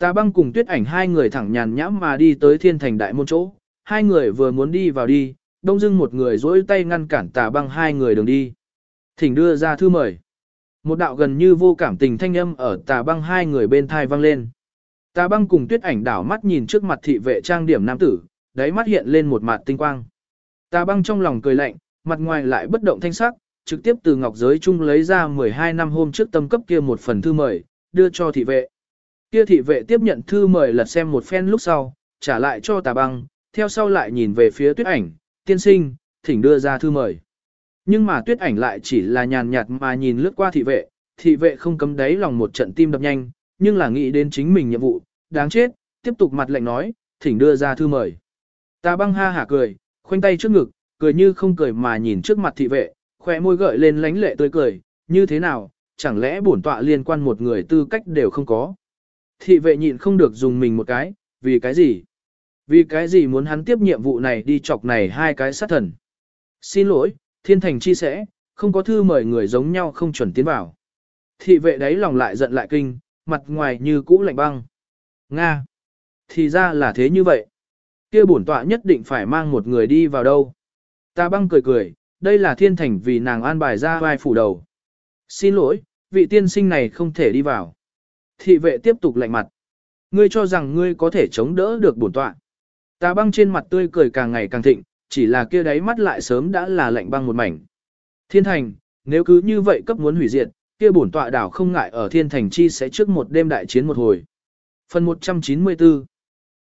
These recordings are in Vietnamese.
Tà băng cùng tuyết ảnh hai người thẳng nhàn nhãm mà đi tới thiên thành đại môn chỗ, hai người vừa muốn đi vào đi, đông dưng một người dỗi tay ngăn cản tà băng hai người đường đi. Thỉnh đưa ra thư mời. Một đạo gần như vô cảm tình thanh âm ở tà băng hai người bên thai vang lên. Tà băng cùng tuyết ảnh đảo mắt nhìn trước mặt thị vệ trang điểm nam tử, đáy mắt hiện lên một mặt tinh quang. Tà băng trong lòng cười lạnh, mặt ngoài lại bất động thanh sắc, trực tiếp từ ngọc giới chung lấy ra 12 năm hôm trước tâm cấp kia một phần thư mời, đưa cho thị vệ. Kia thị vệ tiếp nhận thư mời lật xem một phen lúc sau, trả lại cho tà băng, theo sau lại nhìn về phía tuyết ảnh, tiên sinh, thỉnh đưa ra thư mời. Nhưng mà tuyết ảnh lại chỉ là nhàn nhạt mà nhìn lướt qua thị vệ, thị vệ không cấm đáy lòng một trận tim đập nhanh, nhưng là nghĩ đến chính mình nhiệm vụ, đáng chết, tiếp tục mặt lệnh nói, thỉnh đưa ra thư mời. Tà băng ha hả cười, khoanh tay trước ngực, cười như không cười mà nhìn trước mặt thị vệ, khỏe môi gợi lên lánh lệ tươi cười, như thế nào, chẳng lẽ bổn tọa liên quan một người tư cách đều không có. Thị vệ nhịn không được dùng mình một cái, vì cái gì? Vì cái gì muốn hắn tiếp nhiệm vụ này đi chọc này hai cái sát thần? Xin lỗi, thiên thành chi sẽ, không có thư mời người giống nhau không chuẩn tiến vào. Thị vệ đấy lòng lại giận lại kinh, mặt ngoài như cũ lạnh băng. Nga! Thì ra là thế như vậy. kia bổn tọa nhất định phải mang một người đi vào đâu. Ta băng cười cười, đây là thiên thành vì nàng an bài ra vai phủ đầu. Xin lỗi, vị tiên sinh này không thể đi vào. Thị vệ tiếp tục lạnh mặt. Ngươi cho rằng ngươi có thể chống đỡ được bổn tọa. Ta băng trên mặt tươi cười càng ngày càng thịnh, chỉ là kia đáy mắt lại sớm đã là lạnh băng một mảnh. Thiên thành, nếu cứ như vậy cấp muốn hủy diệt, kia bổn tọa đảo không ngại ở thiên thành chi sẽ trước một đêm đại chiến một hồi. Phần 194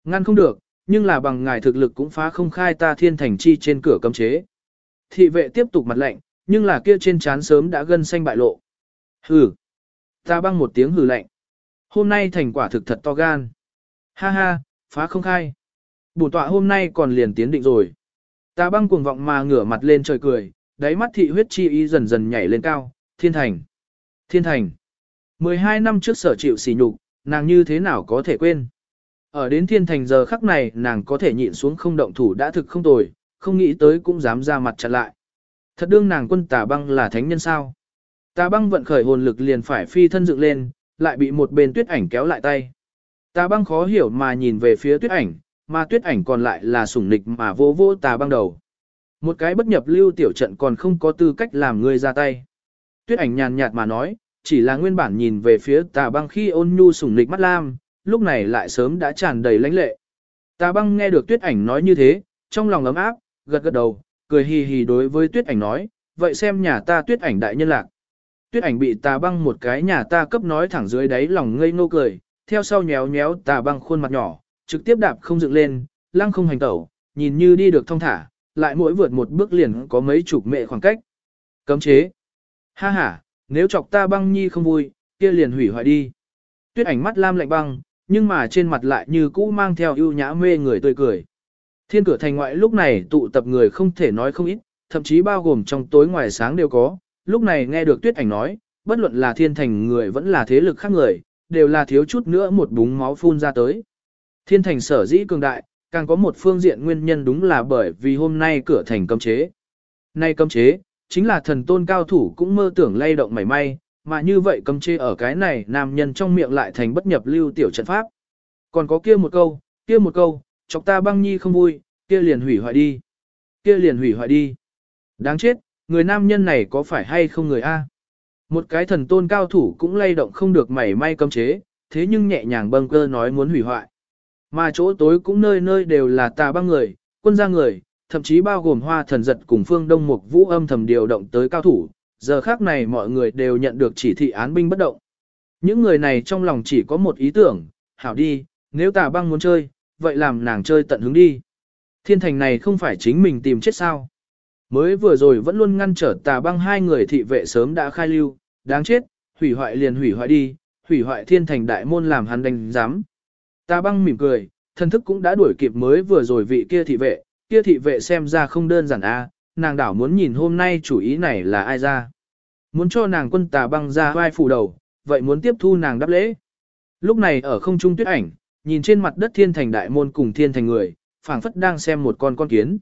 Ngăn không được, nhưng là bằng ngài thực lực cũng phá không khai ta thiên thành chi trên cửa cấm chế. Thị vệ tiếp tục mặt lạnh, nhưng là kia trên trán sớm đã gân xanh bại lộ. Hừ. Ta băng một tiếng hừ lạnh. Hôm nay thành quả thực thật to gan. Ha ha, phá không khai. Bổn tọa hôm nay còn liền tiến định rồi. Ta băng cuồng vọng mà ngửa mặt lên trời cười, đáy mắt thị huyết chi ý dần dần nhảy lên cao, thiên thành. Thiên thành. 12 năm trước sở chịu sỉ nhục, nàng như thế nào có thể quên. Ở đến thiên thành giờ khắc này nàng có thể nhịn xuống không động thủ đã thực không tồi, không nghĩ tới cũng dám ra mặt chặn lại. Thật đương nàng quân tà băng là thánh nhân sao. Tà băng vận khởi hồn lực liền phải phi thân dựng lên, lại bị một bên tuyết ảnh kéo lại tay. Tà băng khó hiểu mà nhìn về phía tuyết ảnh, mà tuyết ảnh còn lại là sủng nịch mà vô vô tà băng đầu. Một cái bất nhập lưu tiểu trận còn không có tư cách làm ngươi ra tay. Tuyết ảnh nhàn nhạt mà nói, chỉ là nguyên bản nhìn về phía tà băng khi ôn nhu sủng nịch mắt lam, lúc này lại sớm đã tràn đầy lãnh lệ. Tà băng nghe được tuyết ảnh nói như thế, trong lòng ấm áp, gật gật đầu, cười hì hì đối với tuyết ảnh nói, vậy xem nhà ta tuyết ảnh đại nhân lạc. Tuyết ảnh bị tà băng một cái nhà ta cấp nói thẳng dưới đáy lòng ngây ngô cười, theo sau nhéo nhéo tà băng khuôn mặt nhỏ, trực tiếp đạp không dựng lên, lăng không hành tẩu, nhìn như đi được thông thả, lại mỗi vượt một bước liền có mấy chục mệ khoảng cách. Cấm chế. Ha ha, nếu chọc ta băng nhi không vui, kia liền hủy hoại đi. Tuyết ảnh mắt lam lạnh băng, nhưng mà trên mặt lại như cũ mang theo ưu nhã mê người tươi cười. Thiên cửa thành ngoại lúc này tụ tập người không thể nói không ít, thậm chí bao gồm trong tối ngoài sáng đều có, lúc này nghe được tuyết ảnh nói, bất luận là thiên thành người vẫn là thế lực khác người, đều là thiếu chút nữa một búng máu phun ra tới. Thiên thành sở dĩ cường đại, càng có một phương diện nguyên nhân đúng là bởi vì hôm nay cửa thành cấm chế. Nay cấm chế, chính là thần tôn cao thủ cũng mơ tưởng lay động mảy may, mà như vậy cấm chế ở cái này nam nhân trong miệng lại thành bất nhập lưu tiểu trận pháp. Còn có kia một câu, kia một câu, chọc ta băng nhi không vui, kia liền hủy hoại đi. Kia liền hủy hoại đi. Đáng chết, người nam nhân này có phải hay không người A? Một cái thần tôn cao thủ cũng lay động không được mảy may cấm chế, thế nhưng nhẹ nhàng bâng cơ nói muốn hủy hoại. Mà chỗ tối cũng nơi nơi đều là tà băng người, quân gia người, thậm chí bao gồm hoa thần giật cùng phương đông mục vũ âm thầm điều động tới cao thủ, giờ khác này mọi người đều nhận được chỉ thị án binh bất động. Những người này trong lòng chỉ có một ý tưởng, hảo đi, nếu tà băng muốn chơi, vậy làm nàng chơi tận hứng đi. Thiên thành này không phải chính mình tìm chết sao. Mới vừa rồi vẫn luôn ngăn trở tà băng hai người thị vệ sớm đã khai lưu, đáng chết, hủy hoại liền hủy hoại đi, hủy hoại thiên thành đại môn làm hắn đánh giám. Tà băng mỉm cười, thân thức cũng đã đuổi kịp mới vừa rồi vị kia thị vệ, kia thị vệ xem ra không đơn giản a, nàng đảo muốn nhìn hôm nay chủ ý này là ai ra. Muốn cho nàng quân tà băng ra vai phủ đầu, vậy muốn tiếp thu nàng đáp lễ. Lúc này ở không trung tuyết ảnh, nhìn trên mặt đất thiên thành đại môn cùng thiên thành người, phảng phất đang xem một con con kiến.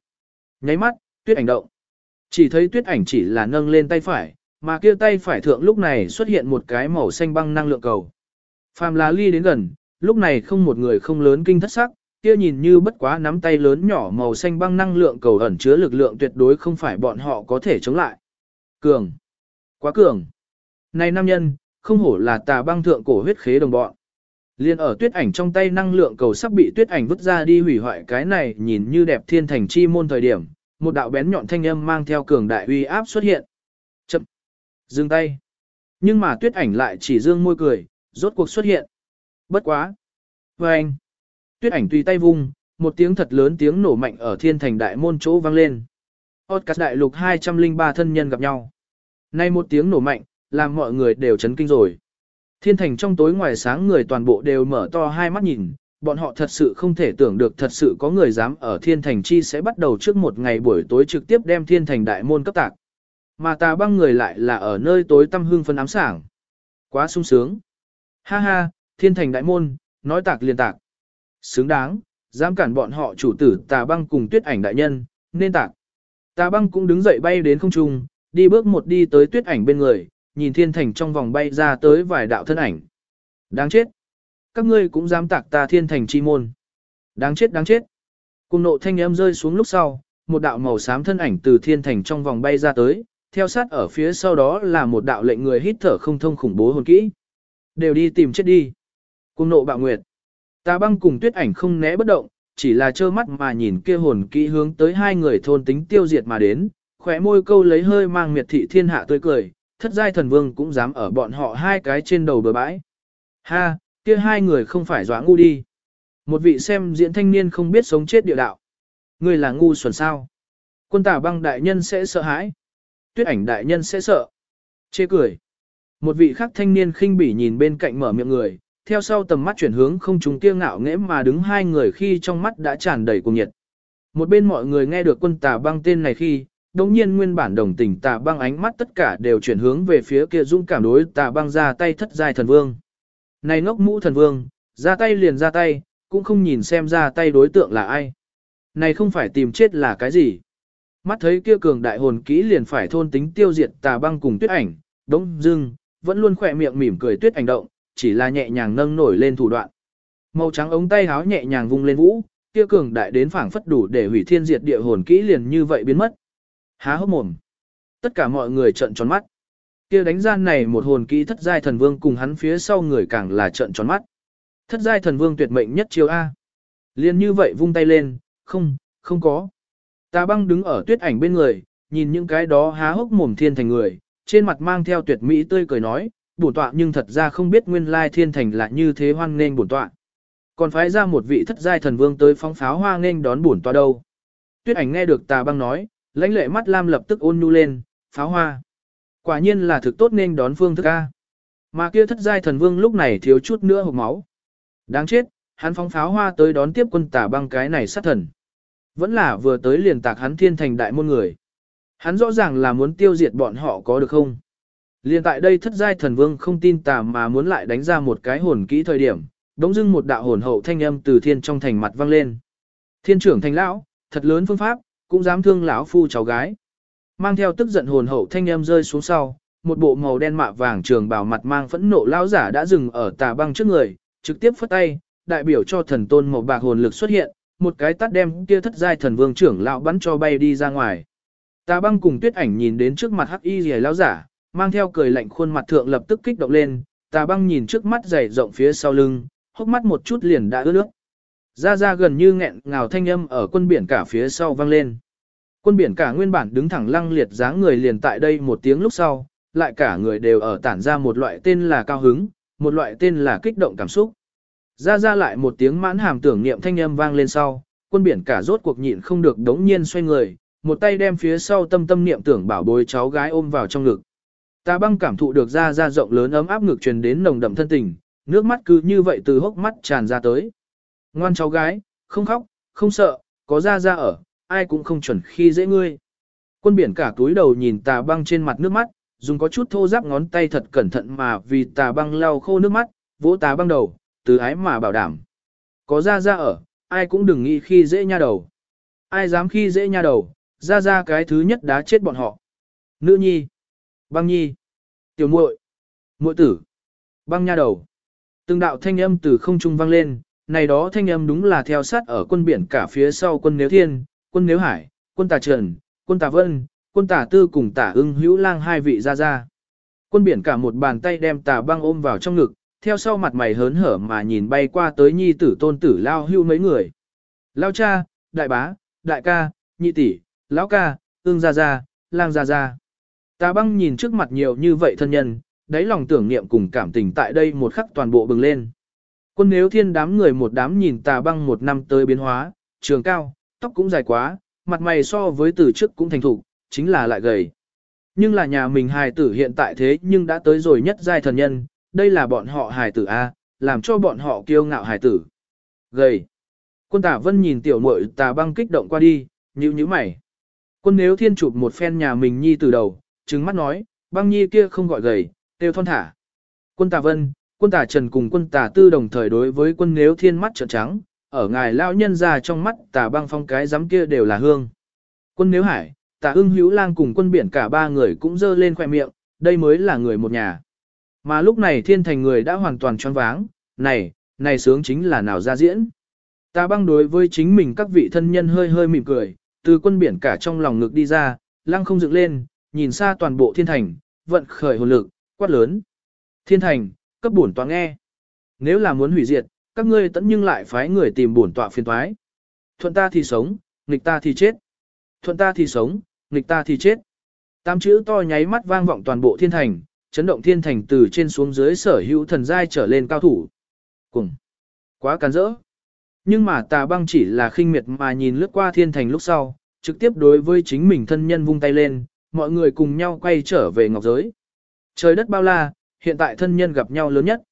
Nháy mắt, tuyết ảnh động. Chỉ thấy tuyết ảnh chỉ là nâng lên tay phải, mà kia tay phải thượng lúc này xuất hiện một cái màu xanh băng năng lượng cầu. Phàm là ly đến gần, Lúc này không một người không lớn kinh thất sắc, kia nhìn như bất quá nắm tay lớn nhỏ màu xanh băng năng lượng cầu ẩn chứa lực lượng tuyệt đối không phải bọn họ có thể chống lại. Cường. Quá cường. Này nam nhân, không hổ là tà băng thượng cổ huyết khế đồng bọn. Liên ở tuyết ảnh trong tay năng lượng cầu sắp bị tuyết ảnh vứt ra đi hủy hoại cái này nhìn như đẹp thiên thành chi môn thời điểm, một đạo bén nhọn thanh âm mang theo cường đại uy áp xuất hiện. Chậm. Dừng tay. Nhưng mà tuyết ảnh lại chỉ dương môi cười, rốt cuộc xuất hiện. Bất quá. Và anh. Tuyết ảnh tùy tay vung, một tiếng thật lớn tiếng nổ mạnh ở thiên thành đại môn chỗ vang lên. Podcast đại lục 203 thân nhân gặp nhau. Nay một tiếng nổ mạnh, làm mọi người đều chấn kinh rồi. Thiên thành trong tối ngoài sáng người toàn bộ đều mở to hai mắt nhìn, bọn họ thật sự không thể tưởng được thật sự có người dám ở thiên thành chi sẽ bắt đầu trước một ngày buổi tối trực tiếp đem thiên thành đại môn cấp tạc. Mà tà băng người lại là ở nơi tối tâm hương phân ám sảng. Quá sung sướng. Ha ha, thiên thành đại môn, nói tạc liền tạc. Xứng đáng, dám cản bọn họ chủ tử tà băng cùng tuyết ảnh đại nhân, nên tạc. Tà băng cũng đứng dậy bay đến không trung, đi bước một đi tới tuyết ảnh bên người, nhìn thiên thành trong vòng bay ra tới vài đạo thân ảnh. Đáng chết. Các ngươi cũng dám tạc ta thiên thành chi môn. Đáng chết đáng chết. Cùng nộ thanh âm rơi xuống lúc sau, một đạo màu xám thân ảnh từ thiên thành trong vòng bay ra tới, theo sát ở phía sau đó là một đạo lệnh người hít thở không thông khủng bố hồn kỹ. Đều đi tìm chết đi. Cùng nộ bạo nguyệt. ta băng cùng tuyết ảnh không né bất động, chỉ là trơ mắt mà nhìn kia hồn kỹ hướng tới hai người thôn tính tiêu diệt mà đến, khỏe môi câu lấy hơi mang miệt thị thiên hạ tươi cười, thất giai thần vương cũng dám ở bọn họ hai cái trên đầu bờ bãi. Ha, kia hai người không phải dọa ngu đi. Một vị xem diễn thanh niên không biết sống chết địa đạo. Người là ngu xuẩn sao. Quân tà băng đại nhân sẽ sợ hãi. Tuyết ảnh đại nhân sẽ sợ. Chê cười. Một vị khác thanh niên khinh bỉ nhìn bên cạnh mở miệng người, theo sau tầm mắt chuyển hướng không trùng kia ngạo nghễ mà đứng hai người khi trong mắt đã tràn đầy cuồng nhiệt. Một bên mọi người nghe được quân tà băng tên này khi, đồng nhiên nguyên bản đồng tình tà băng ánh mắt tất cả đều chuyển hướng về phía kia dũng cảm đối tà băng ra tay thất giai thần vương. Này ngốc mũ thần vương, ra tay liền ra tay, cũng không nhìn xem ra tay đối tượng là ai. Này không phải tìm chết là cái gì. Mắt thấy kia cường đại hồn kỹ liền phải thôn tính tiêu diệt tà băng cùng tuyết ảnh, đống dưng, vẫn luôn khỏe miệng mỉm cười tuyết ảnh động, chỉ là nhẹ nhàng nâng nổi lên thủ đoạn. Màu trắng ống tay háo nhẹ nhàng vung lên vũ, kia cường đại đến phảng phất đủ để hủy thiên diệt địa hồn kỹ liền như vậy biến mất. Há hốc mồm. Tất cả mọi người trợn tròn mắt. Kia đánh gian này một hồn kỹ thất giai thần vương cùng hắn phía sau người càng là trợn tròn mắt. Thất giai thần vương tuyệt mệnh nhất chiêu A. Liên như vậy vung tay lên, không, không có. Tà băng đứng ở tuyết ảnh bên người, nhìn những cái đó há hốc mồm thiên thành người, trên mặt mang theo tuyệt mỹ tươi cười nói, bổn tọa nhưng thật ra không biết nguyên lai thiên thành là như thế hoan nghênh bổn tọa. Còn phái ra một vị thất giai thần vương tới phóng pháo hoa nghênh đón bổn tọa đâu. Tuyết ảnh nghe được tà băng nói, lãnh lệ mắt lam lập tức ôn nhu lên, pháo hoa. Quả nhiên là thực tốt nên đón phương thức A. Mà kia thất giai thần vương lúc này thiếu chút nữa hộp máu. Đáng chết, hắn phóng pháo hoa tới đón tiếp quân tà băng cái này sát thần. Vẫn là vừa tới liền tạc hắn thiên thành đại môn người. Hắn rõ ràng là muốn tiêu diệt bọn họ có được không? Liên tại đây thất giai thần vương không tin tà mà muốn lại đánh ra một cái hồn kỹ thời điểm, đống dưng một đạo hồn hậu thanh âm từ thiên trong thành mặt vang lên. Thiên trưởng thành lão, thật lớn phương pháp, cũng dám thương lão phu cháu gái. Mang theo tức giận hồn hậu thanh âm rơi xuống sau, một bộ màu đen mạ vàng trường bào mặt mang phẫn nộ lão giả đã dừng ở tà băng trước người, trực tiếp phất tay, đại biểu cho thần tôn màu bạc hồn lực xuất hiện, một cái tát đem kia thất giai thần vương trưởng lão bắn cho bay đi ra ngoài. Tà băng cùng tuyết ảnh nhìn đến trước mặt hắc y rìa lão giả, mang theo cười lạnh khuôn mặt thượng lập tức kích động lên, tà băng nhìn trước mắt dày rộng phía sau lưng, hốc mắt một chút liền đã ướt nước. Ra ra gần như nghẹn ngào thanh âm ở quân biển cả phía sau vang lên. Quân biển cả nguyên bản đứng thẳng lăng liệt dáng người liền tại đây một tiếng lúc sau, lại cả người đều ở tản ra một loại tên là cao hứng, một loại tên là kích động cảm xúc. Ra ra lại một tiếng mãn hàm tưởng niệm thanh âm vang lên sau, quân biển cả rốt cuộc nhịn không được đống nhiên xoay người, một tay đem phía sau tâm tâm niệm tưởng bảo bối cháu gái ôm vào trong ngực. Ta băng cảm thụ được ra ra rộng lớn ấm áp ngực truyền đến nồng đậm thân tình, nước mắt cứ như vậy từ hốc mắt tràn ra tới. Ngoan cháu gái, không khóc, không sợ, có ra ra ở, ai cũng không chuẩn khi dễ ngươi. Quân biển cả túi đầu nhìn tà băng trên mặt nước mắt, dùng có chút thô giáp ngón tay thật cẩn thận mà vì tà băng lau khô nước mắt, vỗ tà băng đầu, từ ái mà bảo đảm. Có ra ra ở, ai cũng đừng nghĩ khi dễ nha đầu. Ai dám khi dễ nha đầu, ra ra cái thứ nhất đã chết bọn họ. Nữ nhi, băng nhi, tiểu muội, muội tử, băng nha đầu. Từng đạo thanh âm từ không trung vang lên, này đó thanh âm đúng là theo sát ở quân biển cả phía sau quân Nếu Thiên, quân Nếu Hải, quân Tà Trần, quân Tà Vân, quân Tà Tư cùng Tà ưng hữu lang hai vị ra ra. Quân biển cả một bàn tay đem Tà băng ôm vào trong ngực, theo sau mặt mày hớn hở mà nhìn bay qua tới nhi tử tôn tử lao hưu mấy người. Lao cha, đại bá, đại ca, nhị tỷ, lão ca, ương gia gia, lang gia gia. Tà băng nhìn trước mặt nhiều như vậy thân nhân, đáy lòng tưởng niệm cùng cảm tình tại đây một khắc toàn bộ bừng lên. Quân nếu thiên đám người một đám nhìn tà băng một năm tới biến hóa, trường cao, tóc cũng dài quá, mặt mày so với từ trước cũng thành thục, chính là lại gầy. Nhưng là nhà mình hài tử hiện tại thế nhưng đã tới rồi nhất giai thần nhân, đây là bọn họ hài tử A, làm cho bọn họ kiêu ngạo hài tử. Gầy. Quân tả vân nhìn tiểu muội tà băng kích động qua đi, nhíu nhíu mày. Quân nếu thiên chụp một phen nhà mình nhi từ đầu, trừng mắt nói, băng nhi kia không gọi gầy, tiêu thon thả. Quân tà vân, quân tà trần cùng quân tà tư đồng thời đối với quân nếu thiên mắt trợn trắng, ở ngài lão nhân ra trong mắt tà băng phong cái giám kia đều là hương. Quân nếu hải, tà ưng hữu lang cùng quân biển cả ba người cũng dơ lên khoẻ miệng, đây mới là người một nhà. Mà lúc này thiên thành người đã hoàn toàn choáng váng, này, này sướng chính là nào ra diễn. Tà băng đối với chính mình các vị thân nhân hơi hơi mỉm cười, từ quân biển cả trong lòng ngực đi ra, Lang không dựng lên, nhìn xa toàn bộ thiên thành, vận khởi hồn lực, quát lớn. Thiên thành, cấp bổn toán nghe. Nếu là muốn hủy diệt, các ngươi tẫn nhưng lại phái người tìm bổn tọa phiền toái. Thuận ta thì sống, nghịch ta thì chết. Thuận ta thì sống, nghịch ta thì chết. Tám chữ to nháy mắt vang vọng toàn bộ thiên thành, chấn động thiên thành từ trên xuống dưới sở hữu thần giai trở lên cao thủ. Cùng. Quá cắn rỡ. Nhưng mà tà băng chỉ là khinh miệt mà nhìn lướt qua thiên thành lúc sau, trực tiếp đối với chính mình thân nhân vung tay lên, mọi người cùng nhau quay trở về ngọc giới. Trời đất bao la, hiện tại thân nhân gặp nhau lớn nhất.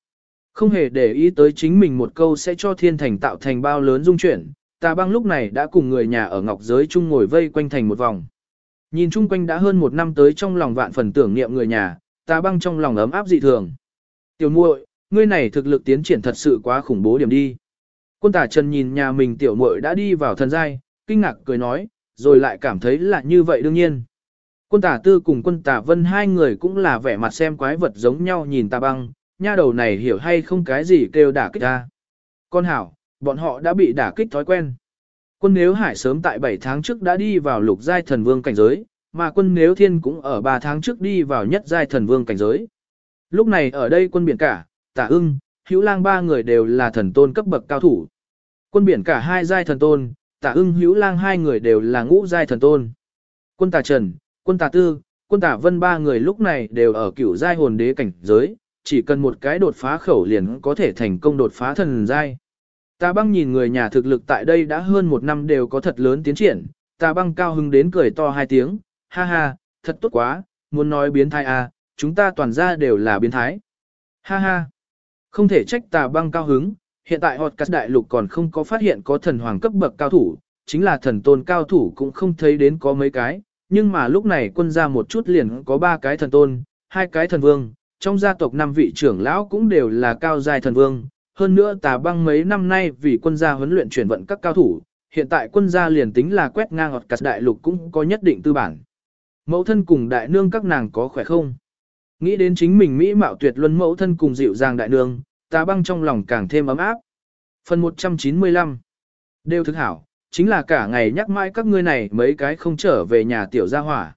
Không hề để ý tới chính mình một câu sẽ cho thiên thành tạo thành bao lớn dung chuyển, tà băng lúc này đã cùng người nhà ở ngọc giới chung ngồi vây quanh thành một vòng. Nhìn chung quanh đã hơn một năm tới trong lòng vạn phần tưởng niệm người nhà, tà băng trong lòng ấm áp dị thường. Tiểu muội, ngươi này thực lực tiến triển thật sự quá khủng bố điểm đi. Quân tả trần nhìn nhà mình tiểu muội đã đi vào thần giai, kinh ngạc cười nói, rồi lại cảm thấy là như vậy đương nhiên. Quân tả tư cùng quân tả vân hai người cũng là vẻ mặt xem quái vật giống nhau nhìn tà băng, nha đầu này hiểu hay không cái gì kêu đả kích ta. Con hảo, bọn họ đã bị đả kích thói quen. Quân nếu hải sớm tại 7 tháng trước đã đi vào lục giai thần vương cảnh giới, mà quân nếu thiên cũng ở 3 tháng trước đi vào nhất giai thần vương cảnh giới. Lúc này ở đây quân biển cả, tả ưng, hữu lang ba người đều là thần tôn cấp bậc cao thủ. Quân biển cả hai giai thần tôn, tả ưng hữu lang hai người đều là ngũ giai thần tôn. Quân tà trần, quân tà tư, quân tà vân ba người lúc này đều ở cửu giai hồn đế cảnh giới, chỉ cần một cái đột phá khẩu liền có thể thành công đột phá thần giai. Tà băng nhìn người nhà thực lực tại đây đã hơn một năm đều có thật lớn tiến triển, tà băng cao hứng đến cười to hai tiếng, ha ha, thật tốt quá, muốn nói biến thái à, chúng ta toàn ra đều là biến thái. Ha ha, không thể trách tà băng cao hứng, hiện tại họt cắt đại lục còn không có phát hiện có thần hoàng cấp bậc cao thủ, chính là thần tôn cao thủ cũng không thấy đến có mấy cái, nhưng mà lúc này quân ra một chút liền có ba cái thần tôn, hai cái thần vương, trong gia tộc năm vị trưởng lão cũng đều là cao giai thần vương, hơn nữa tà băng mấy năm nay vì quân gia huấn luyện chuyển vận các cao thủ, hiện tại quân gia liền tính là quét ngang ọt cắt đại lục cũng có nhất định tư bản. Mẫu thân cùng đại nương các nàng có khỏe không? Nghĩ đến chính mình mỹ mạo tuyệt luân mẫu thân cùng dịu dàng đại nương, tà băng trong lòng càng thêm ấm áp. Phần 195 Đều thức hảo, chính là cả ngày nhắc mãi các ngươi này mấy cái không trở về nhà tiểu gia hỏa.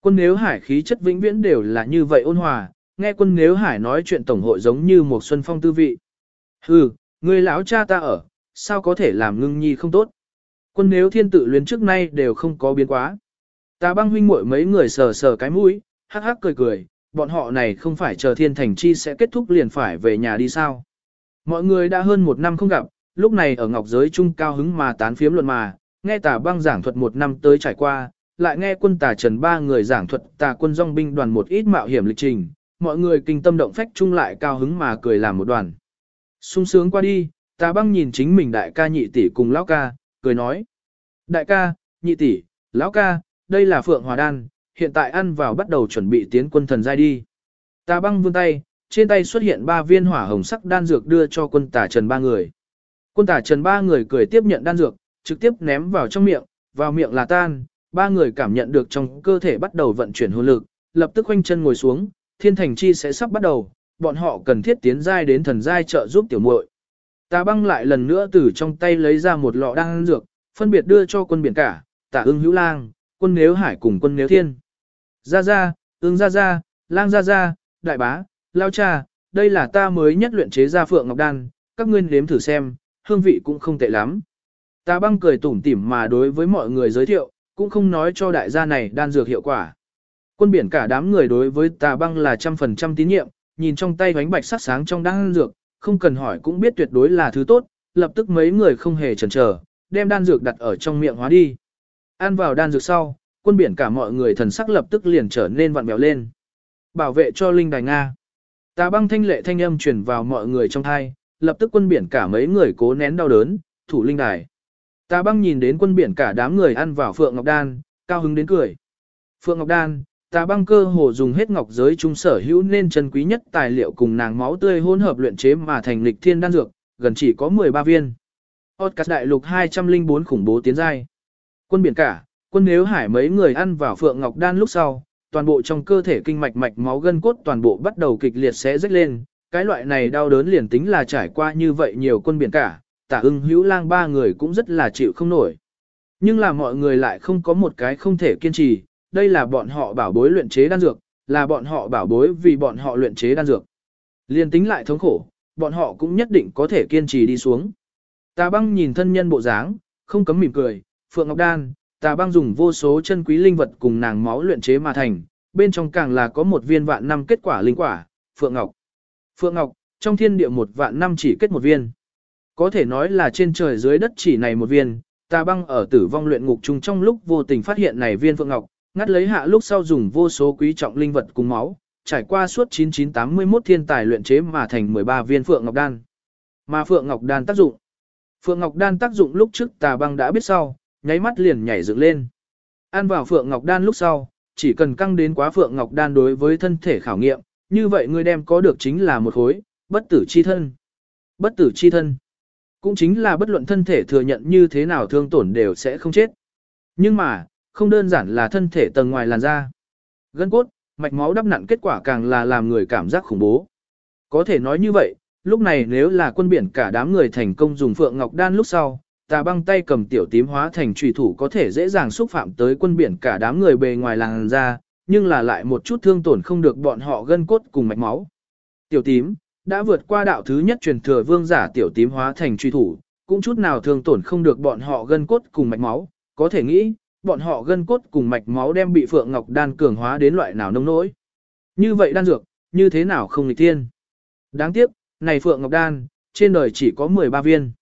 Quân nếu hải khí chất vĩnh viễn đều là như vậy ôn hòa, nghe quân nếu hải nói chuyện tổng hội giống như một xuân phong tư vị. Hừ, người lão cha ta ở, sao có thể làm ngưng nhi không tốt. Quân nếu thiên tự luyến trước nay đều không có biến quá. Ta băng huynh muội mấy người sờ sờ cái mũi, hắc hắc cười cười, bọn họ này không phải chờ thiên thành chi sẽ kết thúc liền phải về nhà đi sao. Mọi người đã hơn một năm không gặp, lúc này ở ngọc giới trung cao hứng mà tán phiếm luận mà, nghe tà băng giảng thuật một năm tới trải qua, lại nghe quân tà trần ba người giảng thuật tà quân dòng binh đoàn một ít mạo hiểm lịch trình, mọi người kinh tâm động phách chung lại cao hứng mà cười làm một đoàn. sung sướng qua đi, Ta băng nhìn chính mình đại ca nhị tỷ cùng lão ca, cười nói. Đại ca, nhị tỷ, lão ca, đây là phượng hòa đan, hiện tại ăn vào bắt đầu chuẩn bị tiến quân thần giai đi. Ta băng vươn tay, trên tay xuất hiện ba viên hỏa hồng sắc đan dược đưa cho quân tả trần ba người. Quân tả trần ba người cười tiếp nhận đan dược, trực tiếp ném vào trong miệng, vào miệng là tan, ba người cảm nhận được trong cơ thể bắt đầu vận chuyển hồn lực, lập tức khoanh chân ngồi xuống, thiên thành chi sẽ sắp bắt đầu, bọn họ cần thiết tiến giai đến thần giai trợ giúp tiểu muội. Tà băng lại lần nữa từ trong tay lấy ra một lọ đan dược, phân biệt đưa cho quân biển cả, tả ưng hữu lang, quân nếu hải cùng quân nếu thiên. Ra ra, ưng ra ra, lang ra ra, đại bá, lao cha, đây là ta mới nhất luyện chế ra phượng ngọc đan, các ngươi nếm thử xem, hương vị cũng không tệ lắm. Tà băng cười tủm tỉm mà đối với mọi người giới thiệu, cũng không nói cho đại gia này đan dược hiệu quả. Quân biển cả đám người đối với tà băng là trăm phần trăm tín nhiệm, nhìn trong tay bánh bạch sắc sáng trong đan dược, không cần hỏi cũng biết tuyệt đối là thứ tốt, lập tức mấy người không hề chần chờ, đem đan dược đặt ở trong miệng hóa đi. Ăn vào đan dược sau, quân biển cả mọi người thần sắc lập tức liền trở nên vặn bèo lên. Bảo vệ cho linh đài Nga. Tà băng thanh lệ thanh âm truyền vào mọi người trong thai, lập tức quân biển cả mấy người cố nén đau đớn, thủ linh đài. Tà băng nhìn đến quân biển cả đám người ăn vào Phượng Ngọc Đan, cao hứng đến cười. Phượng Ngọc Đan, tà băng cơ hồ dùng hết ngọc giới trung sở hữu nên chân quý nhất tài liệu cùng nàng máu tươi hỗn hợp luyện chế mà thành lịch thiên đan dược, gần chỉ có 13 viên. Otcas đại lục 204 khủng bố tiến giai. Quân biển cả, quân nếu hải mấy người ăn vào Phượng Ngọc Đan lúc sau, toàn bộ trong cơ thể kinh mạch mạch máu gân cốt toàn bộ bắt đầu kịch liệt xé rách lên, cái loại này đau đớn liền tính là trải qua như vậy nhiều quân biển cả, tả ưng hữu lang ba người cũng rất là chịu không nổi. Nhưng là mọi người lại không có một cái không thể kiên trì, đây là bọn họ bảo bối luyện chế đan dược, là bọn họ bảo bối vì bọn họ luyện chế đan dược. Liên tính lại thống khổ, bọn họ cũng nhất định có thể kiên trì đi xuống. Tà băng nhìn thân nhân bộ dáng, không cấm mỉm cười, Phượng Ngọc Đan, tà băng dùng vô số chân quý linh vật cùng nàng máu luyện chế mà thành, bên trong càng là có một viên vạn năm kết quả linh quả, Phượng Ngọc. Phượng Ngọc, trong thiên địa một vạn năm chỉ kết một viên. Có thể nói là trên trời dưới đất chỉ này một viên, tà băng ở tử vong luyện ngục chung trong lúc vô tình phát hiện này viên Phượng Ngọc, ngắt lấy hạ lúc sau dùng vô số quý trọng linh vật cùng máu, trải qua suốt 9981 thiên tài luyện chế mà thành 13 viên Phượng Ngọc Đan. Mà Phượng Ngọc Đan tác dụng. Phượng Ngọc Đan tác dụng lúc trước tà băng đã biết sau, nháy mắt liền nhảy dựng lên. Ăn vào Phượng Ngọc Đan lúc sau, chỉ cần căng đến quá Phượng Ngọc Đan đối với thân thể khảo nghiệm, như vậy người đem có được chính là một khối, bất tử chi thân. Bất tử chi thân. Cũng chính là bất luận thân thể thừa nhận như thế nào thương tổn đều sẽ không chết. Nhưng mà, không đơn giản là thân thể tầng ngoài làn da. Gân cốt, mạch máu đắp nặn kết quả càng là làm người cảm giác khủng bố. Có thể nói như vậy, lúc này nếu là quân biển cả đám người thành công dùng Phượng Ngọc Đan lúc sau, tà băng tay cầm tiểu tím hóa thành trùy thủ có thể dễ dàng xúc phạm tới quân biển cả đám người bề ngoài làn da, nhưng là lại một chút thương tổn không được bọn họ gân cốt cùng mạch máu. Tiểu tím, đã vượt qua đạo thứ nhất truyền thừa vương giả tiểu tím hóa thành truy thủ, cũng chút nào thương tổn không được bọn họ gân cốt cùng mạch máu, có thể nghĩ, bọn họ gân cốt cùng mạch máu đem bị Phượng Ngọc đan cường hóa đến loại nào nông nỗi. Như vậy đan dược, như thế nào không nghịch thiên. Đáng tiếc, này Phượng Ngọc đan, trên đời chỉ có 13 viên.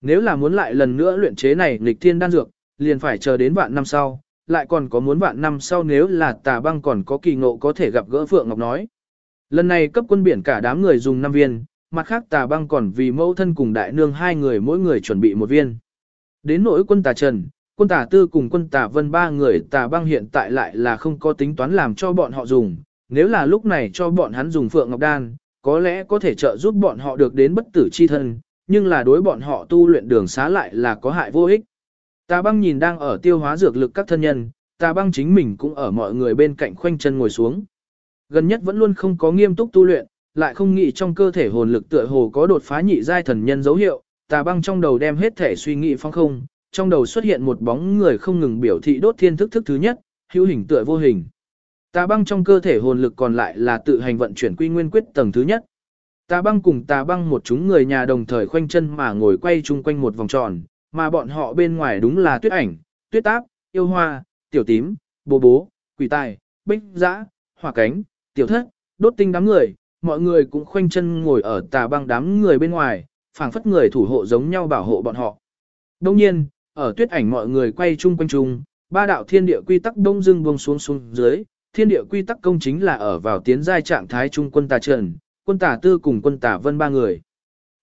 Nếu là muốn lại lần nữa luyện chế này nghịch thiên đan dược, liền phải chờ đến vạn năm sau, lại còn có muốn vạn năm sau nếu là tà băng còn có kỳ ngộ có thể gặp gỡ Phượng Ngọc nói. Lần này cấp quân biển cả đám người dùng 5 viên, mặt khác tà băng còn vì mẫu thân cùng đại nương hai người mỗi người chuẩn bị một viên. Đến nỗi quân tà trần, quân Tả tư cùng quân Tả vân ba người tà băng hiện tại lại là không có tính toán làm cho bọn họ dùng. Nếu là lúc này cho bọn hắn dùng Phượng Ngọc Đan, có lẽ có thể trợ giúp bọn họ được đến bất tử chi thân, nhưng là đối bọn họ tu luyện đường xá lại là có hại vô ích. Tà băng nhìn đang ở tiêu hóa dược lực các thân nhân, tà băng chính mình cũng ở mọi người bên cạnh khoanh chân ngồi xuống. Gần nhất vẫn luôn không có nghiêm túc tu luyện, lại không nghĩ trong cơ thể hồn lực tựa hồ có đột phá nhị giai thần nhân dấu hiệu, tà băng trong đầu đem hết thể suy nghĩ phong không, trong đầu xuất hiện một bóng người không ngừng biểu thị đốt thiên thức thức thứ nhất, hữu hình tựa vô hình. Tà băng trong cơ thể hồn lực còn lại là tự hành vận chuyển quy nguyên quyết tầng thứ nhất. Tà băng cùng tà băng một chúng người nhà đồng thời khoanh chân mà ngồi quay chung quanh một vòng tròn, mà bọn họ bên ngoài đúng là tuyết ảnh, tuyết táp, yêu hoa, tiểu tím, bố bố, quỷ tài, bích dã, hỏa cánh, tiểu thất, đốt tinh đám người, mọi người cũng khoanh chân ngồi ở tà băng đám người bên ngoài, phảng phất người thủ hộ giống nhau bảo hộ bọn họ. Đông nhiên, ở tuyết ảnh mọi người quay chung quanh chung, ba đạo thiên địa quy tắc đông dưng buông xuống xuống dưới, thiên địa quy tắc công chính là ở vào tiến giai trạng thái trung quân tà trần, quân tà tư cùng quân tà vân ba người.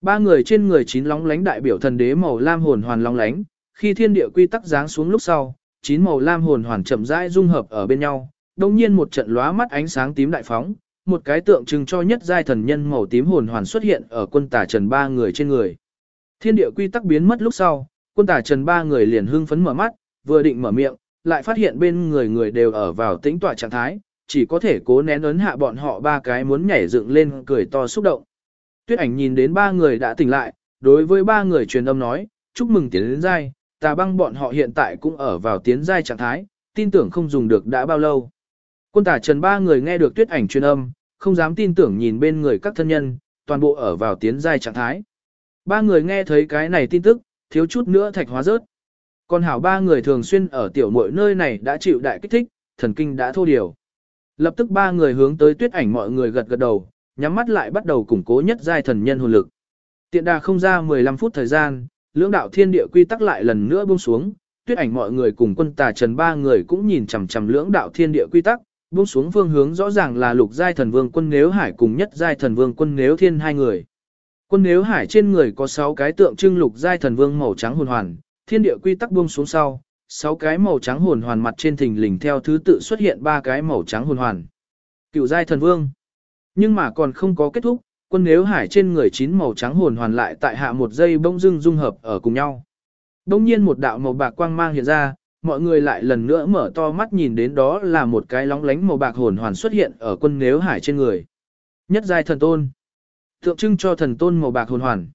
Ba người trên người chín lóng lánh đại biểu thần đế màu lam hồn hoàn lóng lánh, khi thiên địa quy tắc giáng xuống lúc sau, chín màu lam hồn hoàn chậm rãi dung hợp ở bên nhau, đồng nhiên một trận lóa mắt ánh sáng tím đại phóng, một cái tượng trưng cho nhất giai thần nhân màu tím hồn hoàn xuất hiện ở quân tà trần ba người trên người. Thiên địa quy tắc biến mất lúc sau, quân tà trần ba người liền hưng phấn mở mắt, vừa định mở miệng, lại phát hiện bên người người đều ở vào tĩnh tọa trạng thái, chỉ có thể cố nén ấn hạ bọn họ ba cái muốn nhảy dựng lên cười to xúc động. Tuyết ảnh nhìn đến ba người đã tỉnh lại, đối với ba người truyền âm nói, chúc mừng tiến đến giai, tà băng bọn họ hiện tại cũng ở vào tiến giai trạng thái, tin tưởng không dùng được đã bao lâu. Quân tả trần ba người nghe được tuyết ảnh truyền âm, không dám tin tưởng nhìn bên người các thân nhân, toàn bộ ở vào tiến giai trạng thái. Ba người nghe thấy cái này tin tức, thiếu chút nữa thạch hóa rớt. Còn hảo ba người thường xuyên ở tiểu muội nơi này đã chịu đại kích thích, thần kinh đã thô điều. Lập tức ba người hướng tới tuyết ảnh mọi người gật gật đầu, nhắm mắt lại bắt đầu củng cố nhất giai thần nhân hồn lực. Tiện đà không ra 15 phút thời gian, lưỡng đạo thiên địa quy tắc lại lần nữa buông xuống, tuyết ảnh mọi người cùng quân tà trần ba người cũng nhìn chằm chằm lưỡng đạo thiên địa quy tắc, buông xuống phương hướng rõ ràng là lục giai thần vương quân nếu hải cùng nhất giai thần vương quân nếu thiên hai người. Quân nếu hải trên người có 6 cái tượng trưng lục giai thần vương màu trắng hồn hoàn, thiên địa quy tắc buông xuống sau, 6 cái màu trắng hồn hoàn mặt trên thình lình theo thứ tự xuất hiện ba cái màu trắng hồn hoàn. Cựu giai thần vương. Nhưng mà còn không có kết thúc, quân nếu hải trên người chín màu trắng hồn hoàn lại tại hạ một giây bông dưng dung hợp ở cùng nhau. Đông nhiên một đạo màu bạc quang mang hiện ra, mọi người lại lần nữa mở to mắt nhìn đến đó là một cái lóng lánh màu bạc hồn hoàn xuất hiện ở quân nếu hải trên người. Nhất giai thần tôn. Tượng trưng cho thần tôn màu bạc hồn hoàn.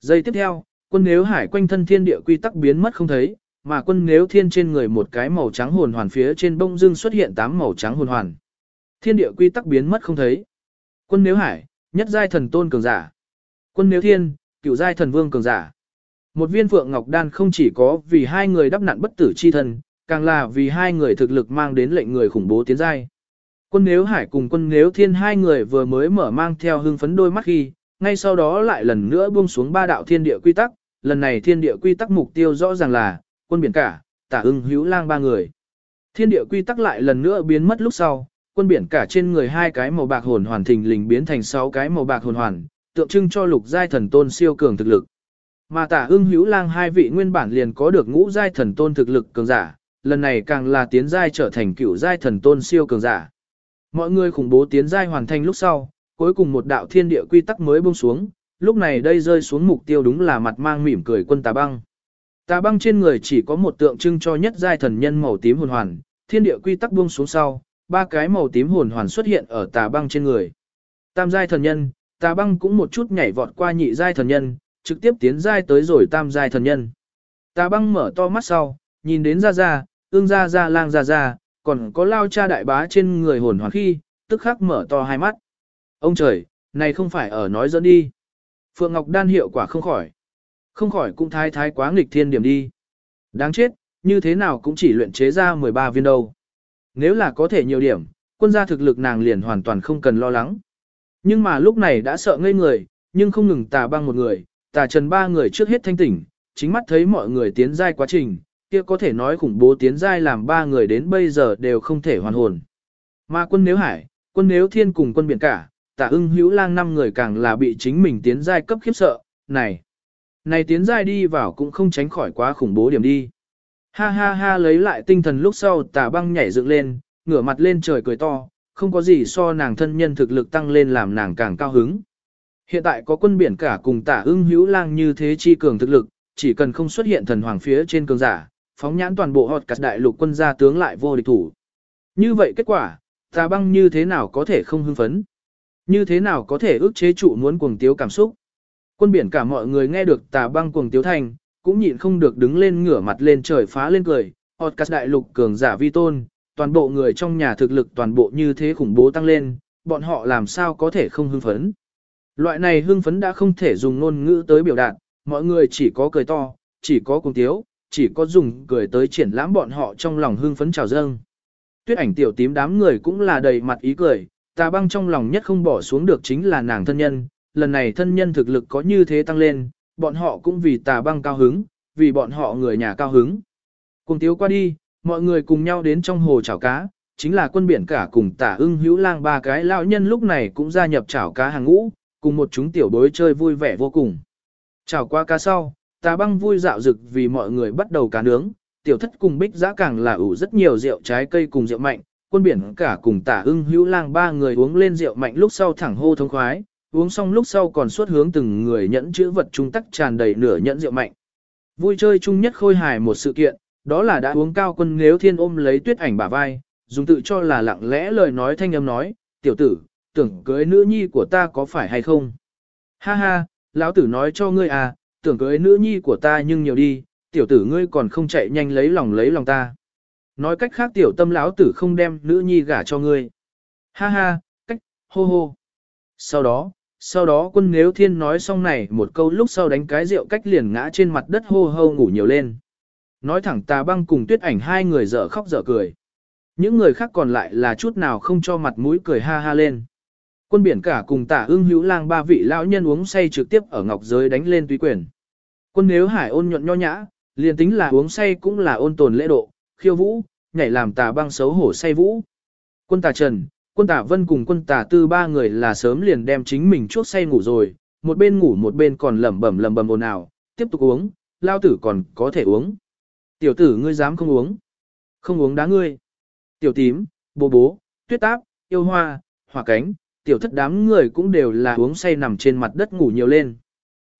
Giây tiếp theo, quân nếu hải quanh thân thiên địa quy tắc biến mất không thấy, mà quân nếu thiên trên người một cái màu trắng hồn hoàn phía trên bông dưng xuất hiện tám màu trắng hồn hoàn. Thiên địa quy tắc biến mất không thấy. Quân nếu hải, nhất giai thần tôn cường giả. Quân nếu thiên, cửu giai thần vương cường giả. Một viên phượng ngọc đan không chỉ có vì hai người đắp nạn bất tử chi thân, càng là vì hai người thực lực mang đến lệnh người khủng bố tiến giai. Quân nếu hải cùng quân nếu thiên hai người vừa mới mở mang theo hưng phấn đôi mắt khi, ngay sau đó lại lần nữa buông xuống ba đạo thiên địa quy tắc, lần này thiên địa quy tắc mục tiêu rõ ràng là, quân biển cả, tả ưng hữu lang ba người. Thiên địa quy tắc lại lần nữa biến mất lúc sau, quân biển cả trên người hai cái màu bạc hồn hoàn thình lình biến thành sáu cái màu bạc hồn hoàn, tượng trưng cho lục giai thần tôn siêu cường thực lực. Mà tả ưng hữu lang hai vị nguyên bản liền có được ngũ giai thần tôn thực lực cường giả, lần này càng là tiến giai trở thành cựu giai thần tôn siêu cường giả. Mọi người khủng bố tiến giai hoàn thành lúc sau, cuối cùng một đạo thiên địa quy tắc mới buông xuống, lúc này đây rơi xuống mục tiêu đúng là mặt mang mỉm cười quân tà băng. Tà băng trên người chỉ có một tượng trưng cho nhất giai thần nhân màu tím hồn hoàn, thiên địa quy tắc buông xuống sau, ba cái màu tím hồn hoàn xuất hiện ở tà băng trên người. Tam giai thần nhân, tà băng cũng một chút nhảy vọt qua nhị giai thần nhân, trực tiếp tiến giai tới rồi tam giai thần nhân. Tà băng mở to mắt sau, nhìn đến ra ra, ương ra ra lang ra ra, còn có lao cha đại bá trên người hồn hoàn khi, tức khắc mở to hai mắt. Ông trời, này không phải ở nói dẫn đi. Phượng Ngọc đan hiệu quả không khỏi. Không khỏi cũng thái thái quá nghịch thiên điểm đi. Đáng chết, như thế nào cũng chỉ luyện chế ra 13 viên đâu. Nếu là có thể nhiều điểm, quân gia thực lực nàng liền hoàn toàn không cần lo lắng. Nhưng mà lúc này đã sợ ngây người, nhưng không ngừng tà băng một người, tà trần ba người trước hết thanh tỉnh, chính mắt thấy mọi người tiến giai quá trình, kia có thể nói khủng bố tiến giai làm ba người đến bây giờ đều không thể hoàn hồn. Mà quân nếu hải, quân nếu thiên cùng quân biển cả, Tả ưng hữu lang năm người càng là bị chính mình tiến giai cấp khiếp sợ, này. Này tiến giai đi vào cũng không tránh khỏi quá khủng bố điểm đi. Ha ha ha lấy lại tinh thần lúc sau Tả băng nhảy dựng lên, ngửa mặt lên trời cười to, không có gì so nàng thân nhân thực lực tăng lên làm nàng càng cao hứng. Hiện tại có quân biển cả cùng tả ưng hữu lang như thế chi cường thực lực, chỉ cần không xuất hiện thần hoàng phía trên cường giả, phóng nhãn toàn bộ họt cắt đại lục quân gia tướng lại vô địch thủ. Như vậy kết quả, tà băng như thế nào có thể không hưng phấn? Như thế nào có thể ước chế trụ muốn cuồng tiếu cảm xúc? Quân biển cả mọi người nghe được tà băng cuồng tiếu thành, cũng nhịn không được đứng lên ngửa mặt lên trời phá lên cười, họt cắt đại lục cường giả vi tôn, toàn bộ người trong nhà thực lực toàn bộ như thế khủng bố tăng lên, bọn họ làm sao có thể không hưng phấn. Loại này hưng phấn đã không thể dùng ngôn ngữ tới biểu đạt, mọi người chỉ có cười to, chỉ có cùng tiếu, chỉ có dùng cười tới triển lãm bọn họ trong lòng hưng phấn trào dâng. Tuyết ảnh tiểu tím đám người cũng là đầy mặt ý cười, tà băng trong lòng nhất không bỏ xuống được chính là nàng thân nhân, lần này thân nhân thực lực có như thế tăng lên, bọn họ cũng vì tà băng cao hứng, vì bọn họ người nhà cao hứng. Cùng tiếu qua đi, mọi người cùng nhau đến trong hồ chảo cá, chính là quân biển cả cùng tả ưng hữu lang ba cái lão nhân lúc này cũng gia nhập chảo cá hàng ngũ, cùng một chúng tiểu bối chơi vui vẻ vô cùng. Chảo qua cá sau, tà băng vui dạo dực vì mọi người bắt đầu cá nướng, tiểu thất cùng bích giã càng là ủ rất nhiều rượu trái cây cùng rượu mạnh, quân biển cả cùng tả ưng hữu lang ba người uống lên rượu mạnh lúc sau thẳng hô thông khoái, uống xong lúc sau còn suốt hướng từng người nhẫn chữ vật trung tắc tràn đầy nửa nhẫn rượu mạnh. Vui chơi chung nhất khôi hài một sự kiện, đó là đã uống cao quân nếu thiên ôm lấy tuyết ảnh bả vai, dùng tự cho là lặng lẽ lời nói thanh âm nói, tiểu tử, tưởng cưới nữ nhi của ta có phải hay không? Ha ha, lão tử nói cho ngươi à, tưởng cưới nữ nhi của ta nhưng nhiều đi, tiểu tử ngươi còn không chạy nhanh lấy lòng lấy lòng ta. Nói cách khác tiểu tâm lão tử không đem nữ nhi gả cho ngươi. Ha ha, cách, hô hô. Sau đó, sau đó quân nếu thiên nói xong này một câu lúc sau đánh cái rượu cách liền ngã trên mặt đất hô hô ngủ nhiều lên. Nói thẳng tà băng cùng tuyết ảnh hai người dở khóc dở cười. Những người khác còn lại là chút nào không cho mặt mũi cười ha ha lên. Quân biển cả cùng tả ưng hữu lang ba vị lão nhân uống say trực tiếp ở ngọc giới đánh lên tùy quyền. Quân nếu hải ôn nhuận nho nhã, liền tính là uống say cũng là ôn tồn lễ độ, khiêu vũ, nhảy làm tà băng xấu hổ say vũ. Quân tà trần, quân tà vân cùng quân tà tư ba người là sớm liền đem chính mình chuốc say ngủ rồi, một bên ngủ một bên còn lẩm bẩm lẩm bẩm ồn ào, tiếp tục uống, lao tử còn có thể uống. Tiểu tử ngươi dám không uống? Không uống đá ngươi. Tiểu tím, bố bố, tuyết táp, yêu hoa, hỏa cánh, tiểu thất đám người cũng đều là uống say nằm trên mặt đất ngủ nhiều lên.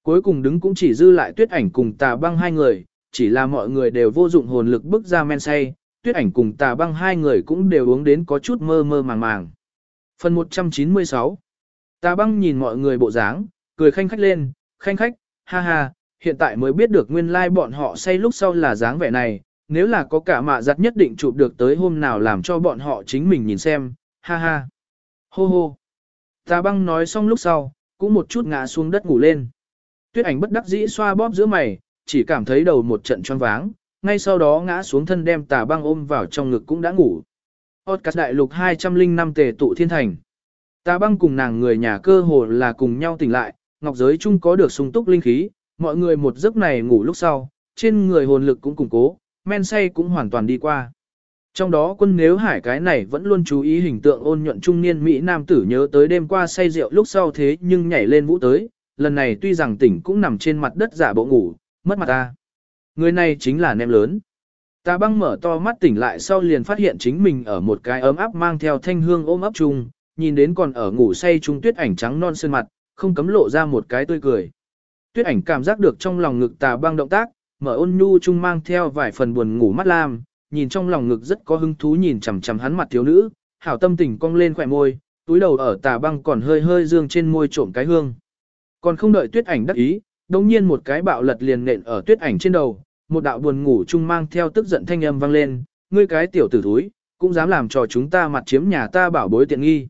Cuối cùng đứng cũng chỉ dư lại tuyết ảnh cùng tà băng hai người, chỉ là mọi người đều vô dụng hồn lực bức ra men say, tuyết ảnh cùng tà băng hai người cũng đều uống đến có chút mơ mơ màng màng. Phần 196 Tà băng nhìn mọi người bộ dáng, cười khanh khách lên, khanh khách, ha ha, hiện tại mới biết được nguyên lai like bọn họ say lúc sau là dáng vẻ này, nếu là có cả mạ giặt nhất định chụp được tới hôm nào làm cho bọn họ chính mình nhìn xem, ha ha. Hô hô. Tà băng nói xong lúc sau, cũng một chút ngã xuống đất ngủ lên. Tuyết ảnh bất đắc dĩ xoa bóp giữa mày, chỉ cảm thấy đầu một trận choáng váng, ngay sau đó ngã xuống thân đem tà băng ôm vào trong ngực cũng đã ngủ. Podcast đại lục 205 tề tụ thiên thành. Tà băng cùng nàng người nhà cơ hồ là cùng nhau tỉnh lại, ngọc giới chung có được sung túc linh khí, mọi người một giấc này ngủ lúc sau, trên người hồn lực cũng củng cố, men say cũng hoàn toàn đi qua. Trong đó quân nếu hải cái này vẫn luôn chú ý hình tượng ôn nhuận trung niên Mỹ Nam tử nhớ tới đêm qua say rượu lúc sau thế nhưng nhảy lên vũ tới, lần này tuy rằng tỉnh cũng nằm trên mặt đất giả bộ ngủ, mất mặt ta. Người này chính là nem lớn. Ta băng mở to mắt tỉnh lại sau liền phát hiện chính mình ở một cái ấm áp mang theo thanh hương ôm ấp chung, nhìn đến còn ở ngủ say trung tuyết ảnh trắng non sơn mặt, không cấm lộ ra một cái tươi cười. Tuyết ảnh cảm giác được trong lòng ngực tà băng động tác, mở ôn nhu chung mang theo vài phần buồn ngủ mắt lam, nhìn trong lòng ngực rất có hứng thú nhìn chằm chằm hắn mặt thiếu nữ, hảo tâm tình cong lên khỏe môi, túi đầu ở tà băng còn hơi hơi dương trên môi trộm cái hương. Còn không đợi tuyết ảnh đắc ý, đồng nhiên một cái bạo lật liền nện ở tuyết ảnh trên đầu, một đạo buồn ngủ chung mang theo tức giận thanh âm vang lên, ngươi cái tiểu tử thúi, cũng dám làm cho chúng ta mặt chiếm nhà ta bảo bối tiện nghi.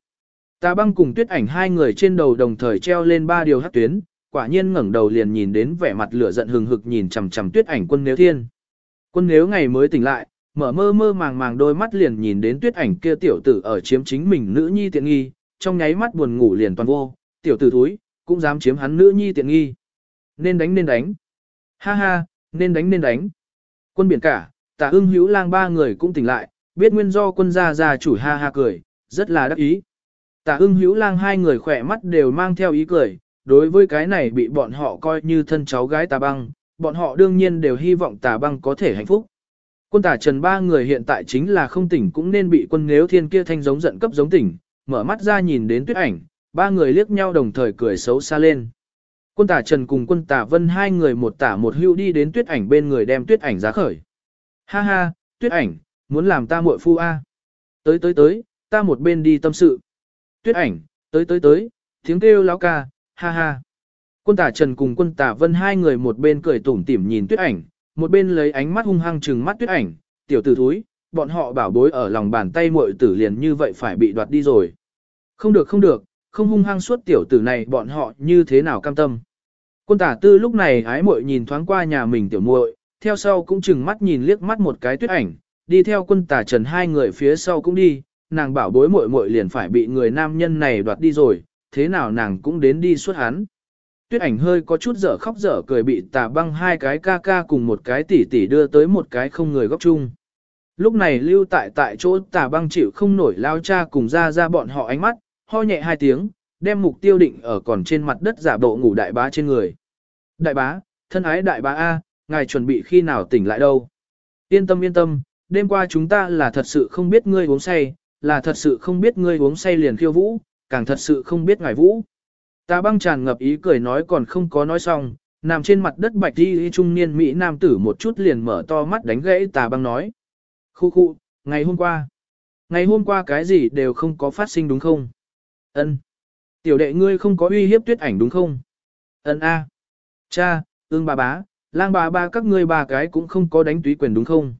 Tà băng cùng tuyết ảnh hai người trên đầu đồng thời treo lên ba điều hát tuyến, quả nhiên ngẩng đầu liền nhìn đến vẻ mặt lửa giận hừng hực nhìn chằm chằm tuyết ảnh quân nếu thiên. Quân nếu ngày mới tỉnh lại, mở mơ mơ màng màng đôi mắt liền nhìn đến tuyết ảnh kia tiểu tử ở chiếm chính mình nữ nhi tiện nghi, trong nháy mắt buồn ngủ liền toàn vô, tiểu tử thúi, cũng dám chiếm hắn nữ nhi tiện nghi. Nên đánh nên đánh. Ha ha, nên đánh nên đánh. Quân biển cả, tả ưng hữu lang ba người cũng tỉnh lại, biết nguyên do quân gia gia chủ ha ha cười, rất là đắc ý. Tả ưng hữu lang hai người khỏe mắt đều mang theo ý cười, đối với cái này bị bọn họ coi như thân cháu gái tà băng, bọn họ đương nhiên đều hy vọng tà băng có thể hạnh phúc. Quân tả trần ba người hiện tại chính là không tỉnh cũng nên bị quân nếu thiên kia thanh giống giận cấp giống tỉnh, mở mắt ra nhìn đến tuyết ảnh, ba người liếc nhau đồng thời cười xấu xa lên. Quân tả trần cùng quân tả vân hai người một tả một hưu đi đến tuyết ảnh bên người đem tuyết ảnh giá khởi. Ha ha, tuyết ảnh, muốn làm ta muội phu a? Tới tới tới, ta một bên đi tâm sự. Tuyết ảnh, tới tới tới, tiếng kêu láo ca, ha ha. Quân tả trần cùng quân tả vân hai người một bên cười tủm tỉm nhìn tuyết ảnh, một bên lấy ánh mắt hung hăng trừng mắt tuyết ảnh, tiểu tử thúi, bọn họ bảo bối ở lòng bàn tay muội tử liền như vậy phải bị đoạt đi rồi. Không được không được, không hung hăng suốt tiểu tử này bọn họ như thế nào cam tâm. Quân tả tư lúc này ái muội nhìn thoáng qua nhà mình tiểu muội, theo sau cũng chừng mắt nhìn liếc mắt một cái tuyết ảnh, đi theo quân tả trần hai người phía sau cũng đi, nàng bảo bối muội muội liền phải bị người nam nhân này đoạt đi rồi, thế nào nàng cũng đến đi suốt hắn. Tuyết ảnh hơi có chút dở khóc dở cười bị tà băng hai cái ca ca cùng một cái tỉ tỉ đưa tới một cái không người góc chung. Lúc này lưu tại tại chỗ tà băng chịu không nổi lao cha cùng ra ra bọn họ ánh mắt, ho nhẹ hai tiếng, đem mục tiêu định ở còn trên mặt đất giả bộ ngủ đại bá trên người. Đại bá, thân ái đại bá A, ngài chuẩn bị khi nào tỉnh lại đâu. Yên tâm yên tâm, đêm qua chúng ta là thật sự không biết ngươi uống say, là thật sự không biết ngươi uống say liền khiêu vũ, càng thật sự không biết ngài vũ. Ta băng tràn ngập ý cười nói còn không có nói xong, nằm trên mặt đất bạch đi trung niên Mỹ nam tử một chút liền mở to mắt đánh gãy tà băng nói. Khu khu, ngày hôm qua, Ngày hôm qua cái gì đều không có phát sinh đúng không? Ân. Tiểu đệ ngươi không có uy hiếp tuyết ảnh đúng không? Ân a. Cha, ương bà bá, lang bà ba các ngươi bà cái cũng không có đánh túy quyền đúng không?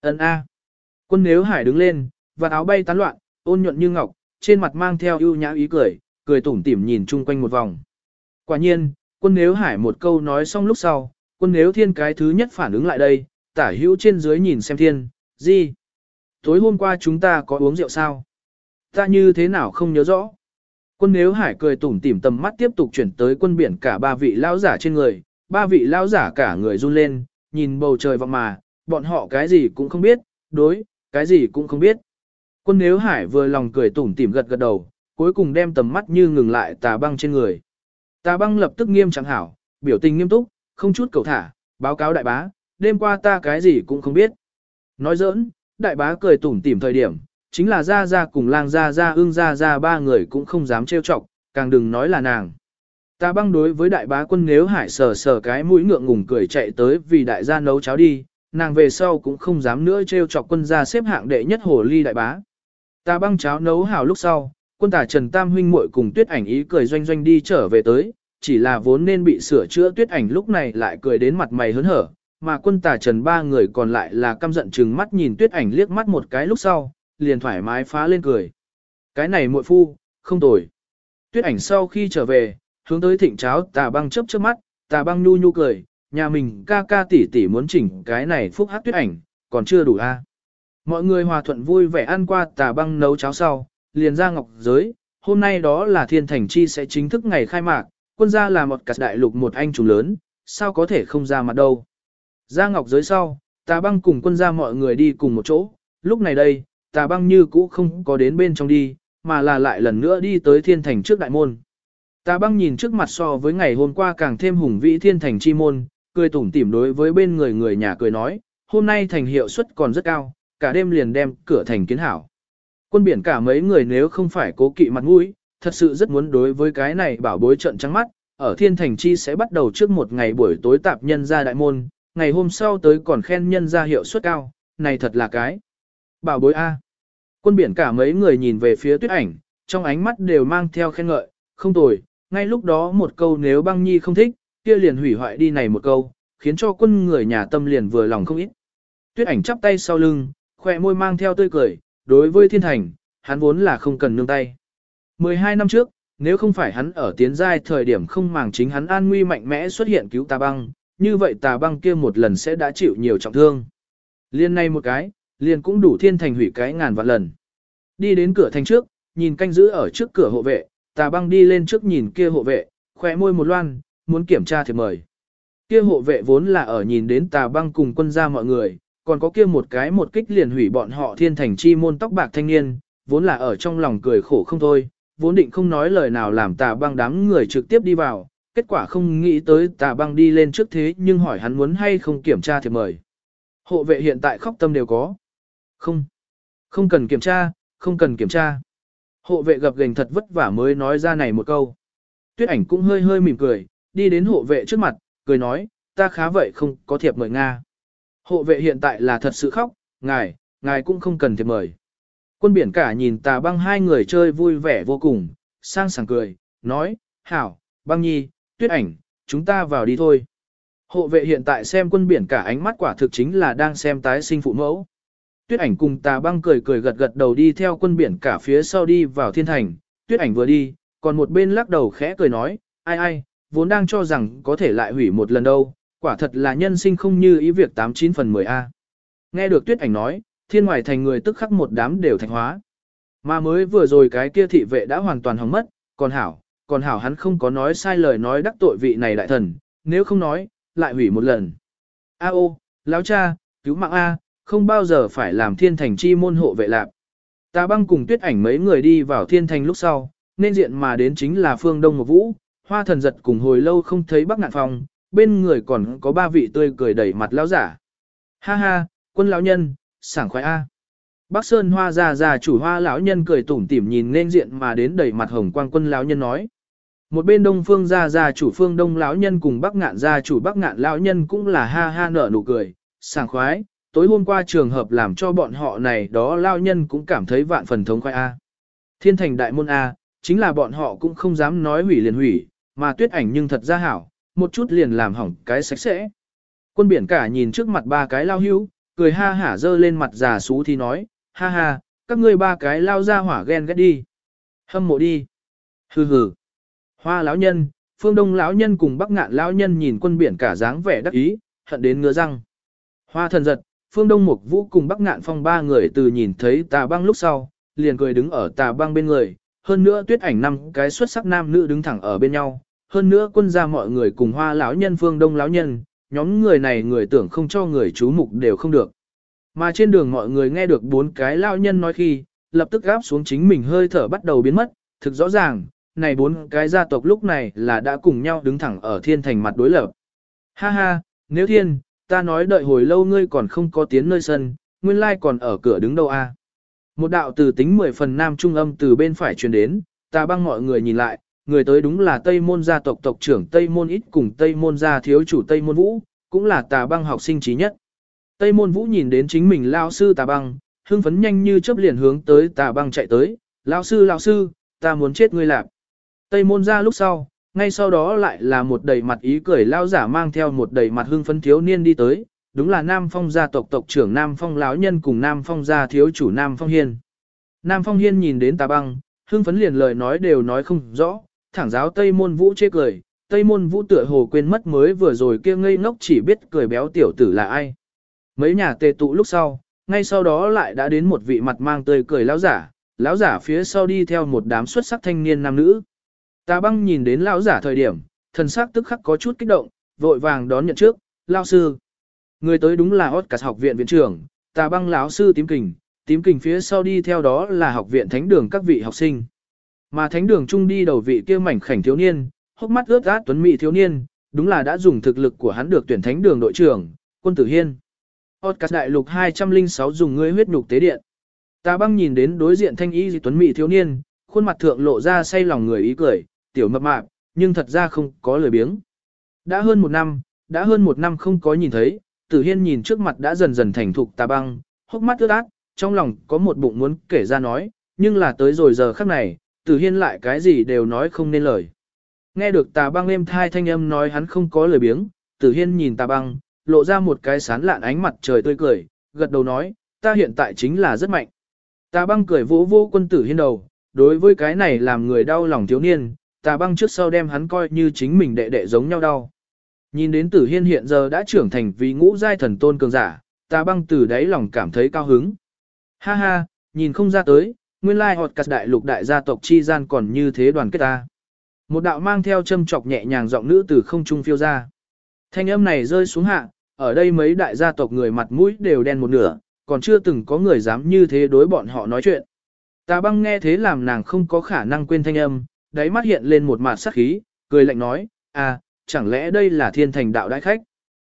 Ân a. Quân nếu hải đứng lên, và áo bay tán loạn, ôn nhuận như ngọc, trên mặt mang theo ưu nhã ý cười, cười tủm tỉm nhìn chung quanh một vòng. Quả nhiên, quân nếu hải một câu nói xong lúc sau, quân nếu thiên cái thứ nhất phản ứng lại đây, tả hữu trên dưới nhìn xem thiên, gì? Tối hôm qua chúng ta có uống rượu sao? Ta như thế nào không nhớ rõ. Quân nếu hải cười tủm tỉm tầm mắt tiếp tục chuyển tới quân biển cả ba vị lão giả trên người, ba vị lão giả cả người run lên, nhìn bầu trời vọng mà, bọn họ cái gì cũng không biết, đối, cái gì cũng không biết. Quân nếu hải vừa lòng cười tủm tỉm gật gật đầu, cuối cùng đem tầm mắt như ngừng lại tà băng trên người. Tà băng lập tức nghiêm chẳng hảo, biểu tình nghiêm túc, không chút cầu thả, báo cáo đại bá, đêm qua ta cái gì cũng không biết. Nói giỡn, đại bá cười tủm tỉm thời điểm, chính là ra ra cùng lang ra ra ưng ra ra ba người cũng không dám trêu chọc, càng đừng nói là nàng. Ta băng đối với đại bá quân nếu hải sờ sờ cái mũi ngượng ngùng cười chạy tới vì đại gia nấu cháo đi, nàng về sau cũng không dám nữa trêu chọc quân gia xếp hạng đệ nhất hồ ly đại bá. Ta băng cháo nấu hảo lúc sau, quân tả Trần Tam huynh muội cùng tuyết ảnh ý cười doanh doanh đi trở về tới, chỉ là vốn nên bị sửa chữa tuyết ảnh lúc này lại cười đến mặt mày hớn hở, mà quân tả Trần ba người còn lại là căm giận chừng mắt nhìn tuyết ảnh liếc mắt một cái lúc sau, liền thoải mái phá lên cười. Cái này muội phu, không tồi. Tuyết ảnh sau khi trở về, hướng tới thịnh cháo tà băng chớp chớp mắt, tà băng nhu nhu cười, nhà mình ca ca tỷ tỷ muốn chỉnh cái này phúc hát tuyết ảnh, còn chưa đủ a. Mọi người hòa thuận vui vẻ ăn qua tà băng nấu cháo sau, liền ra ngọc giới, hôm nay đó là thiên thành chi sẽ chính thức ngày khai mạc, quân gia là một cả đại lục một anh trùng lớn, sao có thể không ra mặt đâu. Ra ngọc giới sau, tà băng cùng quân gia mọi người đi cùng một chỗ, lúc này đây, tà băng như cũ không có đến bên trong đi, mà là lại lần nữa đi tới thiên thành trước đại môn. Tà băng nhìn trước mặt so với ngày hôm qua càng thêm hùng vĩ thiên thành chi môn, cười tủm tỉm đối với bên người người nhà cười nói, hôm nay thành hiệu suất còn rất cao, cả đêm liền đem cửa thành kiến hảo. Quân biển cả mấy người nếu không phải cố kỵ mặt mũi, thật sự rất muốn đối với cái này bảo bối trận trắng mắt, ở thiên thành chi sẽ bắt đầu trước một ngày buổi tối tạp nhân ra đại môn, ngày hôm sau tới còn khen nhân ra hiệu suất cao, này thật là cái. Bảo bối A. Quân biển cả mấy người nhìn về phía tuyết ảnh, trong ánh mắt đều mang theo khen ngợi, không tồi, ngay lúc đó một câu nếu băng nhi không thích, kia liền hủy hoại đi này một câu, khiến cho quân người nhà tâm liền vừa lòng không ít. Tuyết ảnh chắp tay sau lưng, khỏe môi mang theo tươi cười, đối với thiên thành, hắn vốn là không cần nương tay. 12 năm trước, nếu không phải hắn ở tiến giai thời điểm không màng chính hắn an nguy mạnh mẽ xuất hiện cứu tà băng, như vậy tà băng kia một lần sẽ đã chịu nhiều trọng thương. Liên này một cái, liền cũng đủ thiên thành hủy cái ngàn vạn lần. Đi đến cửa thành trước, nhìn canh giữ ở trước cửa hộ vệ, tà băng đi lên trước nhìn kia hộ vệ, khỏe môi một loan, muốn kiểm tra thì mời. Kia hộ vệ vốn là ở nhìn đến tà băng cùng quân gia mọi người, còn có kia một cái một kích liền hủy bọn họ thiên thành chi môn tóc bạc thanh niên, vốn là ở trong lòng cười khổ không thôi, vốn định không nói lời nào làm tà băng đám người trực tiếp đi vào, kết quả không nghĩ tới tà băng đi lên trước thế nhưng hỏi hắn muốn hay không kiểm tra thì mời. Hộ vệ hiện tại khóc tâm đều có. Không. Không cần kiểm tra, không cần kiểm tra. Hộ vệ gặp gành thật vất vả mới nói ra này một câu. Tuyết ảnh cũng hơi hơi mỉm cười, đi đến hộ vệ trước mặt, cười nói, ta khá vậy không có thiệp mời Nga. Hộ vệ hiện tại là thật sự khóc, ngài, ngài cũng không cần thiệp mời. Quân biển cả nhìn tà băng hai người chơi vui vẻ vô cùng, sang sảng cười, nói, hảo, băng nhi, tuyết ảnh, chúng ta vào đi thôi. Hộ vệ hiện tại xem quân biển cả ánh mắt quả thực chính là đang xem tái sinh phụ mẫu. Tuyết ảnh cùng tà băng cười cười gật gật đầu đi theo quân biển cả phía sau đi vào thiên thành, tuyết ảnh vừa đi, còn một bên lắc đầu khẽ cười nói, ai ai, vốn đang cho rằng có thể lại hủy một lần đâu, quả thật là nhân sinh không như ý việc 89 phần 10A. Nghe được tuyết ảnh nói, thiên ngoài thành người tức khắc một đám đều thành hóa. Mà mới vừa rồi cái kia thị vệ đã hoàn toàn hỏng mất, còn hảo, còn hảo hắn không có nói sai lời nói đắc tội vị này đại thần, nếu không nói, lại hủy một lần. A ô, lão cha, cứu mạng A, không bao giờ phải làm thiên thành chi môn hộ vệ lạc. Ta băng cùng tuyết ảnh mấy người đi vào thiên thành lúc sau, nên diện mà đến chính là phương đông một vũ, hoa thần giật cùng hồi lâu không thấy bắc ngạn phòng, bên người còn có ba vị tươi cười đẩy mặt lão giả. Ha ha, quân lão nhân, sảng khoái A. Bắc Sơn Hoa già già chủ hoa lão nhân cười tủm tỉm nhìn nên diện mà đến đẩy mặt hồng quang quân lão nhân nói. Một bên đông phương gia gia chủ phương đông lão nhân cùng bắc ngạn gia chủ bắc ngạn lão nhân cũng là ha ha nở nụ cười, sảng khoái, tối hôm qua trường hợp làm cho bọn họ này đó lão nhân cũng cảm thấy vạn phần thống khoái A. Thiên thành đại môn A, chính là bọn họ cũng không dám nói hủy liền hủy, mà tuyết ảnh nhưng thật ra hảo, một chút liền làm hỏng cái sạch sẽ. Quân biển cả nhìn trước mặt ba cái lao hưu, cười ha hả dơ lên mặt già xú thì nói, ha ha, các ngươi ba cái lao ra hỏa ghen ghét đi. Hâm mộ đi. Hừ hừ. Hoa lão nhân, phương đông lão nhân cùng bắc ngạn lão nhân nhìn quân biển cả dáng vẻ đắc ý, hận đến ngứa răng. Hoa thần giật, phương đông mục vũ cùng bắc ngạn phong ba người từ nhìn thấy tà băng lúc sau, liền cười đứng ở tà băng bên người, hơn nữa tuyết ảnh năm cái xuất sắc nam nữ đứng thẳng ở bên nhau, hơn nữa quân gia mọi người cùng hoa lão nhân phương đông lão nhân, nhóm người này người tưởng không cho người chú mục đều không được. Mà trên đường mọi người nghe được bốn cái lão nhân nói khi, lập tức gáp xuống chính mình hơi thở bắt đầu biến mất, thực rõ ràng, này bốn cái gia tộc lúc này là đã cùng nhau đứng thẳng ở thiên thành mặt đối lập. Ha ha, nếu thiên, ta nói đợi hồi lâu ngươi còn không có tiến nơi sân, nguyên lai còn ở cửa đứng đâu a? Một đạo từ tính 10 phần nam trung âm từ bên phải truyền đến, ta băng mọi người nhìn lại, người tới đúng là Tây Môn gia tộc tộc trưởng Tây Môn ít cùng Tây Môn gia thiếu chủ Tây Môn Vũ, cũng là tà băng học sinh trí nhất. Tây Môn Vũ nhìn đến chính mình lao sư tà băng, hưng phấn nhanh như chớp liền hướng tới tà băng chạy tới, lao sư lao sư, ta muốn chết ngươi lạc. Tây Môn ra lúc sau, ngay sau đó lại là một đầy mặt ý cười lao giả mang theo một đầy mặt hưng phấn thiếu niên đi tới, đúng là Nam Phong gia tộc tộc trưởng Nam Phong lão nhân cùng Nam Phong gia thiếu chủ Nam Phong Hiên. Nam Phong Hiên nhìn đến tà băng, hưng phấn liền lời nói đều nói không rõ, thẳng giáo Tây Môn Vũ chê cười, Tây Môn Vũ tựa hồ quên mất mới vừa rồi kia ngây ngốc chỉ biết cười béo tiểu tử là ai. Mấy nhà tề tụ lúc sau, ngay sau đó lại đã đến một vị mặt mang tươi cười lão giả, lão giả phía sau đi theo một đám xuất sắc thanh niên nam nữ. Tà băng nhìn đến lão giả thời điểm, thần sắc tức khắc có chút kích động, vội vàng đón nhận trước, lão sư. Người tới đúng là Oscar học viện viện trưởng, tà băng lão sư tím kình, tím kình phía sau đi theo đó là học viện thánh đường các vị học sinh. Mà thánh đường trung đi đầu vị kia mảnh khảnh thiếu niên, hốc mắt ướt át tuấn mỹ thiếu niên, đúng là đã dùng thực lực của hắn được tuyển thánh đường đội trưởng, quân tử hiên. Otcas đại lục 206 dùng ngươi huyết nhục tế điện. Tà băng nhìn đến đối diện thanh y tuấn mỹ thiếu niên, khuôn mặt thượng lộ ra say lòng người ý cười, tiểu mập mạp, nhưng thật ra không có lời biếng. Đã hơn một năm, đã hơn một năm không có nhìn thấy, tử hiên nhìn trước mặt đã dần dần thành thục tà băng, hốc mắt ướt át, trong lòng có một bụng muốn kể ra nói, nhưng là tới rồi giờ khắc này, tử hiên lại cái gì đều nói không nên lời. Nghe được tà băng êm thai thanh âm nói hắn không có lời biếng, tử hiên nhìn tà băng, lộ ra một cái sán lạn ánh mặt trời tươi cười, gật đầu nói, ta hiện tại chính là rất mạnh. Tà băng cười vỗ vô quân tử hiên đầu, đối với cái này làm người đau lòng thiếu niên, tà băng trước sau đem hắn coi như chính mình đệ đệ giống nhau đau. Nhìn đến tử hiên hiện giờ đã trưởng thành vì ngũ giai thần tôn cường giả, tà băng từ đáy lòng cảm thấy cao hứng. Ha ha, nhìn không ra tới, nguyên lai họt cắt đại lục đại gia tộc chi gian còn như thế đoàn kết ta. Một đạo mang theo châm chọc nhẹ nhàng giọng nữ từ không trung phiêu ra. Thanh âm này rơi xuống hạ, ở đây mấy đại gia tộc người mặt mũi đều đen một nửa, còn chưa từng có người dám như thế đối bọn họ nói chuyện. Tà băng nghe thế làm nàng không có khả năng quên thanh âm, đáy mắt hiện lên một mặt sắc khí, cười lạnh nói, à, chẳng lẽ đây là thiên thành đạo đại khách.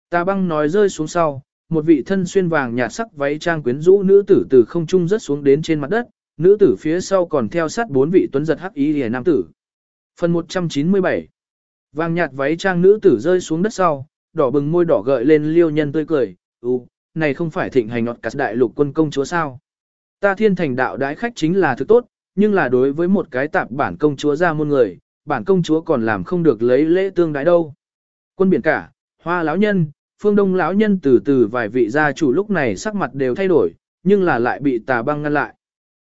Tà băng nói rơi xuống sau, một vị thân xuyên vàng nhạt sắc váy trang quyến rũ nữ tử từ không trung rớt xuống đến trên mặt đất, nữ tử phía sau còn theo sát bốn vị tuấn giật hắc ý lìa nam tử. Phần 197 Vàng nhạt váy trang nữ tử rơi xuống đất sau, đỏ bừng môi đỏ gợi lên liêu nhân tươi cười, ừ, này không phải thịnh hành nọt cả đại lục quân công chúa sao. Ta thiên thành đạo đái khách chính là thứ tốt, nhưng là đối với một cái tạp bản công chúa ra môn người, bản công chúa còn làm không được lấy lễ tương đái đâu. Quân biển cả, hoa lão nhân, phương đông lão nhân từ từ vài vị gia chủ lúc này sắc mặt đều thay đổi, nhưng là lại bị tà băng ngăn lại.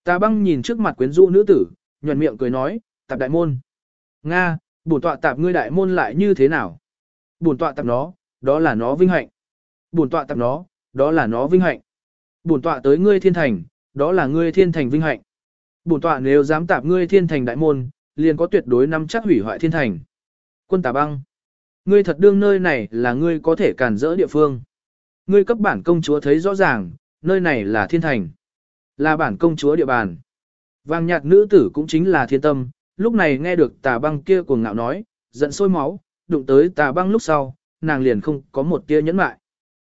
Tà băng nhìn trước mặt quyến rũ nữ tử, nhuận miệng cười nói, tạp đại môn. Nga, bổn tọa tạp ngươi đại môn lại như thế nào? Bổn tọa tạp nó, đó là nó vinh hạnh. Bổn tọa tạp nó, đó là nó vinh hạnh. Bổn tọa tới ngươi thiên thành, đó là ngươi thiên thành vinh hạnh. Bổn tọa nếu dám tạp ngươi thiên thành đại môn, liền có tuyệt đối nắm chắc hủy hoại thiên thành. Quân tà băng. Ngươi thật đương nơi này là ngươi có thể cản rỡ địa phương. Ngươi cấp bản công chúa thấy rõ ràng, nơi này là thiên thành. Là bản công chúa địa bàn. Vàng nhạt nữ tử cũng chính là thiên tâm, lúc này nghe được tà băng kia cuồng ngạo nói, giận sôi máu, đụng tới tà băng lúc sau, nàng liền không có một tia nhẫn mại.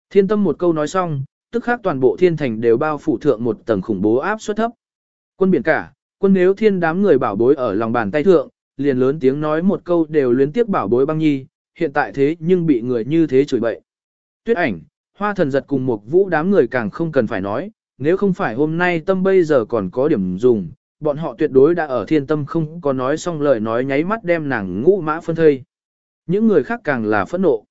Thiên tâm một câu nói xong, tức khác toàn bộ thiên thành đều bao phủ thượng một tầng khủng bố áp suất thấp. Quân biển cả, quân nếu thiên đám người bảo bối ở lòng bàn tay thượng, liền lớn tiếng nói một câu đều luyến tiếc bảo bối băng nhi, hiện tại thế nhưng bị người như thế chửi bậy. Tuyết ảnh, hoa thần giật cùng một vũ đám người càng không cần phải nói, nếu không phải hôm nay tâm bây giờ còn có điểm dùng, bọn họ tuyệt đối đã ở thiên tâm không có nói xong lời nói nháy mắt đem nàng ngũ mã phân thây. Những người khác càng là phẫn nộ.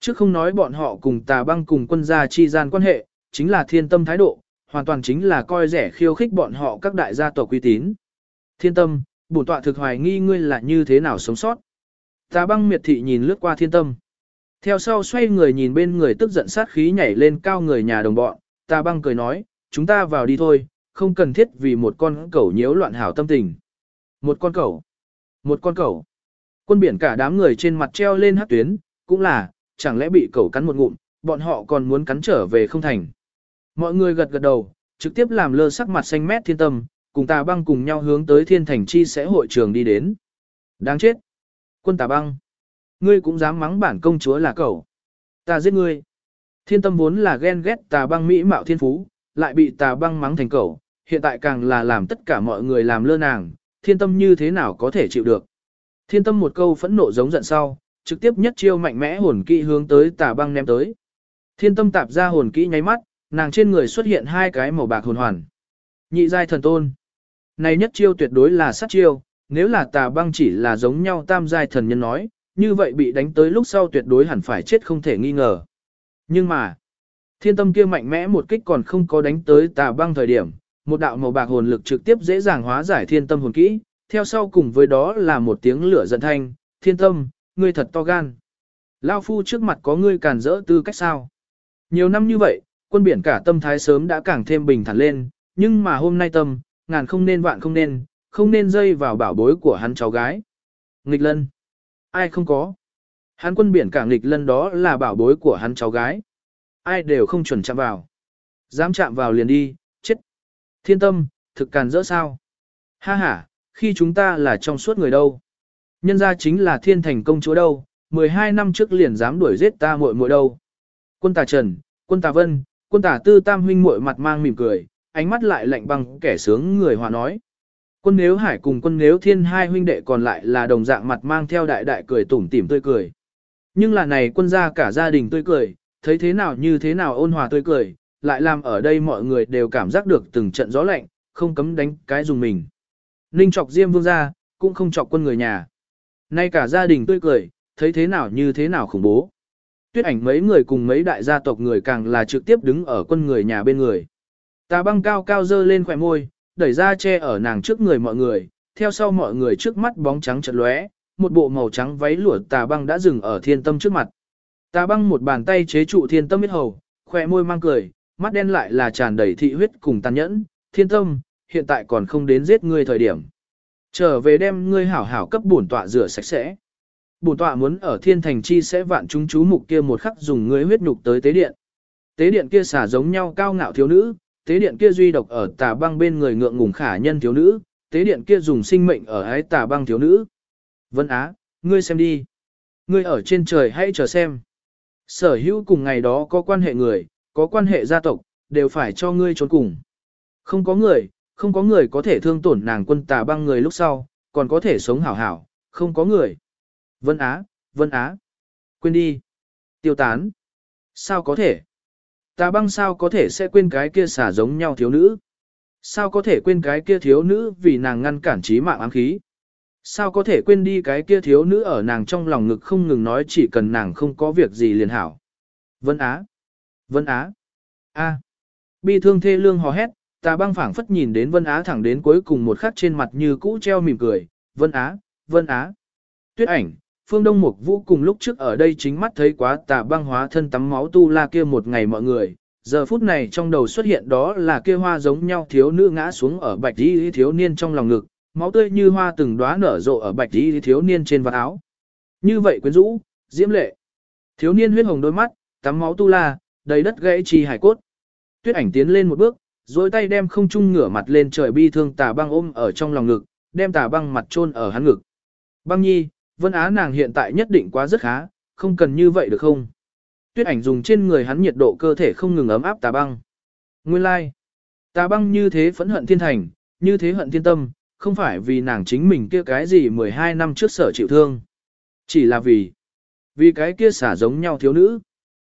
Chứ không nói bọn họ cùng tà băng cùng quân gia chi gian quan hệ, chính là thiên tâm thái độ, hoàn toàn chính là coi rẻ khiêu khích bọn họ các đại gia tộc uy tín. Thiên tâm, bổn tọa thực hoài nghi ngươi là như thế nào sống sót. Tà băng miệt thị nhìn lướt qua thiên tâm. Theo sau xoay người nhìn bên người tức giận sát khí nhảy lên cao người nhà đồng bọn, tà băng cười nói, chúng ta vào đi thôi, không cần thiết vì một con cẩu nhiễu loạn hảo tâm tình. Một con cẩu. Một con cẩu. Quân biển cả đám người trên mặt treo lên hát tuyến, cũng là, chẳng lẽ bị cẩu cắn một ngụm, bọn họ còn muốn cắn trở về không thành. Mọi người gật gật đầu, trực tiếp làm lơ sắc mặt xanh mét thiên tâm, cùng tà băng cùng nhau hướng tới thiên thành chi sẽ hội trường đi đến. Đáng chết. Quân tà băng. Ngươi cũng dám mắng bản công chúa là cẩu. Ta giết ngươi. Thiên tâm vốn là ghen ghét tà băng mỹ mạo thiên phú, lại bị tà băng mắng thành cẩu, hiện tại càng là làm tất cả mọi người làm lơ nàng, thiên tâm như thế nào có thể chịu được. Thiên tâm một câu phẫn nộ giống giận sau, trực tiếp nhất chiêu mạnh mẽ hồn kỹ hướng tới tà băng ném tới. Thiên tâm tạp ra hồn kỹ nháy mắt, nàng trên người xuất hiện hai cái màu bạc hồn hoàn. Nhị giai thần tôn. Này nhất chiêu tuyệt đối là sát chiêu, nếu là tà băng chỉ là giống nhau tam giai thần nhân nói, như vậy bị đánh tới lúc sau tuyệt đối hẳn phải chết không thể nghi ngờ. Nhưng mà, thiên tâm kia mạnh mẽ một kích còn không có đánh tới tà băng thời điểm, một đạo màu bạc hồn lực trực tiếp dễ dàng hóa giải thiên tâm hồn kỹ, theo sau cùng với đó là một tiếng lửa giận thanh, thiên tâm, ngươi thật to gan. Lao phu trước mặt có ngươi càn rỡ tư cách sao. Nhiều năm như vậy, quân biển cả tâm thái sớm đã càng thêm bình thản lên, nhưng mà hôm nay tâm, ngàn không nên vạn không nên, không nên dây vào bảo bối của hắn cháu gái. Nghịch lân. Ai không có. Hắn quân biển cả nghịch lân đó là bảo bối của hắn cháu gái. Ai đều không chuẩn chạm vào. Dám chạm vào liền đi, chết. Thiên tâm, thực càn rỡ sao. Ha ha, khi chúng ta là trong suốt người đâu. Nhân ra chính là thiên thành công chúa đâu, 12 năm trước liền dám đuổi giết ta muội muội đâu. Quân tà Trần, quân tà Vân, quân tà Tư Tam huynh muội mặt mang mỉm cười, ánh mắt lại lạnh băng kẻ sướng người hòa nói. Quân nếu hải cùng quân nếu thiên hai huynh đệ còn lại là đồng dạng mặt mang theo đại đại cười tủm tỉm tươi cười. Nhưng là này quân gia cả gia đình tươi cười, thấy thế nào như thế nào ôn hòa tươi cười, lại làm ở đây mọi người đều cảm giác được từng trận gió lạnh, không cấm đánh cái dùng mình. Ninh chọc diêm vương gia, cũng không chọc quân người nhà. Nay cả gia đình tươi cười, thấy thế nào như thế nào khủng bố. Tuyết ảnh mấy người cùng mấy đại gia tộc người càng là trực tiếp đứng ở quân người nhà bên người. Tà băng cao cao dơ lên khỏe môi, đẩy ra che ở nàng trước người mọi người, theo sau mọi người trước mắt bóng trắng chật lóe, một bộ màu trắng váy lụa tà băng đã dừng ở thiên tâm trước mặt. Tà băng một bàn tay chế trụ thiên tâm biết hầu, khỏe môi mang cười, mắt đen lại là tràn đầy thị huyết cùng tàn nhẫn, thiên tâm, hiện tại còn không đến giết ngươi thời điểm. Trở về đem ngươi hảo hảo cấp bổn tọa rửa sạch sẽ. Bổn tọa muốn ở thiên thành chi sẽ vạn chúng chú mục kia một khắc dùng ngươi huyết nhục tới tế điện. Tế điện kia xả giống nhau cao ngạo thiếu nữ, tế điện kia duy độc ở tà băng bên người ngượng ngùng khả nhân thiếu nữ, tế điện kia dùng sinh mệnh ở ái tà băng thiếu nữ. Vân Á, ngươi xem đi. Ngươi ở trên trời hãy chờ xem. Sở hữu cùng ngày đó có quan hệ người, có quan hệ gia tộc, đều phải cho ngươi trốn cùng. Không có người, không có người có thể thương tổn nàng quân tà băng người lúc sau, còn có thể sống hảo hảo, không có người. Vân Á, Vân Á. Quên đi. Tiêu tán. Sao có thể? Tà băng sao có thể sẽ quên cái kia xả giống nhau thiếu nữ? Sao có thể quên cái kia thiếu nữ vì nàng ngăn cản trí mạng ám khí? Sao có thể quên đi cái kia thiếu nữ ở nàng trong lòng ngực không ngừng nói chỉ cần nàng không có việc gì liền hảo? Vân Á. Vân Á. A. Bi thương thê lương hò hét, tà băng phảng phất nhìn đến Vân Á thẳng đến cuối cùng một khắc trên mặt như cũ treo mỉm cười. Vân Á, Vân Á. Tuyết ảnh, Phương Đông Mục Vũ cùng lúc trước ở đây chính mắt thấy quá tà băng hóa thân tắm máu tu la kia một ngày mọi người. Giờ phút này trong đầu xuất hiện đó là kia hoa giống nhau thiếu nữ ngã xuống ở bạch y thiếu niên trong lòng ngực, máu tươi như hoa từng đóa nở rộ ở bạch y thiếu niên trên vạt áo. Như vậy quyến rũ, diễm lệ. Thiếu niên huyết hồng đôi mắt, tắm máu tu la, đầy đất gãy chi hải cốt. Tuyết ảnh tiến lên một bước, rồi tay đem không trung ngửa mặt lên trời bi thương tà băng ôm ở trong lòng ngực, đem tà băng mặt chôn ở hắn ngực. Băng nhi, Vân Á nàng hiện tại nhất định quá rất khá, không cần như vậy được không? Tuyết ảnh dùng trên người hắn nhiệt độ cơ thể không ngừng ấm áp tà băng. Nguyên lai, like. tà băng như thế phẫn hận thiên thành, như thế hận thiên tâm, không phải vì nàng chính mình kia cái gì 12 năm trước sở chịu thương. Chỉ là vì, vì cái kia xả giống nhau thiếu nữ.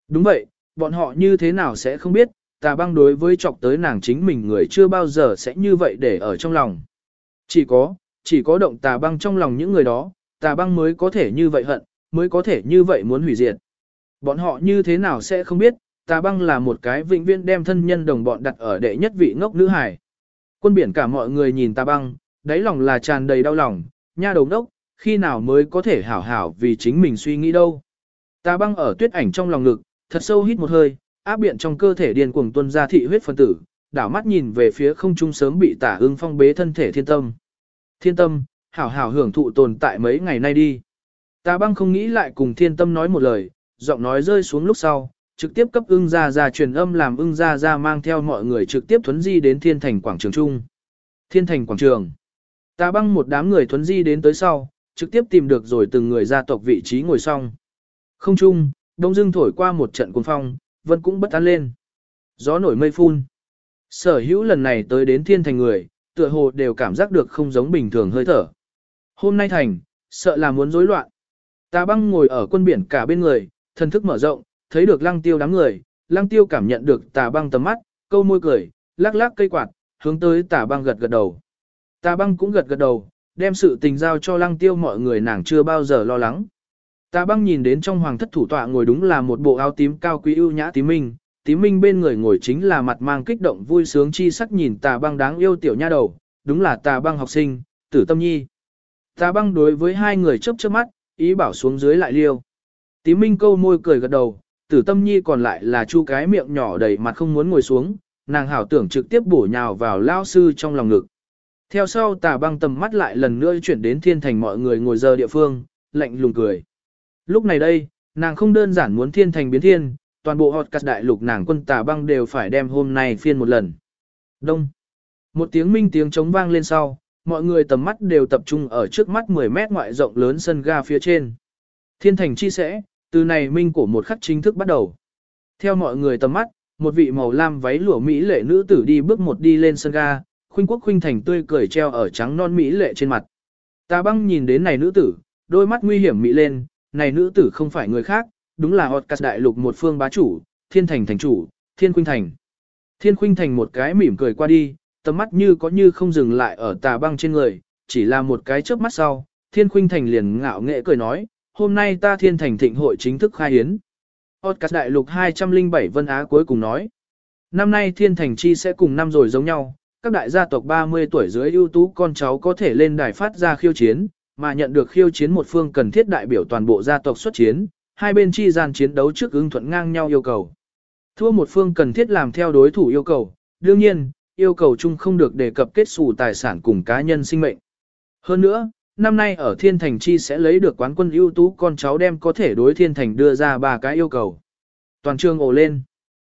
Đúng vậy, bọn họ như thế nào sẽ không biết, tà băng đối với chọc tới nàng chính mình người chưa bao giờ sẽ như vậy để ở trong lòng. Chỉ có, chỉ có động tà băng trong lòng những người đó, tà băng mới có thể như vậy hận, mới có thể như vậy muốn hủy diệt. Bọn họ như thế nào sẽ không biết, tà băng là một cái vĩnh viễn đem thân nhân đồng bọn đặt ở đệ nhất vị ngốc nữ hải. Quân biển cả mọi người nhìn tà băng, đáy lòng là tràn đầy đau lòng, nha đầu đốc, khi nào mới có thể hảo hảo vì chính mình suy nghĩ đâu. Ta băng ở tuyết ảnh trong lòng ngực, thật sâu hít một hơi, áp biện trong cơ thể điên cuồng tuân ra thị huyết phân tử, đảo mắt nhìn về phía không trung sớm bị tả ưng phong bế thân thể thiên tâm. Thiên tâm, hảo hảo hưởng thụ tồn tại mấy ngày nay đi. Ta băng không nghĩ lại cùng thiên tâm nói một lời, giọng nói rơi xuống lúc sau, trực tiếp cấp ưng ra ra truyền âm làm ưng ra ra mang theo mọi người trực tiếp thuấn di đến thiên thành quảng trường trung. Thiên thành quảng trường. Tà băng một đám người thuấn di đến tới sau, trực tiếp tìm được rồi từng người gia tộc vị trí ngồi xong. Không chung, đông Dương thổi qua một trận cuồng phong, vân cũng bất an lên. Gió nổi mây phun. Sở hữu lần này tới đến thiên thành người, tựa hồ đều cảm giác được không giống bình thường hơi thở. Hôm nay thành, sợ là muốn rối loạn. Tà băng ngồi ở quân biển cả bên người, thân thức mở rộng, thấy được lăng tiêu đám người, lăng tiêu cảm nhận được tà băng tầm mắt, câu môi cười, lắc lắc cây quạt, hướng tới tà băng gật gật đầu. Tà băng cũng gật gật đầu, đem sự tình giao cho lăng tiêu mọi người nàng chưa bao giờ lo lắng. Tà băng nhìn đến trong hoàng thất thủ tọa ngồi đúng là một bộ áo tím cao quý ưu nhã tím minh, tím minh bên người ngồi chính là mặt mang kích động vui sướng chi sắc nhìn tà băng đáng yêu tiểu nha đầu, đúng là tà băng học sinh, tử tâm nhi. Tà băng đối với hai người chớp chớp mắt, ý bảo xuống dưới lại liêu. Tím minh câu môi cười gật đầu, tử tâm nhi còn lại là chu cái miệng nhỏ đầy mặt không muốn ngồi xuống, nàng hảo tưởng trực tiếp bổ nhào vào lao sư trong lòng ngực. Theo sau tà băng tầm mắt lại lần nữa chuyển đến thiên thành mọi người ngồi giờ địa phương, lạnh lùng cười. Lúc này đây, nàng không đơn giản muốn thiên thành biến thiên, toàn bộ họt cắt đại lục nàng quân tà băng đều phải đem hôm nay phiên một lần. Đông. Một tiếng minh tiếng trống vang lên sau, mọi người tầm mắt đều tập trung ở trước mắt 10 mét ngoại rộng lớn sân ga phía trên. Thiên thành chi sẽ, từ này minh của một khắc chính thức bắt đầu. Theo mọi người tầm mắt, một vị màu lam váy lụa mỹ lệ nữ tử đi bước một đi lên sân ga, khuynh quốc khuynh thành tươi cười treo ở trắng non mỹ lệ trên mặt. Tà băng nhìn đến này nữ tử, đôi mắt nguy hiểm mỹ lên, này nữ tử không phải người khác, đúng là họt cắt đại lục một phương bá chủ, thiên thành thành chủ, thiên khuynh thành. Thiên khuynh thành một cái mỉm cười qua đi, tầm mắt như có như không dừng lại ở tà băng trên người, chỉ là một cái chớp mắt sau, thiên khuynh thành liền ngạo nghệ cười nói, hôm nay ta thiên thành thịnh hội chính thức khai hiến. Podcast đại lục 207 Vân Á cuối cùng nói, năm nay thiên thành chi sẽ cùng năm rồi giống nhau, các đại gia tộc 30 tuổi dưới ưu tú con cháu có thể lên đài phát ra khiêu chiến, mà nhận được khiêu chiến một phương cần thiết đại biểu toàn bộ gia tộc xuất chiến, hai bên chi gian chiến đấu trước ứng thuận ngang nhau yêu cầu. Thua một phương cần thiết làm theo đối thủ yêu cầu, đương nhiên, yêu cầu chung không được đề cập kết xù tài sản cùng cá nhân sinh mệnh. Hơn nữa, năm nay ở Thiên Thành Chi sẽ lấy được quán quân ưu tú con cháu đem có thể đối Thiên Thành đưa ra ba cái yêu cầu. Toàn trường ồ lên.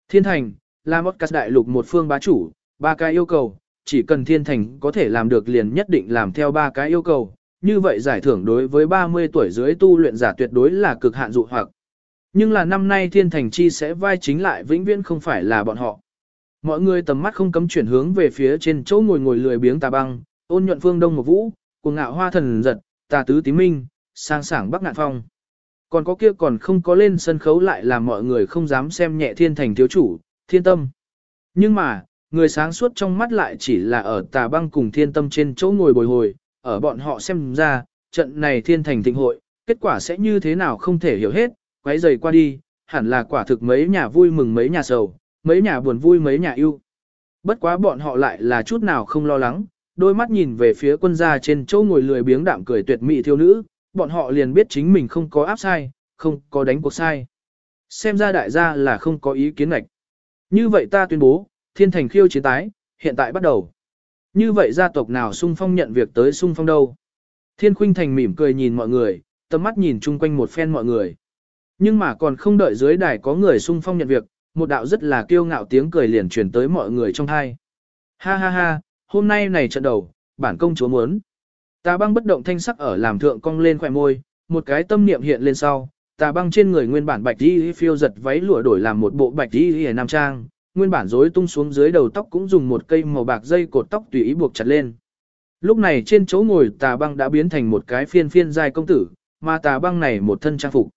Thiên Thành, là một cắt đại lục một phương bá chủ, ba cái yêu cầu, chỉ cần Thiên Thành có thể làm được liền nhất định làm theo ba cái yêu cầu. Như vậy giải thưởng đối với 30 tuổi dưới tu luyện giả tuyệt đối là cực hạn dụ hoặc. Nhưng là năm nay Thiên Thành Chi sẽ vai chính lại vĩnh viễn không phải là bọn họ. Mọi người tầm mắt không cấm chuyển hướng về phía trên chỗ ngồi ngồi lười biếng tà băng, ôn nhuận phương đông một vũ, cuồng ngạo hoa thần giật, tà tứ tí minh, sang sảng bắc ngạn phong. Còn có kia còn không có lên sân khấu lại làm mọi người không dám xem nhẹ thiên thành thiếu chủ, thiên tâm. Nhưng mà, người sáng suốt trong mắt lại chỉ là ở tà băng cùng thiên tâm trên chỗ ngồi bồi hồi, ở bọn họ xem ra, trận này thiên thành thịnh hội, kết quả sẽ như thế nào không thể hiểu hết, quấy rầy qua đi, hẳn là quả thực mấy nhà vui mừng mấy nhà sầu, mấy nhà buồn vui mấy nhà yêu. Bất quá bọn họ lại là chút nào không lo lắng, đôi mắt nhìn về phía quân gia trên chỗ ngồi lười biếng đạm cười tuyệt mỹ thiếu nữ, bọn họ liền biết chính mình không có áp sai, không có đánh cuộc sai. Xem ra đại gia là không có ý kiến ngạch. Như vậy ta tuyên bố, thiên thành khiêu chiến tái, hiện tại bắt đầu. Như vậy gia tộc nào sung phong nhận việc tới sung phong đâu? Thiên khuynh thành mỉm cười nhìn mọi người, tầm mắt nhìn chung quanh một phen mọi người. Nhưng mà còn không đợi dưới đài có người sung phong nhận việc, một đạo rất là kiêu ngạo tiếng cười liền truyền tới mọi người trong hai. Ha ha ha, hôm nay này trận đầu, bản công chúa muốn. Tà băng bất động thanh sắc ở làm thượng cong lên khỏe môi, một cái tâm niệm hiện lên sau, tà băng trên người nguyên bản bạch đi phiêu giật váy lụa đổi làm một bộ bạch đi hề nam trang, nguyên bản rối tung xuống dưới đầu tóc cũng dùng một cây màu bạc dây cột tóc tùy ý buộc chặt lên. Lúc này trên chỗ ngồi tà băng đã biến thành một cái phiên phiên dài công tử, mà tà băng này một thân trang phục.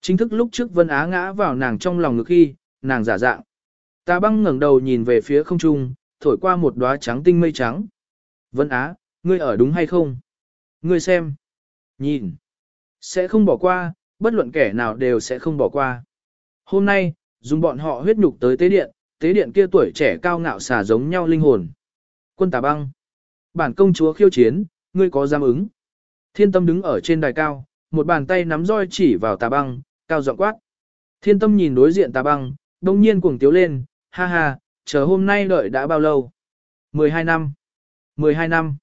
Chính thức lúc trước Vân Á ngã vào nàng trong lòng ngực khi, nàng giả dạng. Tà băng ngẩng đầu nhìn về phía không trung, thổi qua một đóa trắng tinh mây trắng. Vân Á, ngươi ở đúng hay không? Ngươi xem. Nhìn. Sẽ không bỏ qua, bất luận kẻ nào đều sẽ không bỏ qua. Hôm nay, dùng bọn họ huyết nhục tới tế điện, tế điện kia tuổi trẻ cao ngạo xà giống nhau linh hồn. Quân tà băng. Bản công chúa khiêu chiến, ngươi có dám ứng. Thiên tâm đứng ở trên đài cao, một bàn tay nắm roi chỉ vào tà băng, cao giọng quát. Thiên tâm nhìn đối diện tà băng, đông nhiên cuồng tiếu lên, ha ha, chờ hôm nay đợi đã bao lâu? 12 năm. 12 năm.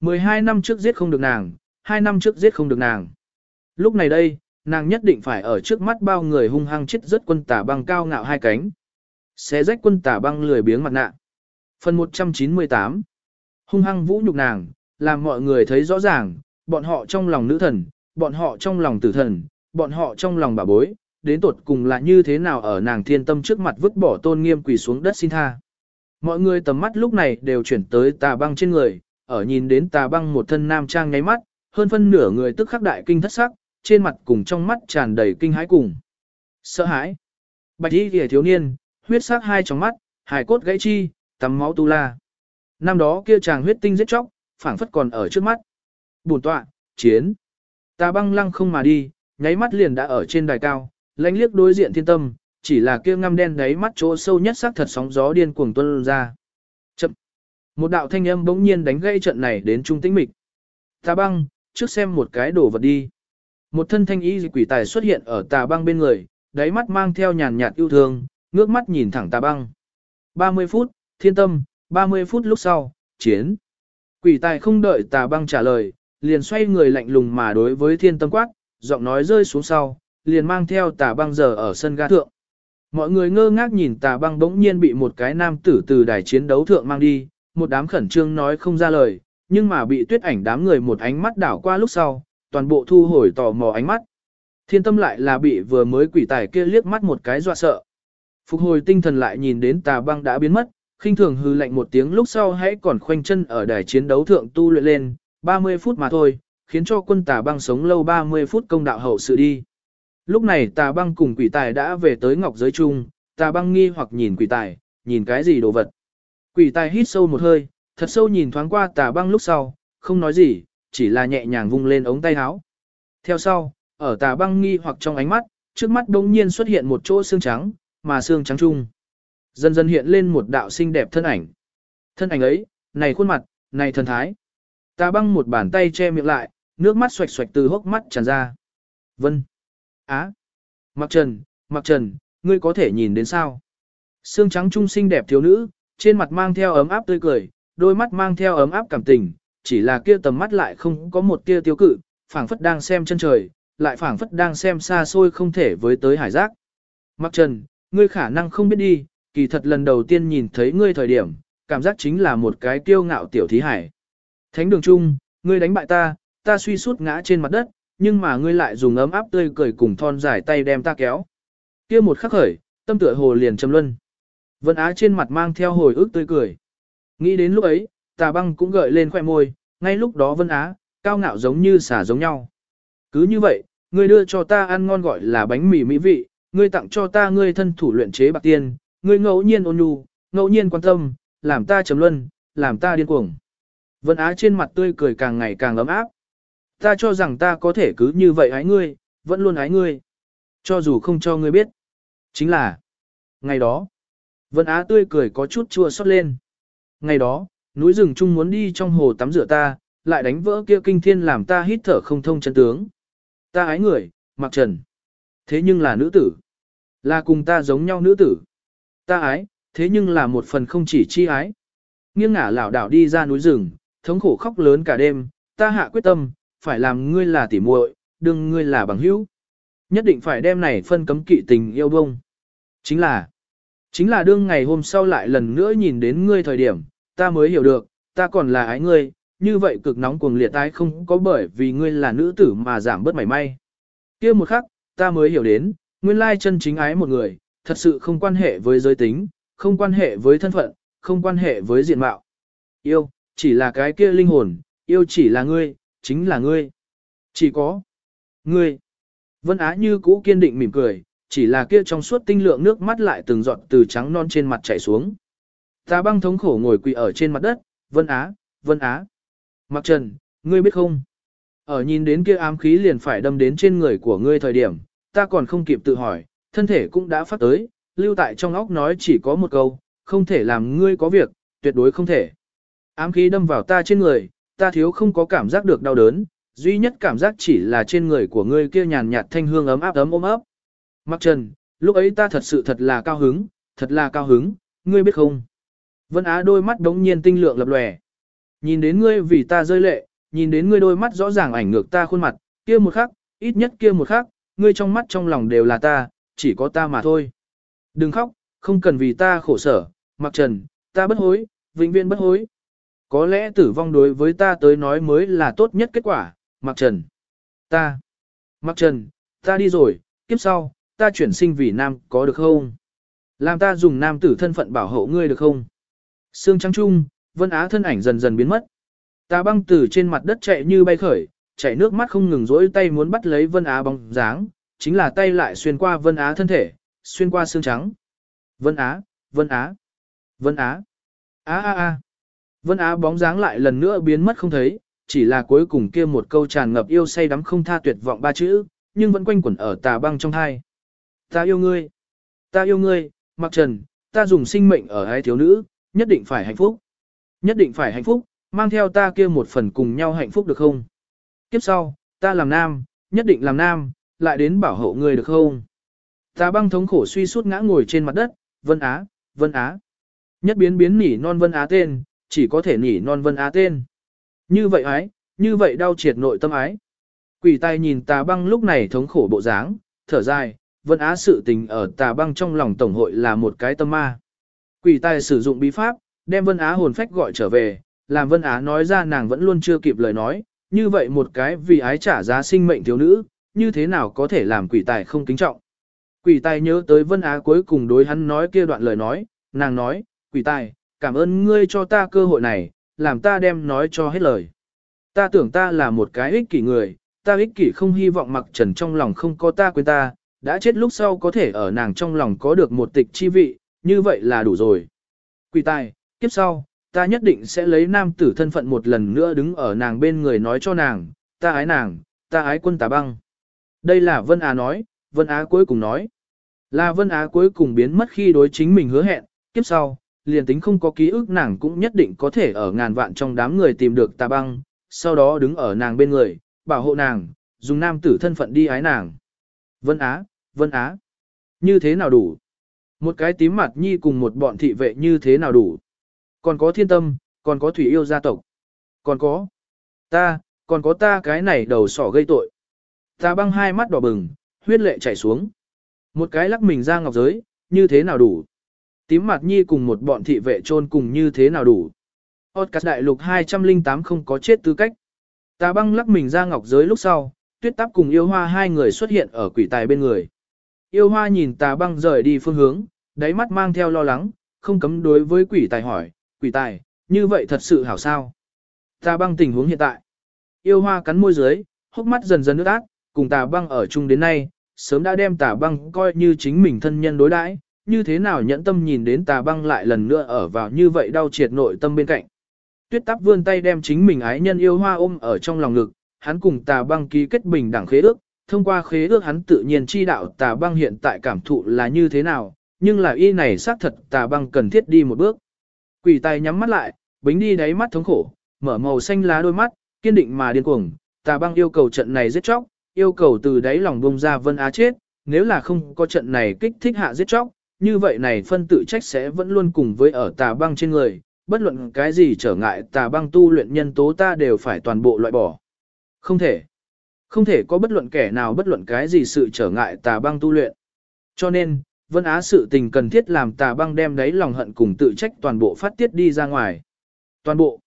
12 năm trước giết không được nàng, 2 năm trước giết không được nàng. Lúc này đây, nàng nhất định phải ở trước mắt bao người hung hăng chết rất quân tà băng cao ngạo hai cánh. Xé rách quân tà băng lười biếng mặt nạ. Phần 198 Hung hăng vũ nhục nàng, làm mọi người thấy rõ ràng, bọn họ trong lòng nữ thần, bọn họ trong lòng tử thần, bọn họ trong lòng bà bối, đến tột cùng là như thế nào ở nàng thiên tâm trước mặt vứt bỏ tôn nghiêm quỳ xuống đất xin tha. Mọi người tầm mắt lúc này đều chuyển tới tà băng trên người, ở nhìn đến tà băng một thân nam trang nháy mắt, hơn phân nửa người tức khắc đại kinh thất sắc, trên mặt cùng trong mắt tràn đầy kinh hãi cùng. Sợ hãi. Bạch y kìa thiếu niên, huyết sắc hai trong mắt, hài cốt gãy chi, tắm máu tu la. Năm đó kia chàng huyết tinh giết chóc, phảng phất còn ở trước mắt. Bùn tọa, chiến. ta băng lăng không mà đi, nháy mắt liền đã ở trên đài cao, lãnh liếc đối diện thiên tâm, chỉ là kia ngăm đen đáy mắt chỗ sâu nhất sắc thật sóng gió điên cuồng tuôn ra. Chậm. Một đạo thanh âm bỗng nhiên đánh gây trận này đến trung tĩnh mịch. ta băng, trước xem một cái đồ vật đi. Một thân thanh y quỷ tài xuất hiện ở tà băng bên người, đáy mắt mang theo nhàn nhạt yêu thương, ngước mắt nhìn thẳng tà băng. 30 phút, thiên tâm, 30 phút lúc sau, chiến. Quỷ tài không đợi tà băng trả lời, liền xoay người lạnh lùng mà đối với thiên tâm quát, giọng nói rơi xuống sau, liền mang theo tà băng giờ ở sân ga thượng. Mọi người ngơ ngác nhìn tà băng bỗng nhiên bị một cái nam tử từ đài chiến đấu thượng mang đi, một đám khẩn trương nói không ra lời, nhưng mà bị tuyết ảnh đám người một ánh mắt đảo qua lúc sau, toàn bộ thu hồi tò mò ánh mắt. Thiên tâm lại là bị vừa mới quỷ tài kia liếc mắt một cái dọa sợ. Phục hồi tinh thần lại nhìn đến tà băng đã biến mất, khinh thường hư lạnh một tiếng lúc sau hãy còn khoanh chân ở đài chiến đấu thượng tu luyện lên, 30 phút mà thôi, khiến cho quân tà băng sống lâu 30 phút công đạo hậu sự đi. Lúc này tà băng cùng quỷ tài đã về tới ngọc giới chung, tà băng nghi hoặc nhìn quỷ tài, nhìn cái gì đồ vật. Quỷ tài hít sâu một hơi, thật sâu nhìn thoáng qua tà băng lúc sau, không nói gì, chỉ là nhẹ nhàng vung lên ống tay áo. Theo sau, ở tà băng nghi hoặc trong ánh mắt, trước mắt đống nhiên xuất hiện một chỗ xương trắng, mà xương trắng trung, Dần dần hiện lên một đạo xinh đẹp thân ảnh. Thân ảnh ấy, này khuôn mặt, này thần thái. ta băng một bàn tay che miệng lại, nước mắt xoạch xoạch từ hốc mắt tràn ra. Vân. Á. Mặc trần, mặc trần, ngươi có thể nhìn đến sao? Xương trắng trung xinh đẹp thiếu nữ, trên mặt mang theo ấm áp tươi cười, đôi mắt mang theo ấm áp cảm tình, chỉ là kia tầm mắt lại không có một tia tiêu cự, phảng phất đang xem chân trời, lại phảng phất đang xem xa xôi không thể với tới hải giác. Mặc trần, ngươi khả năng không biết đi, kỳ thật lần đầu tiên nhìn thấy ngươi thời điểm, cảm giác chính là một cái kiêu ngạo tiểu thí hải. Thánh đường trung, ngươi đánh bại ta, ta suy sút ngã trên mặt đất, nhưng mà ngươi lại dùng ấm áp tươi cười cùng thon dài tay đem ta kéo. Kia một khắc khởi, tâm tựa hồ liền trầm luân. Vân Á trên mặt mang theo hồi ức tươi cười. Nghĩ đến lúc ấy, tà băng cũng gợi lên khoẻ môi, ngay lúc đó Vân Á, cao ngạo giống như xả giống nhau. Cứ như vậy, ngươi đưa cho ta ăn ngon gọi là bánh mì mỹ vị, ngươi tặng cho ta ngươi thân thủ luyện chế bạc tiên, ngươi ngẫu nhiên ôn nhu, ngẫu nhiên quan tâm, làm ta trầm luân, làm ta điên cuồng. Vân Á trên mặt tươi cười càng ngày càng ấm áp. Ta cho rằng ta có thể cứ như vậy ái ngươi, vẫn luôn ái ngươi. Cho dù không cho ngươi biết. Chính là, ngày đó, Vân Á tươi cười có chút chua xót lên. Ngày đó, núi rừng chung muốn đi trong hồ tắm rửa ta, lại đánh vỡ kia kinh thiên làm ta hít thở không thông chân tướng. Ta ái người, mặc trần. Thế nhưng là nữ tử. Là cùng ta giống nhau nữ tử. Ta ái, thế nhưng là một phần không chỉ chi ái. Nghiêng ngả lảo đảo đi ra núi rừng, thống khổ khóc lớn cả đêm, ta hạ quyết tâm, phải làm ngươi là tỉ muội, đừng ngươi là bằng hữu. Nhất định phải đem này phân cấm kỵ tình yêu bông. Chính là, chính là đương ngày hôm sau lại lần nữa nhìn đến ngươi thời điểm, ta mới hiểu được, ta còn là ái ngươi, như vậy cực nóng cuồng liệt ái không có bởi vì ngươi là nữ tử mà giảm bớt mảy may. kia một khắc, ta mới hiểu đến, nguyên lai chân chính ái một người, thật sự không quan hệ với giới tính, không quan hệ với thân phận, không quan hệ với diện mạo. Yêu, chỉ là cái kia linh hồn, yêu chỉ là ngươi, chính là ngươi. Chỉ có ngươi. Vân Á như cũ kiên định mỉm cười, chỉ là kia trong suốt tinh lượng nước mắt lại từng giọt từ trắng non trên mặt chảy xuống. Ta băng thống khổ ngồi quỳ ở trên mặt đất, Vân Á, Vân Á. Mặc trần, ngươi biết không? Ở nhìn đến kia ám khí liền phải đâm đến trên người của ngươi thời điểm, ta còn không kịp tự hỏi, thân thể cũng đã phát tới, lưu tại trong óc nói chỉ có một câu, không thể làm ngươi có việc, tuyệt đối không thể. Ám khí đâm vào ta trên người, ta thiếu không có cảm giác được đau đớn, duy nhất cảm giác chỉ là trên người của ngươi kia nhàn nhạt thanh hương ấm áp ấm ôm ấp. Mặc trần, lúc ấy ta thật sự thật là cao hứng, thật là cao hứng, ngươi biết không? Vân Á đôi mắt đống nhiên tinh lượng lập lòe. Nhìn đến ngươi vì ta rơi lệ, nhìn đến ngươi đôi mắt rõ ràng ảnh ngược ta khuôn mặt, kia một khắc, ít nhất kia một khắc, ngươi trong mắt trong lòng đều là ta, chỉ có ta mà thôi. Đừng khóc, không cần vì ta khổ sở, mặc trần, ta bất hối, vĩnh viễn bất hối. Có lẽ tử vong đối với ta tới nói mới là tốt nhất kết quả, mặc trần. Ta, mặc trần, ta đi rồi, kiếp sau, ta chuyển sinh vì nam có được không? Làm ta dùng nam tử thân phận bảo hộ ngươi được không? Sương trắng trung, Vân Á thân ảnh dần dần biến mất. Ta băng từ trên mặt đất chạy như bay khởi, chạy nước mắt không ngừng rỗi tay muốn bắt lấy Vân Á bóng dáng, chính là tay lại xuyên qua Vân Á thân thể, xuyên qua xương trắng. Vân Á, Vân Á, Vân Á, á á á. Vân Á bóng dáng lại lần nữa biến mất không thấy, chỉ là cuối cùng kia một câu tràn ngập yêu say đắm không tha tuyệt vọng ba chữ, nhưng vẫn quanh quẩn ở tà băng trong hai. Ta yêu ngươi, ta yêu ngươi, mặc trần, ta dùng sinh mệnh ở hai thiếu nữ, nhất định phải hạnh phúc. Nhất định phải hạnh phúc, mang theo ta kia một phần cùng nhau hạnh phúc được không? Kiếp sau, ta làm nam, nhất định làm nam, lại đến bảo hộ ngươi được không? Ta băng thống khổ suy suốt ngã ngồi trên mặt đất, Vân Á, Vân Á. Nhất biến biến nỉ non Vân Á tên, chỉ có thể nỉ non Vân Á tên. Như vậy ái, như vậy đau triệt nội tâm ái. Quỷ tai nhìn tà băng lúc này thống khổ bộ dáng, thở dài, Vân Á sự tình ở tà băng trong lòng tổng hội là một cái tâm ma. Quỷ tai sử dụng bí pháp, đem Vân Á hồn phách gọi trở về, làm Vân Á nói ra nàng vẫn luôn chưa kịp lời nói, như vậy một cái vì ái trả giá sinh mệnh thiếu nữ, như thế nào có thể làm quỷ tài không kính trọng. Quỷ tài nhớ tới Vân Á cuối cùng đối hắn nói kia đoạn lời nói, nàng nói, quỷ tài, cảm ơn ngươi cho ta cơ hội này, làm ta đem nói cho hết lời. Ta tưởng ta là một cái ích kỷ người, ta ích kỷ không hy vọng mặc trần trong lòng không có ta quên ta, đã chết lúc sau có thể ở nàng trong lòng có được một tịch chi vị, như vậy là đủ rồi. Quỷ tài, kiếp sau, ta nhất định sẽ lấy nam tử thân phận một lần nữa đứng ở nàng bên người nói cho nàng, ta ái nàng, ta ái quân tà băng. Đây là Vân Á nói, Vân Á cuối cùng nói. Là Vân Á cuối cùng biến mất khi đối chính mình hứa hẹn, kiếp sau, liền tính không có ký ức nàng cũng nhất định có thể ở ngàn vạn trong đám người tìm được tà băng, sau đó đứng ở nàng bên người, bảo hộ nàng, dùng nam tử thân phận đi ái nàng. Vân Á, Vân Á, như thế nào đủ? Một cái tím mặt nhi cùng một bọn thị vệ như thế nào đủ? Còn có thiên tâm, còn có thủy yêu gia tộc. Còn có ta, còn có ta cái này đầu sỏ gây tội. Ta băng hai mắt đỏ bừng, huyết lệ chảy xuống. Một cái lắc mình ra ngọc giới, như thế nào đủ? Tím mặt nhi cùng một bọn thị vệ trôn cùng như thế nào đủ? Podcast đại lục 208 không có chết tư cách. Ta băng lắc mình ra ngọc giới lúc sau, tuyết táp cùng yêu hoa hai người xuất hiện ở quỷ tài bên người. Yêu hoa nhìn tà băng rời đi phương hướng, đáy mắt mang theo lo lắng, không cấm đối với quỷ tài hỏi, quỷ tài, như vậy thật sự hảo sao? Tà băng tình huống hiện tại. Yêu hoa cắn môi dưới, hốc mắt dần dần nước ác, cùng tà băng ở chung đến nay, sớm đã đem tà băng coi như chính mình thân nhân đối đãi, như thế nào nhẫn tâm nhìn đến tà băng lại lần nữa ở vào như vậy đau triệt nội tâm bên cạnh. Tuyết táp vươn tay đem chính mình ái nhân yêu hoa ôm ở trong lòng ngực, hắn cùng tà băng ký kết bình đẳng khế ước, thông qua khế ước hắn tự nhiên chi đạo tà băng hiện tại cảm thụ là như thế nào, nhưng là y này xác thật tà băng cần thiết đi một bước. Quỷ tài nhắm mắt lại, bính đi đáy mắt thống khổ, mở màu xanh lá đôi mắt, kiên định mà điên cuồng, tà băng yêu cầu trận này giết chóc, yêu cầu từ đáy lòng bông ra vân á chết, nếu là không có trận này kích thích hạ giết chóc, như vậy này phân tự trách sẽ vẫn luôn cùng với ở tà băng trên người, bất luận cái gì trở ngại tà băng tu luyện nhân tố ta đều phải toàn bộ loại bỏ. Không thể. Không thể có bất luận kẻ nào bất luận cái gì sự trở ngại tà băng tu luyện. Cho nên, Vân Á sự tình cần thiết làm tà băng đem đấy lòng hận cùng tự trách toàn bộ phát tiết đi ra ngoài. Toàn bộ.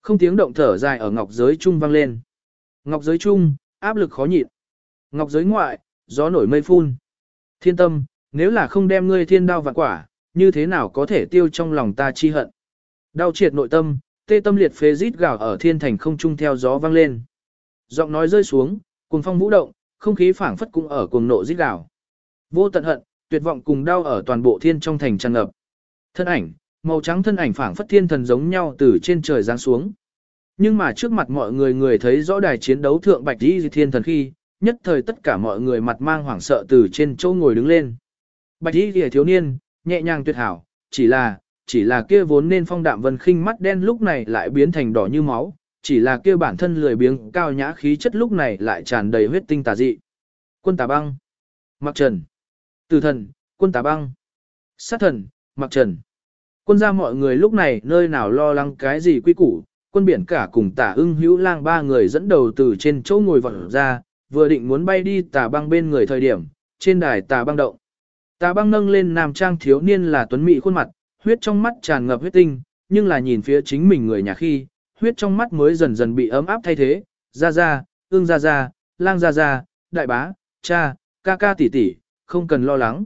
Không tiếng động thở dài ở ngọc giới trung vang lên. Ngọc giới trung, áp lực khó nhịn. Ngọc giới ngoại, gió nổi mây phun. Thiên tâm, nếu là không đem ngươi thiên đao vạn quả, như thế nào có thể tiêu trong lòng ta chi hận. Đau triệt nội tâm, tê tâm liệt phế rít gào ở thiên thành không trung theo gió vang lên. Giọng nói rơi xuống, cuồng phong vũ động, không khí phảng phất cũng ở cuồng nộ rít gào. Vô tận hận, tuyệt vọng cùng đau ở toàn bộ thiên trong thành tràn ngập. Thân ảnh, màu trắng thân ảnh phảng phất thiên thần giống nhau từ trên trời giáng xuống. Nhưng mà trước mặt mọi người người thấy rõ đài chiến đấu thượng bạch đi thiên thần khi, nhất thời tất cả mọi người mặt mang hoảng sợ từ trên chỗ ngồi đứng lên. Bạch y kìa thiếu niên, nhẹ nhàng tuyệt hảo, chỉ là, chỉ là kia vốn nên phong đạm vân khinh mắt đen lúc này lại biến thành đỏ như máu, chỉ là kia bản thân lười biếng cao nhã khí chất lúc này lại tràn đầy huyết tinh tà dị. Quân tà băng, mặc trần, tử thần, quân tà băng, sát thần, mặc trần. Quân gia mọi người lúc này nơi nào lo lắng cái gì quy củ, quân biển cả cùng tả ưng hữu lang ba người dẫn đầu từ trên chỗ ngồi vọt ra, vừa định muốn bay đi tà băng bên người thời điểm, trên đài tà băng động. Tà băng nâng lên nam trang thiếu niên là tuấn mỹ khuôn mặt, huyết trong mắt tràn ngập huyết tinh, nhưng là nhìn phía chính mình người nhà khi, huyết trong mắt mới dần dần bị ấm áp thay thế, ra ra, ương ra ra, lang ra ra, đại bá, cha, ca ca tỷ tỷ, không cần lo lắng.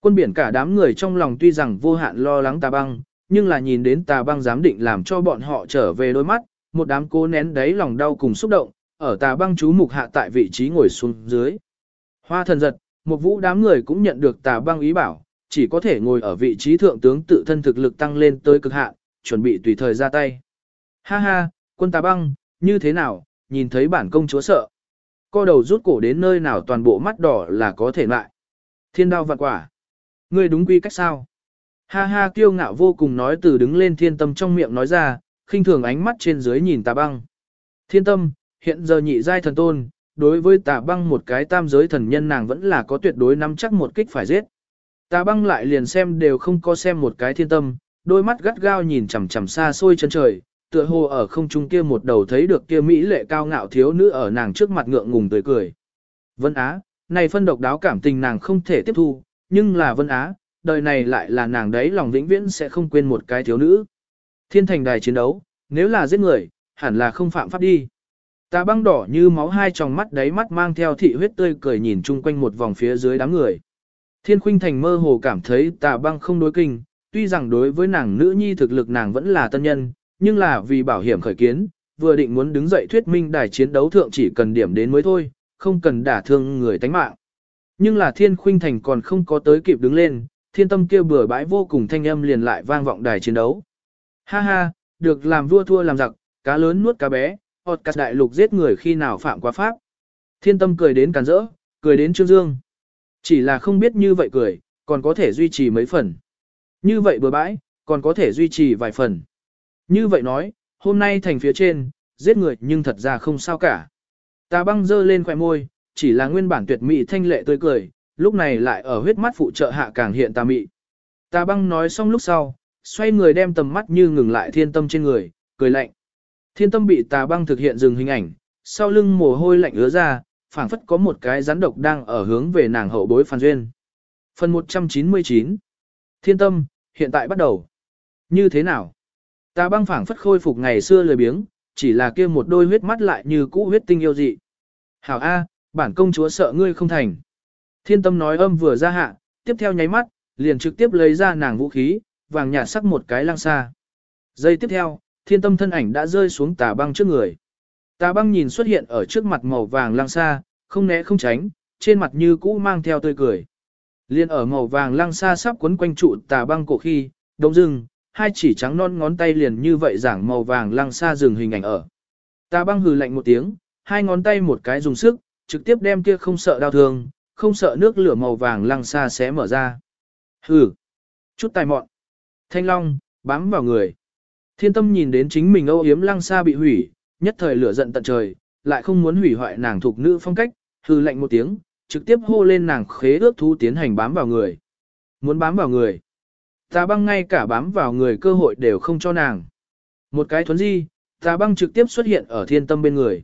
Quân biển cả đám người trong lòng tuy rằng vô hạn lo lắng tà băng, nhưng là nhìn đến tà băng dám định làm cho bọn họ trở về đôi mắt, một đám cố nén đáy lòng đau cùng xúc động, ở tà băng chú mục hạ tại vị trí ngồi xuống dưới. Hoa thần giật, một vũ đám người cũng nhận được tà băng ý bảo, chỉ có thể ngồi ở vị trí thượng tướng tự thân thực lực tăng lên tới cực hạn, chuẩn bị tùy thời ra tay. Ha ha, quân tà băng, như thế nào, nhìn thấy bản công chúa sợ. Co đầu rút cổ đến nơi nào toàn bộ mắt đỏ là có thể lại. Thiên đao vạn quả. Ngươi đúng quy cách sao? Ha ha kiêu ngạo vô cùng nói từ đứng lên thiên tâm trong miệng nói ra, khinh thường ánh mắt trên dưới nhìn tà băng. Thiên tâm, hiện giờ nhị giai thần tôn, đối với tà băng một cái tam giới thần nhân nàng vẫn là có tuyệt đối nắm chắc một kích phải giết. Tà băng lại liền xem đều không có xem một cái thiên tâm, đôi mắt gắt gao nhìn chằm chằm xa xôi chân trời, tựa hồ ở không trung kia một đầu thấy được kia mỹ lệ cao ngạo thiếu nữ ở nàng trước mặt ngượng ngùng tươi cười. Vân Á, này phân độc đáo cảm tình nàng không thể tiếp thu, nhưng là Vân Á, đời này lại là nàng đấy lòng vĩnh viễn sẽ không quên một cái thiếu nữ. Thiên thành đài chiến đấu, nếu là giết người, hẳn là không phạm pháp đi. Ta băng đỏ như máu hai tròng mắt đáy mắt mang theo thị huyết tươi cười nhìn chung quanh một vòng phía dưới đám người. Thiên khuynh thành mơ hồ cảm thấy tà băng không đối kinh, tuy rằng đối với nàng nữ nhi thực lực nàng vẫn là tân nhân, nhưng là vì bảo hiểm khởi kiến, vừa định muốn đứng dậy thuyết minh đài chiến đấu thượng chỉ cần điểm đến mới thôi, không cần đả thương người tánh mạng. Nhưng là thiên khuynh thành còn không có tới kịp đứng lên, thiên tâm kêu bừa bãi vô cùng thanh âm liền lại vang vọng đài chiến đấu. Ha ha, được làm vua thua làm giặc, cá lớn nuốt cá bé, hột cắt đại lục giết người khi nào phạm quá pháp. Thiên tâm cười đến càn rỡ, cười đến trương dương. Chỉ là không biết như vậy cười, còn có thể duy trì mấy phần. Như vậy bừa bãi, còn có thể duy trì vài phần. Như vậy nói, hôm nay thành phía trên, giết người nhưng thật ra không sao cả ta băng dơ lên khỏe môi, chỉ là nguyên bản tuyệt mỹ thanh lệ tươi cười, lúc này lại ở huyết mắt phụ trợ hạ càng hiện tà mị. ta băng nói xong lúc sau, xoay người đem tầm mắt như ngừng lại thiên tâm trên người, cười lạnh. Thiên tâm bị tà băng thực hiện dừng hình ảnh, sau lưng mồ hôi lạnh ứa ra, phảng phất có một cái rắn độc đang ở hướng về nàng hậu bối Phan Duyên. Phần 199 Thiên tâm, hiện tại bắt đầu. Như thế nào? Tà băng phảng phất khôi phục ngày xưa lười biếng, chỉ là kia một đôi huyết mắt lại như cũ huyết tinh yêu dị. Hảo A, bản công chúa sợ ngươi không thành. Thiên tâm nói âm vừa ra hạ, tiếp theo nháy mắt, liền trực tiếp lấy ra nàng vũ khí, vàng nhạt sắc một cái lăng xa. Giây tiếp theo, thiên tâm thân ảnh đã rơi xuống tà băng trước người. Tà băng nhìn xuất hiện ở trước mặt màu vàng lăng xa, không né không tránh, trên mặt như cũ mang theo tươi cười. Liên ở màu vàng lăng xa sắp quấn quanh trụ tà băng cổ khi, đông rừng, hai chỉ trắng non ngón tay liền như vậy giảng màu vàng lăng xa dừng hình ảnh ở. Tà băng hừ lạnh một tiếng, hai ngón tay một cái dùng sức, trực tiếp đem kia không sợ đau thương, không sợ nước lửa màu vàng lăng xa sẽ mở ra. Hừ, chút tài mọn. Thanh long, bám vào người. Thiên tâm nhìn đến chính mình âu yếm lăng xa bị hủy, nhất thời lửa giận tận trời, lại không muốn hủy hoại nàng thuộc nữ phong cách, hừ lạnh một tiếng, trực tiếp hô lên nàng khế ước thú tiến hành bám vào người. Muốn bám vào người. ta băng ngay cả bám vào người cơ hội đều không cho nàng. Một cái thuấn di, ta băng trực tiếp xuất hiện ở thiên tâm bên người.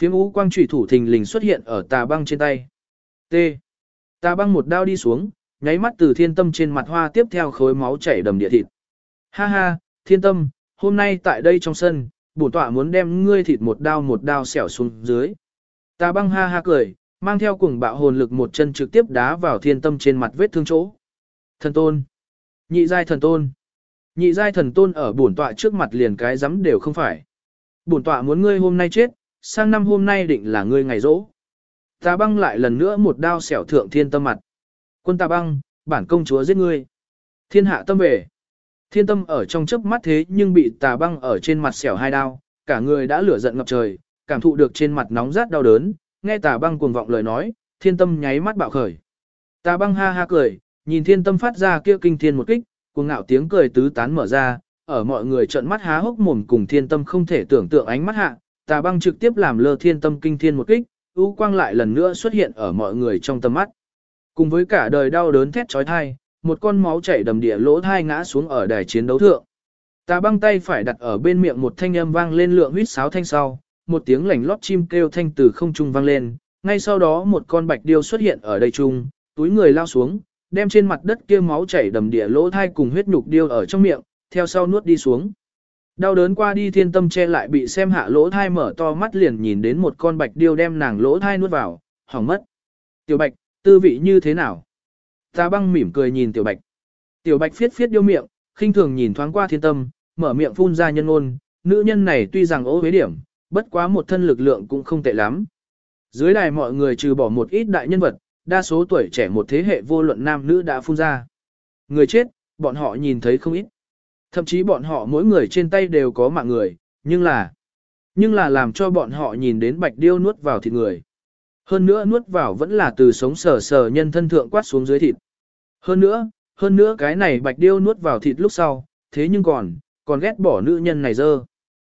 Phiếm ú quang trụy thủ thình lình xuất hiện ở tà băng trên tay. T. Tà băng một đao đi xuống, nháy mắt từ thiên tâm trên mặt hoa tiếp theo khối máu chảy đầm địa thịt. Ha ha, thiên tâm, hôm nay tại đây trong sân, bổn tọa muốn đem ngươi thịt một đao một đao xẻo xuống dưới. Tà băng ha ha cười, mang theo cùng bạo hồn lực một chân trực tiếp đá vào thiên tâm trên mặt vết thương chỗ. Thần tôn. Nhị giai thần tôn. Nhị giai thần tôn ở bổn tọa trước mặt liền cái dám đều không phải. Bổn tọa muốn ngươi hôm nay chết, sang năm hôm nay định là ngươi ngày rỗ. Tà băng lại lần nữa một đao xẻo thượng thiên tâm mặt. Quân tà băng, bản công chúa giết ngươi. Thiên hạ tâm về. Thiên tâm ở trong chớp mắt thế nhưng bị tà băng ở trên mặt xẻo hai đao, cả người đã lửa giận ngập trời, cảm thụ được trên mặt nóng rát đau đớn, nghe tà băng cuồng vọng lời nói, thiên tâm nháy mắt bạo khởi. Tà băng ha ha cười, nhìn thiên tâm phát ra kia kinh thiên một kích, cuồng ngạo tiếng cười tứ tán mở ra, ở mọi người trợn mắt há hốc mồm cùng thiên tâm không thể tưởng tượng ánh mắt hạ, tà băng trực tiếp làm lơ thiên tâm kinh thiên một kích, ưu quang lại lần nữa xuất hiện ở mọi người trong tầm mắt. Cùng với cả đời đau đớn thét trói thai, một con máu chảy đầm địa lỗ thai ngã xuống ở đài chiến đấu thượng. Tà băng tay phải đặt ở bên miệng một thanh âm vang lên lượng huyết sáo thanh sau, một tiếng lảnh lót chim kêu thanh từ không trung vang lên, ngay sau đó một con bạch điêu xuất hiện ở đây trung, túi người lao xuống, đem trên mặt đất kia máu chảy đầm địa lỗ thai cùng huyết nhục điêu ở trong miệng, theo sau nuốt đi xuống. Đau đớn qua đi thiên tâm che lại bị xem hạ lỗ thai mở to mắt liền nhìn đến một con bạch điêu đem nàng lỗ thai nuốt vào, hỏng mất. Tiểu bạch, tư vị như thế nào? Ta băng mỉm cười nhìn tiểu bạch. Tiểu bạch phiết phiết điêu miệng, khinh thường nhìn thoáng qua thiên tâm, mở miệng phun ra nhân ôn, nữ nhân này tuy rằng ố huế điểm, bất quá một thân lực lượng cũng không tệ lắm. Dưới đài mọi người trừ bỏ một ít đại nhân vật, đa số tuổi trẻ một thế hệ vô luận nam nữ đã phun ra. Người chết, bọn họ nhìn thấy không ít. Thậm chí bọn họ mỗi người trên tay đều có mạng người, nhưng là... Nhưng là làm cho bọn họ nhìn đến bạch điêu nuốt vào thịt người. Hơn nữa nuốt vào vẫn là từ sống sờ sờ nhân thân thượng quát xuống dưới thịt. Hơn nữa, hơn nữa cái này bạch điêu nuốt vào thịt lúc sau, thế nhưng còn, còn ghét bỏ nữ nhân này dơ.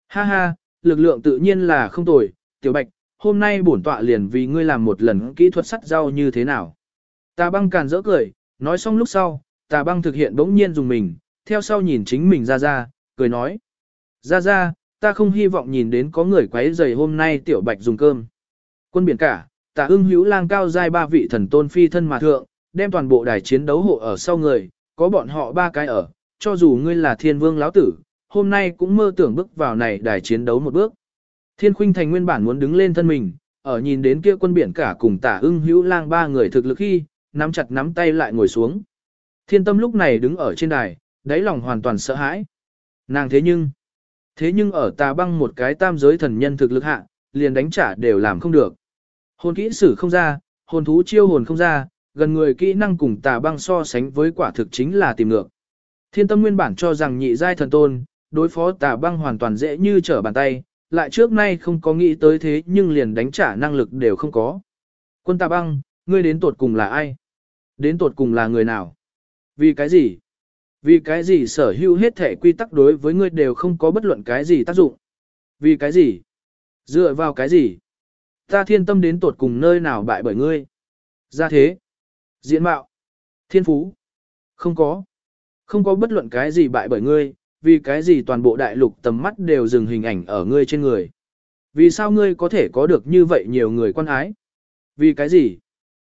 Ha ha, lực lượng tự nhiên là không tồi, tiểu bạch, hôm nay bổn tọa liền vì ngươi làm một lần kỹ thuật sắt rau như thế nào. Tà băng càn rỡ cười, nói xong lúc sau, tà băng thực hiện bỗng nhiên dùng mình, theo sau nhìn chính mình ra ra, cười nói. Ra ra, ta không hy vọng nhìn đến có người quấy rầy hôm nay tiểu bạch dùng cơm. Quân biển cả, tạ ưng hữu lang cao giai ba vị thần tôn phi thân mà thượng, đem toàn bộ đài chiến đấu hộ ở sau người, có bọn họ ba cái ở, cho dù ngươi là thiên vương lão tử, hôm nay cũng mơ tưởng bước vào này đài chiến đấu một bước. Thiên khuynh thành nguyên bản muốn đứng lên thân mình, ở nhìn đến kia quân biển cả cùng tả ưng hữu lang ba người thực lực khi, nắm chặt nắm tay lại ngồi xuống. Thiên tâm lúc này đứng ở trên đài, đáy lòng hoàn toàn sợ hãi. Nàng thế nhưng, thế nhưng ở tà băng một cái tam giới thần nhân thực lực hạ, liền đánh trả đều làm không được. Hồn kỹ sử không ra, hồn thú chiêu hồn không ra, gần người kỹ năng cùng tà băng so sánh với quả thực chính là tìm ngược. Thiên tâm nguyên bản cho rằng nhị giai thần tôn, đối phó tà băng hoàn toàn dễ như trở bàn tay, lại trước nay không có nghĩ tới thế nhưng liền đánh trả năng lực đều không có. Quân tà băng, ngươi đến tột cùng là ai? Đến tột cùng là người nào? Vì cái gì? Vì cái gì sở hữu hết thể quy tắc đối với ngươi đều không có bất luận cái gì tác dụng? Vì cái gì? Dựa vào cái gì? Ta thiên tâm đến tột cùng nơi nào bại bởi ngươi? Ra thế. Diễn mạo. Thiên phú. Không có. Không có bất luận cái gì bại bởi ngươi, vì cái gì toàn bộ đại lục tầm mắt đều dừng hình ảnh ở ngươi trên người. Vì sao ngươi có thể có được như vậy nhiều người quan ái? Vì cái gì?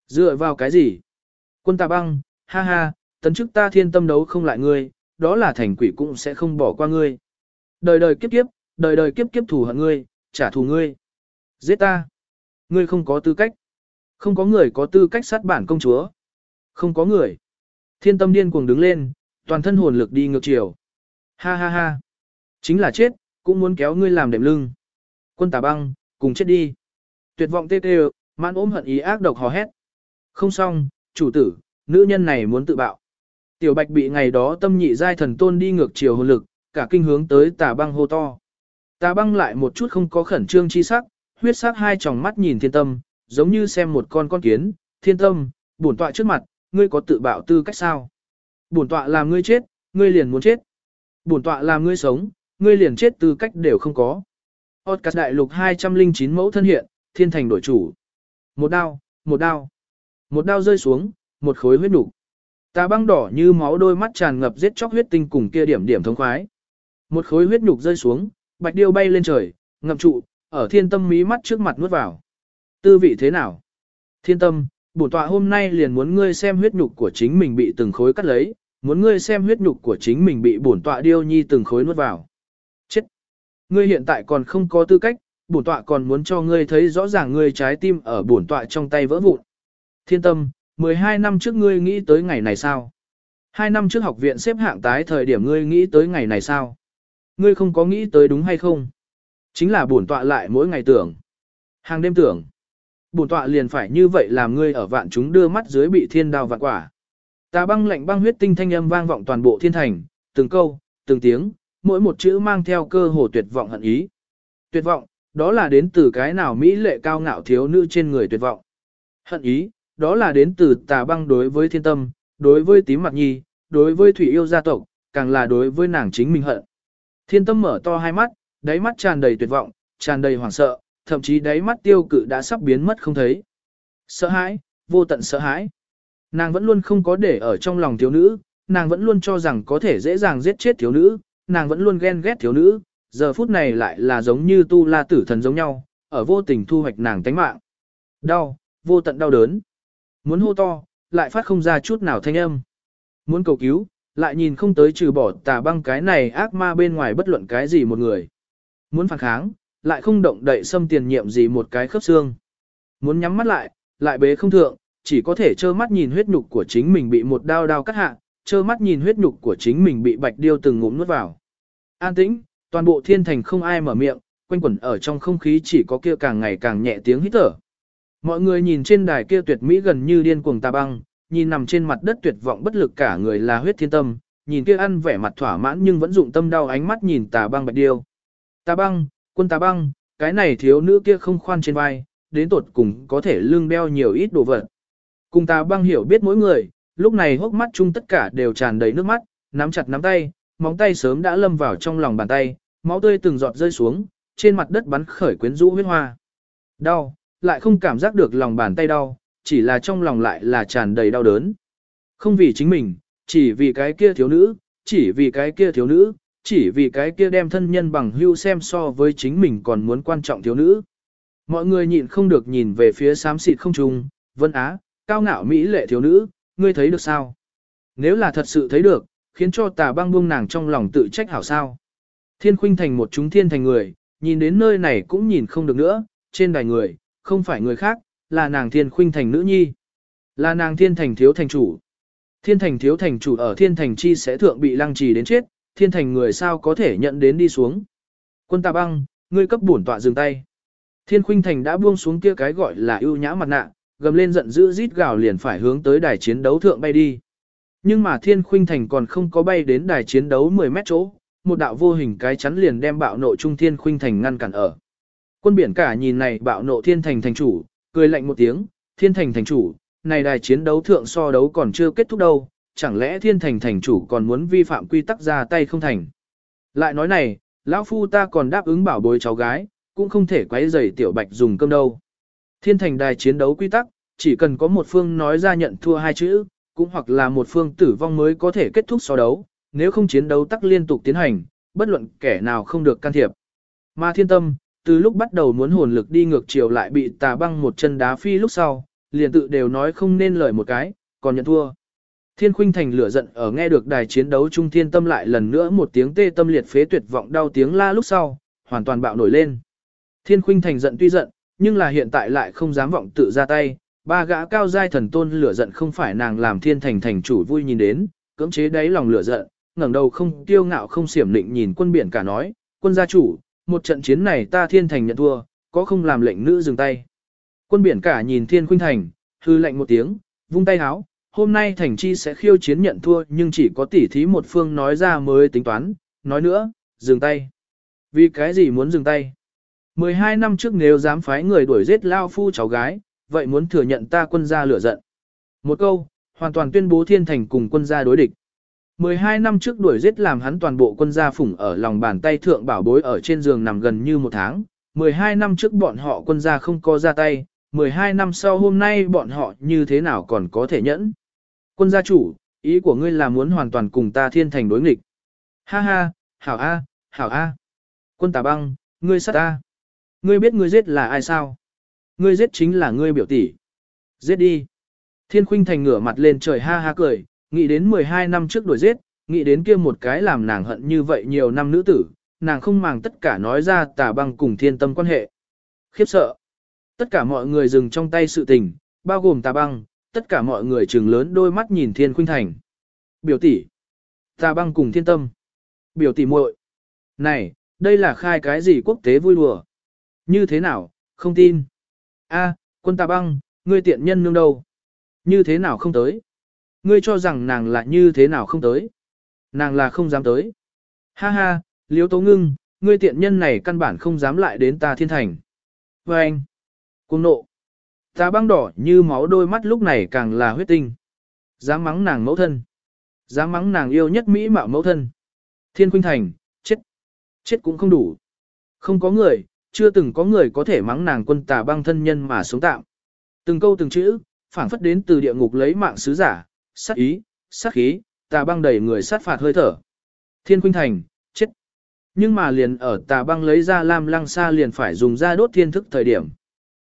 Dựa vào cái gì? Quân tà băng, ha ha, tấn chức ta thiên tâm đấu không lại ngươi, đó là thành quỷ cũng sẽ không bỏ qua ngươi. Đời đời kiếp kiếp, đời đời kiếp kiếp thù hận ngươi, trả thù ngươi. Giết ta. Ngươi không có tư cách. Không có người có tư cách sát bản công chúa. Không có người. Thiên tâm điên cuồng đứng lên, toàn thân hồn lực đi ngược chiều. Ha ha ha. Chính là chết, cũng muốn kéo ngươi làm đệm lưng. Quân tà băng, cùng chết đi. Tuyệt vọng tê tê, mãn ốm hận ý ác độc hò hét. Không xong, chủ tử, nữ nhân này muốn tự bạo. Tiểu bạch bị ngày đó tâm nhị giai thần tôn đi ngược chiều hồn lực, cả kinh hướng tới tà băng hô to. Tà băng lại một chút không có khẩn trương chi sắc, huyết sắc hai tròng mắt nhìn thiên tâm, giống như xem một con con kiến, thiên tâm, bổn tọa trước mặt, ngươi có tự bạo tư cách sao? Bổn tọa làm ngươi chết, ngươi liền muốn chết. Bổn tọa làm ngươi sống, ngươi liền chết tư cách đều không có. Podcast đại lục 209 mẫu thân hiện, thiên thành đổi chủ. Một đao, một đao. Một đao rơi xuống, một khối huyết đủ. Tà băng đỏ như máu đôi mắt tràn ngập giết chóc huyết tinh cùng kia điểm điểm thống khoái. Một khối huyết nhục rơi xuống, bạch điêu bay lên trời, ngậm trụ, ở thiên tâm mí mắt trước mặt nuốt vào. Tư vị thế nào? Thiên tâm, bổn tọa hôm nay liền muốn ngươi xem huyết nhục của chính mình bị từng khối cắt lấy, muốn ngươi xem huyết nhục của chính mình bị bổn tọa điêu nhi từng khối nuốt vào. Chết! Ngươi hiện tại còn không có tư cách, bổn tọa còn muốn cho ngươi thấy rõ ràng ngươi trái tim ở bổn tọa trong tay vỡ vụn. Thiên tâm, 12 năm trước ngươi nghĩ tới ngày này sao? Hai năm trước học viện xếp hạng tái thời điểm ngươi nghĩ tới ngày này sao? Ngươi không có nghĩ tới đúng hay không? Chính là bổn tọa lại mỗi ngày tưởng. Hàng đêm tưởng. bổn tọa liền phải như vậy làm ngươi ở vạn chúng đưa mắt dưới bị thiên đao vạn quả. Tà băng lạnh băng huyết tinh thanh âm vang vọng toàn bộ thiên thành, từng câu, từng tiếng, mỗi một chữ mang theo cơ hồ tuyệt vọng hận ý. Tuyệt vọng, đó là đến từ cái nào mỹ lệ cao ngạo thiếu nữ trên người tuyệt vọng. Hận ý, đó là đến từ tà băng đối với thiên tâm, đối với tím mặt nhi, đối với thủy yêu gia tộc, càng là đối với nàng chính mình hận. Thiên tâm mở to hai mắt, đáy mắt tràn đầy tuyệt vọng, tràn đầy hoảng sợ, thậm chí đáy mắt tiêu cự đã sắp biến mất không thấy. Sợ hãi, vô tận sợ hãi. Nàng vẫn luôn không có để ở trong lòng thiếu nữ, nàng vẫn luôn cho rằng có thể dễ dàng giết chết thiếu nữ, nàng vẫn luôn ghen ghét thiếu nữ, giờ phút này lại là giống như tu la tử thần giống nhau, ở vô tình thu hoạch nàng tánh mạng. Đau, vô tận đau đớn. Muốn hô to, lại phát không ra chút nào thanh âm. Muốn cầu cứu, lại nhìn không tới trừ bỏ tà băng cái này ác ma bên ngoài bất luận cái gì một người. Muốn phản kháng, lại không động đậy xâm tiền nhiệm gì một cái khớp xương. Muốn nhắm mắt lại, lại bế không thượng, chỉ có thể trơ mắt nhìn huyết nhục của chính mình bị một đao đao cắt hạ, trơ mắt nhìn huyết nhục của chính mình bị bạch điêu từng ngụm nuốt vào. An tĩnh, toàn bộ thiên thành không ai mở miệng, quanh quẩn ở trong không khí chỉ có kia càng ngày càng nhẹ tiếng hít thở. Mọi người nhìn trên đài kia tuyệt mỹ gần như điên cuồng tà băng, nhìn nằm trên mặt đất tuyệt vọng bất lực cả người là huyết thiên tâm, nhìn kia ăn vẻ mặt thỏa mãn nhưng vẫn dụng tâm đau ánh mắt nhìn tà băng bạch điêu. Tà băng, quân tà băng, cái này thiếu nữ kia không khoan trên vai, đến tột cùng có thể lương đeo nhiều ít đồ vật. Cùng tà băng hiểu biết mỗi người, lúc này hốc mắt chung tất cả đều tràn đầy nước mắt, nắm chặt nắm tay, móng tay sớm đã lâm vào trong lòng bàn tay, máu tươi từng giọt rơi xuống, trên mặt đất bắn khởi quyến rũ huyết hoa. Đau, lại không cảm giác được lòng bàn tay đau, chỉ là trong lòng lại là tràn đầy đau đớn. Không vì chính mình, chỉ vì cái kia thiếu nữ, chỉ vì cái kia thiếu nữ, chỉ vì cái kia đem thân nhân bằng hưu xem so với chính mình còn muốn quan trọng thiếu nữ. Mọi người nhịn không được nhìn về phía xám xịt không trung, vân á, cao ngạo mỹ lệ thiếu nữ, ngươi thấy được sao? Nếu là thật sự thấy được, khiến cho tà băng buông nàng trong lòng tự trách hảo sao. Thiên khuynh thành một chúng thiên thành người, nhìn đến nơi này cũng nhìn không được nữa, trên đài người, không phải người khác, là nàng thiên khuynh thành nữ nhi. Là nàng thiên thành thiếu thành chủ. Thiên thành thiếu thành chủ ở thiên thành chi sẽ thượng bị lăng trì đến chết, thiên thành người sao có thể nhận đến đi xuống. Quân Ta băng, ngươi cấp bổn tọa dừng tay. Thiên khuynh thành đã buông xuống kia cái gọi là ưu nhã mặt nạ, gầm lên giận dữ rít gào liền phải hướng tới đài chiến đấu thượng bay đi. Nhưng mà thiên khuynh thành còn không có bay đến đài chiến đấu 10 mét chỗ, một đạo vô hình cái chắn liền đem bạo nộ trung thiên khuynh thành ngăn cản ở. Quân biển cả nhìn này bạo nộ thiên thành thành chủ, cười lạnh một tiếng, thiên thành thành chủ, này đài chiến đấu thượng so đấu còn chưa kết thúc đâu, chẳng lẽ thiên thành thành chủ còn muốn vi phạm quy tắc ra tay không thành. Lại nói này, lão phu ta còn đáp ứng bảo bối cháu gái, cũng không thể quấy rầy tiểu bạch dùng cơm đâu. Thiên thành đài chiến đấu quy tắc, chỉ cần có một phương nói ra nhận thua hai chữ, cũng hoặc là một phương tử vong mới có thể kết thúc so đấu, nếu không chiến đấu tắc liên tục tiến hành, bất luận kẻ nào không được can thiệp. Mà thiên tâm, từ lúc bắt đầu muốn hồn lực đi ngược chiều lại bị tà băng một chân đá phi lúc sau, liền tự đều nói không nên lời một cái, còn nhận thua. Thiên khuynh thành lửa giận ở nghe được đài chiến đấu trung thiên tâm lại lần nữa một tiếng tê tâm liệt phế tuyệt vọng đau tiếng la lúc sau, hoàn toàn bạo nổi lên. Thiên khuynh thành giận tuy giận, nhưng là hiện tại lại không dám vọng tự ra tay, ba gã cao giai thần tôn lửa giận không phải nàng làm thiên thành thành chủ vui nhìn đến, cưỡng chế đáy lòng lửa giận, ngẩng đầu không tiêu ngạo không xiểm định nhìn quân biển cả nói, quân gia chủ, một trận chiến này ta thiên thành nhận thua, có không làm lệnh nữ dừng tay. Quân biển cả nhìn thiên khuynh thành, hư lệnh một tiếng, vung tay háo, hôm nay thành chi sẽ khiêu chiến nhận thua nhưng chỉ có tỉ thí một phương nói ra mới tính toán, nói nữa, dừng tay. Vì cái gì muốn dừng tay? 12 năm trước nếu dám phái người đuổi giết lao phu cháu gái, vậy muốn thừa nhận ta quân gia lửa giận. Một câu, hoàn toàn tuyên bố thiên thành cùng quân gia đối địch. 12 năm trước đuổi giết làm hắn toàn bộ quân gia phủng ở lòng bàn tay thượng bảo bối ở trên giường nằm gần như một tháng. 12 năm trước bọn họ quân gia không có ra tay, 12 năm sau hôm nay bọn họ như thế nào còn có thể nhẫn. Quân gia chủ, ý của ngươi là muốn hoàn toàn cùng ta thiên thành đối nghịch. Ha ha, hảo a, hảo a. Quân tà băng, ngươi sát ta. Ngươi biết ngươi giết là ai sao? Ngươi giết chính là ngươi biểu tỷ. Giết đi. Thiên khuynh thành ngửa mặt lên trời ha ha cười, nghĩ đến 12 năm trước đuổi giết, nghĩ đến kia một cái làm nàng hận như vậy nhiều năm nữ tử, nàng không màng tất cả nói ra tà băng cùng thiên tâm quan hệ. Khiếp sợ. Tất cả mọi người dừng trong tay sự tình, bao gồm tà băng, tất cả mọi người trừng lớn đôi mắt nhìn thiên khuynh thành. Biểu tỷ. Tà băng cùng thiên tâm. Biểu tỷ muội. Này, đây là khai cái gì quốc tế vui đùa? Như thế nào, không tin. A, Quân tà băng, ngươi tiện nhân nương đâu? Như thế nào không tới? Ngươi cho rằng nàng là như thế nào không tới? Nàng là không dám tới. Ha ha, liếu tố ngưng, ngươi tiện nhân này căn bản không dám lại đến ta thiên thành. Và anh, cung nộ. Ta băng đỏ như máu đôi mắt lúc này càng là huyết tinh. Dám mắng nàng mẫu thân. Dám mắng nàng yêu nhất Mỹ mạo mẫu thân. Thiên Khuynh Thành, chết. Chết cũng không đủ. Không có người, chưa từng có người có thể mắng nàng quân tà băng thân nhân mà sống tạm. Từng câu từng chữ, phảng phất đến từ địa ngục lấy mạng sứ giả, sát ý, sát khí, tà băng đầy người sát phạt hơi thở. Thiên Khuynh Thành, chết. Nhưng mà liền ở tà băng lấy ra lam lăng xa liền phải dùng ra đốt thiên thức thời điểm.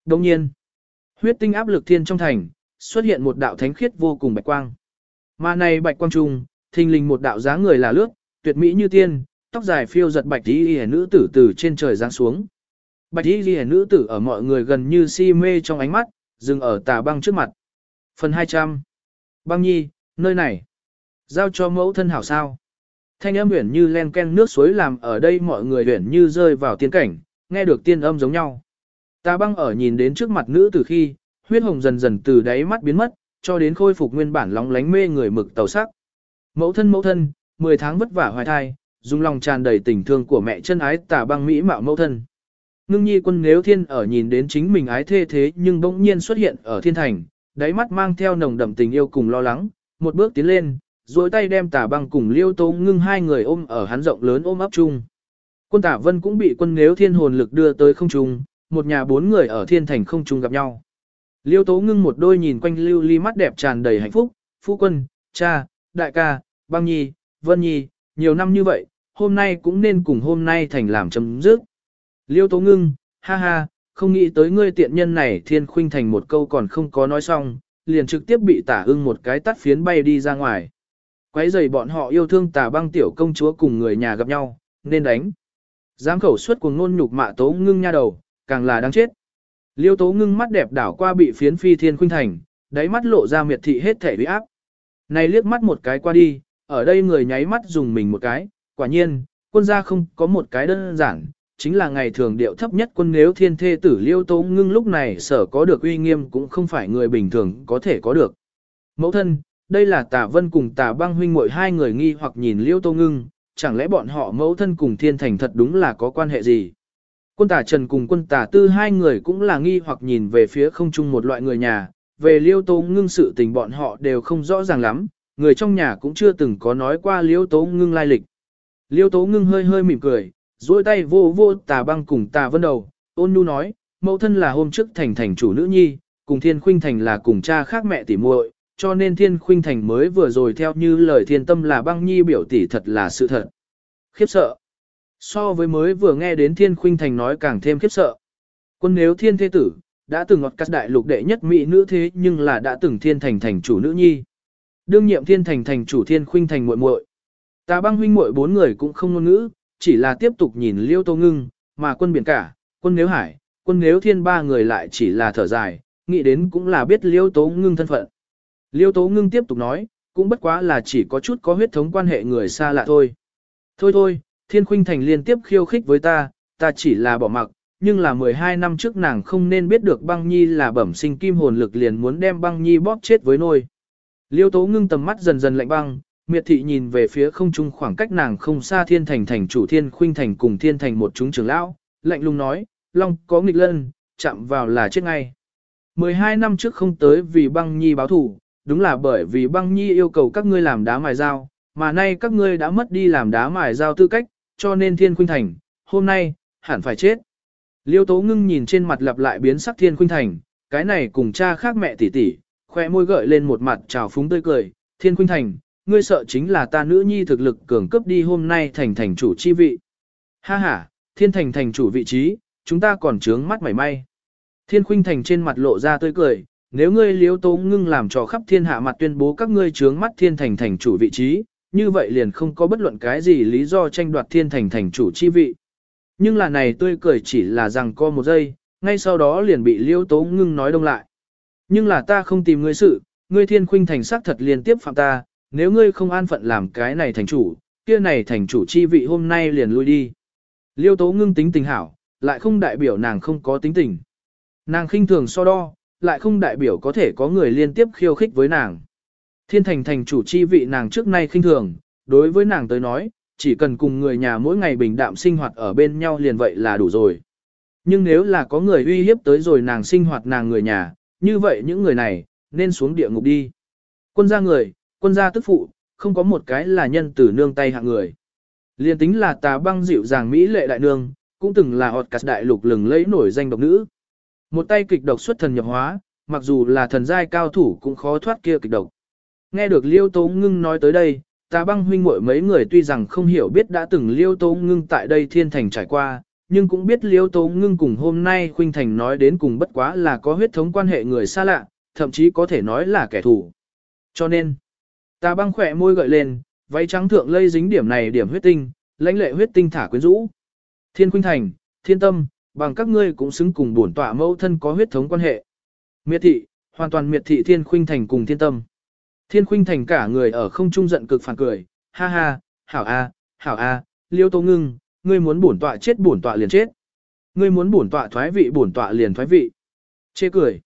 Đồng nhiên, huyết tinh áp lực thiên trong thành, xuất hiện một đạo thánh khiết vô cùng bạch quang. Mà này bạch quang trung, thình lình một đạo dáng người là lướt, tuyệt mỹ như tiên, tóc dài phiêu giật bạch y hẻ nữ tử từ trên trời giáng xuống. Bạch y hẻ nữ tử ở mọi người gần như si mê trong ánh mắt, dừng ở tà băng trước mặt. Phần 200. Băng nhi, nơi này. Giao cho mẫu thân hảo sao. Thanh âm huyển như len ken nước suối làm ở đây mọi người huyển như rơi vào tiên cảnh, nghe được tiên âm giống nhau. Ta băng ở nhìn đến trước mặt nữ tử khi, huyết hồng dần dần từ đáy mắt biến mất, cho đến khôi phục nguyên bản lóng lánh mê người mực tàu sắc. Mẫu thân mẫu thân, 10 tháng vất vả hoài thai, dùng lòng tràn đầy tình thương của mẹ chân ái tà băng mỹ mạo mẫu thân. Ngưng nhi quân nếu thiên ở nhìn đến chính mình ái thê thế nhưng bỗng nhiên xuất hiện ở thiên thành, đáy mắt mang theo nồng đậm tình yêu cùng lo lắng, một bước tiến lên, duỗi tay đem Tả băng cùng liêu tố ngưng hai người ôm ở hắn rộng lớn ôm ấp chung. Quân tả vân cũng bị quân nếu thiên hồn lực đưa tới không trung, một nhà bốn người ở thiên thành không trung gặp nhau. Liêu tố ngưng một đôi nhìn quanh lưu ly mắt đẹp tràn đầy hạnh phúc, phu quân, cha, đại ca, băng nhi, vân nhi, nhiều năm như vậy, hôm nay cũng nên cùng hôm nay thành làm chấm dứt. Liêu tố ngưng, ha ha, không nghĩ tới ngươi tiện nhân này thiên khuynh thành một câu còn không có nói xong, liền trực tiếp bị tả ưng một cái tắt phiến bay đi ra ngoài. Quấy giày bọn họ yêu thương tà băng tiểu công chúa cùng người nhà gặp nhau, nên đánh. Giám khẩu suất của ngôn nhục mạ tố ngưng nha đầu, càng là đáng chết. Liêu tố ngưng mắt đẹp đảo qua bị phiến phi thiên khuynh thành, đáy mắt lộ ra miệt thị hết thể bị áp. Này liếc mắt một cái qua đi, ở đây người nháy mắt dùng mình một cái, quả nhiên, quân gia không có một cái đơn giản, chính là ngày thường điệu thấp nhất quân nếu thiên thê tử liêu tố ngưng lúc này sở có được uy nghiêm cũng không phải người bình thường có thể có được. Mẫu thân, đây là tà vân cùng tà băng huynh muội hai người nghi hoặc nhìn liêu tố ngưng, chẳng lẽ bọn họ mẫu thân cùng thiên thành thật đúng là có quan hệ gì? Quân tà trần cùng quân tà tư hai người cũng là nghi hoặc nhìn về phía không chung một loại người nhà, về liêu tố ngưng sự tình bọn họ đều không rõ ràng lắm, người trong nhà cũng chưa từng có nói qua liêu tố ngưng lai lịch. Liêu tố ngưng hơi hơi mỉm cười, duỗi tay vô vô tà băng cùng tà vân đầu, ôn nhu nói, mẫu thân là hôm trước thành thành chủ nữ nhi, cùng thiên khuynh thành là cùng cha khác mẹ tỉ muội, cho nên thiên khuynh thành mới vừa rồi theo như lời thiên tâm là băng nhi biểu tỷ thật là sự thật. Khiếp sợ. So với mới vừa nghe đến thiên khuynh thành nói càng thêm khiếp sợ. Quân nếu thiên thế tử, đã từng ngọt cắt đại lục đệ nhất mỹ nữ thế nhưng là đã từng thiên thành thành chủ nữ nhi. Đương nhiệm thiên thành thành chủ thiên khuynh thành muội muội. Ta băng huynh muội bốn người cũng không ngôn ngữ, chỉ là tiếp tục nhìn liêu tô ngưng, mà quân biển cả, quân nếu hải, quân nếu thiên ba người lại chỉ là thở dài, nghĩ đến cũng là biết liêu tố ngưng thân phận. Liêu tố ngưng tiếp tục nói, cũng bất quá là chỉ có chút có huyết thống quan hệ người xa lạ thôi. Thôi thôi, thiên khuynh thành liên tiếp khiêu khích với ta, ta chỉ là bỏ mặc, nhưng là 12 năm trước nàng không nên biết được băng nhi là bẩm sinh kim hồn lực liền muốn đem băng nhi bóp chết với nôi. Liêu tố ngưng tầm mắt dần dần lạnh băng, miệt thị nhìn về phía không trung khoảng cách nàng không xa thiên thành thành chủ thiên khuynh thành cùng thiên thành một chúng trưởng lão, lạnh lùng nói, long có nghịch lân, chạm vào là chết ngay. 12 năm trước không tới vì băng nhi báo thủ, đúng là bởi vì băng nhi yêu cầu các ngươi làm đá mài dao, mà nay các ngươi đã mất đi làm đá mài dao tư cách, cho nên thiên khuynh thành, hôm nay, hẳn phải chết. Liêu tố ngưng nhìn trên mặt lặp lại biến sắc thiên khuynh thành, cái này cùng cha khác mẹ tỷ tỷ, khoe môi gợi lên một mặt trào phúng tươi cười, thiên khuynh thành, ngươi sợ chính là ta nữ nhi thực lực cường cấp đi hôm nay thành thành chủ chi vị. Ha ha, thiên thành thành chủ vị trí, chúng ta còn trướng mắt mảy may. Thiên khuynh thành trên mặt lộ ra tươi cười, nếu ngươi liếu tố ngưng làm cho khắp thiên hạ mặt tuyên bố các ngươi trướng mắt thiên thành thành chủ vị trí, như vậy liền không có bất luận cái gì lý do tranh đoạt thiên thành thành chủ chi vị. Nhưng là này tươi cười chỉ là rằng co một giây, ngay sau đó liền bị liêu tố ngưng nói đông lại. Nhưng là ta không tìm ngươi sự, ngươi thiên khuynh thành sắc thật liên tiếp phạm ta, nếu ngươi không an phận làm cái này thành chủ, kia này thành chủ chi vị hôm nay liền lui đi. Liêu tố ngưng tính tình hảo, lại không đại biểu nàng không có tính tình. Nàng khinh thường so đo, lại không đại biểu có thể có người liên tiếp khiêu khích với nàng. Thiên thành thành chủ chi vị nàng trước nay khinh thường, đối với nàng tới nói, chỉ cần cùng người nhà mỗi ngày bình đạm sinh hoạt ở bên nhau liền vậy là đủ rồi. Nhưng nếu là có người uy hiếp tới rồi nàng sinh hoạt nàng người nhà, như vậy những người này, nên xuống địa ngục đi. Quân gia người, quân gia tức phụ, không có một cái là nhân tử nương tay hạng người. Liên tính là tà băng dịu dàng Mỹ lệ đại nương, cũng từng là họt cắt đại lục lừng lẫy nổi danh độc nữ. Một tay kịch độc xuất thần nhập hóa, mặc dù là thần giai cao thủ cũng khó thoát kia kịch độc. Nghe được Liêu Tố Ngưng nói tới đây, tà băng huynh muội mấy người tuy rằng không hiểu biết đã từng Liêu Tố Ngưng tại đây thiên thành trải qua, nhưng cũng biết Liêu Tố Ngưng cùng hôm nay Khuynh Thành nói đến cùng bất quá là có huyết thống quan hệ người xa lạ, thậm chí có thể nói là kẻ thù. Cho nên, Ta băng khỏe môi gợi lên, váy trắng thượng lây dính điểm này điểm huyết tinh, lãnh lệ huyết tinh thả quyến rũ. Thiên Khuynh Thành, Thiên Tâm, bằng các ngươi cũng xứng cùng bổn tọa mẫu thân có huyết thống quan hệ. Miệt thị, hoàn toàn miệt thị Thiên Khuynh Thành cùng Thiên Tâm. Thiên Khuynh Thành cả người ở không trung giận cực phản cười, ha ha, hảo a, hảo a, Liêu Tô Ngưng, ngươi muốn bổn tọa chết bổn tọa liền chết. Ngươi muốn bổn tọa thoái vị bổn tọa liền thoái vị. Chê cười.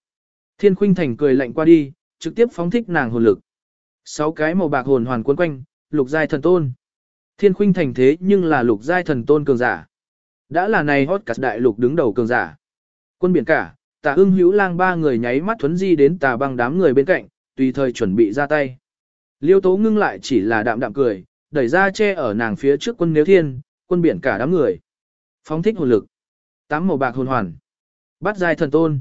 Thiên Khuynh Thành cười lạnh qua đi, trực tiếp phóng thích nàng hồn lực. Sáu cái màu bạc hồn hoàn cuốn quanh, lục giai thần tôn. Thiên Khuynh Thành thế nhưng là lục giai thần tôn cường giả. Đã là này hot cả đại lục đứng đầu cường giả. Quân biển cả, tà ưng hữu lang ba người nháy mắt thuấn di đến tà băng đám người bên cạnh, tùy thời chuẩn bị ra tay. Liêu tố ngưng lại chỉ là đạm đạm cười, đẩy ra che ở nàng phía trước quân nếu thiên, quân biển cả đám người. Phóng thích hồn lực. Tám màu bạc hồn hoàn. Bắt giai thần tôn.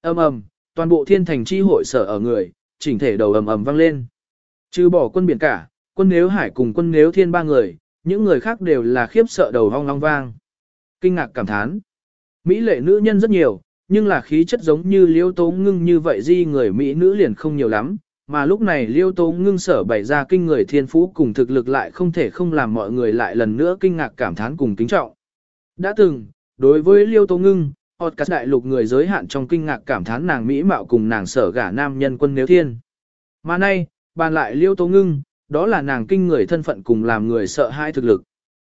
ầm ầm, toàn bộ thiên thành chi hội sở ở người, chỉnh thể đầu ầm ầm vang lên. Trừ bỏ quân biển cả, quân nếu hải cùng quân nếu thiên ba người, những người khác đều là khiếp sợ đầu hong long vang. Kinh ngạc cảm thán. Mỹ lệ nữ nhân rất nhiều, nhưng là khí chất giống như liêu tố ngưng như vậy di người Mỹ nữ liền không nhiều lắm, mà lúc này liêu tố ngưng sở bày ra kinh người thiên phú cùng thực lực lại không thể không làm mọi người lại lần nữa kinh ngạc cảm thán cùng kính trọng. Đã từng, đối với liêu tố ngưng, họt các đại lục người giới hạn trong kinh ngạc cảm thán nàng Mỹ mạo cùng nàng sở gả nam nhân quân nếu thiên. Mà nay, bàn lại liêu tố ngưng, đó là nàng kinh người thân phận cùng làm người sợ hai thực lực.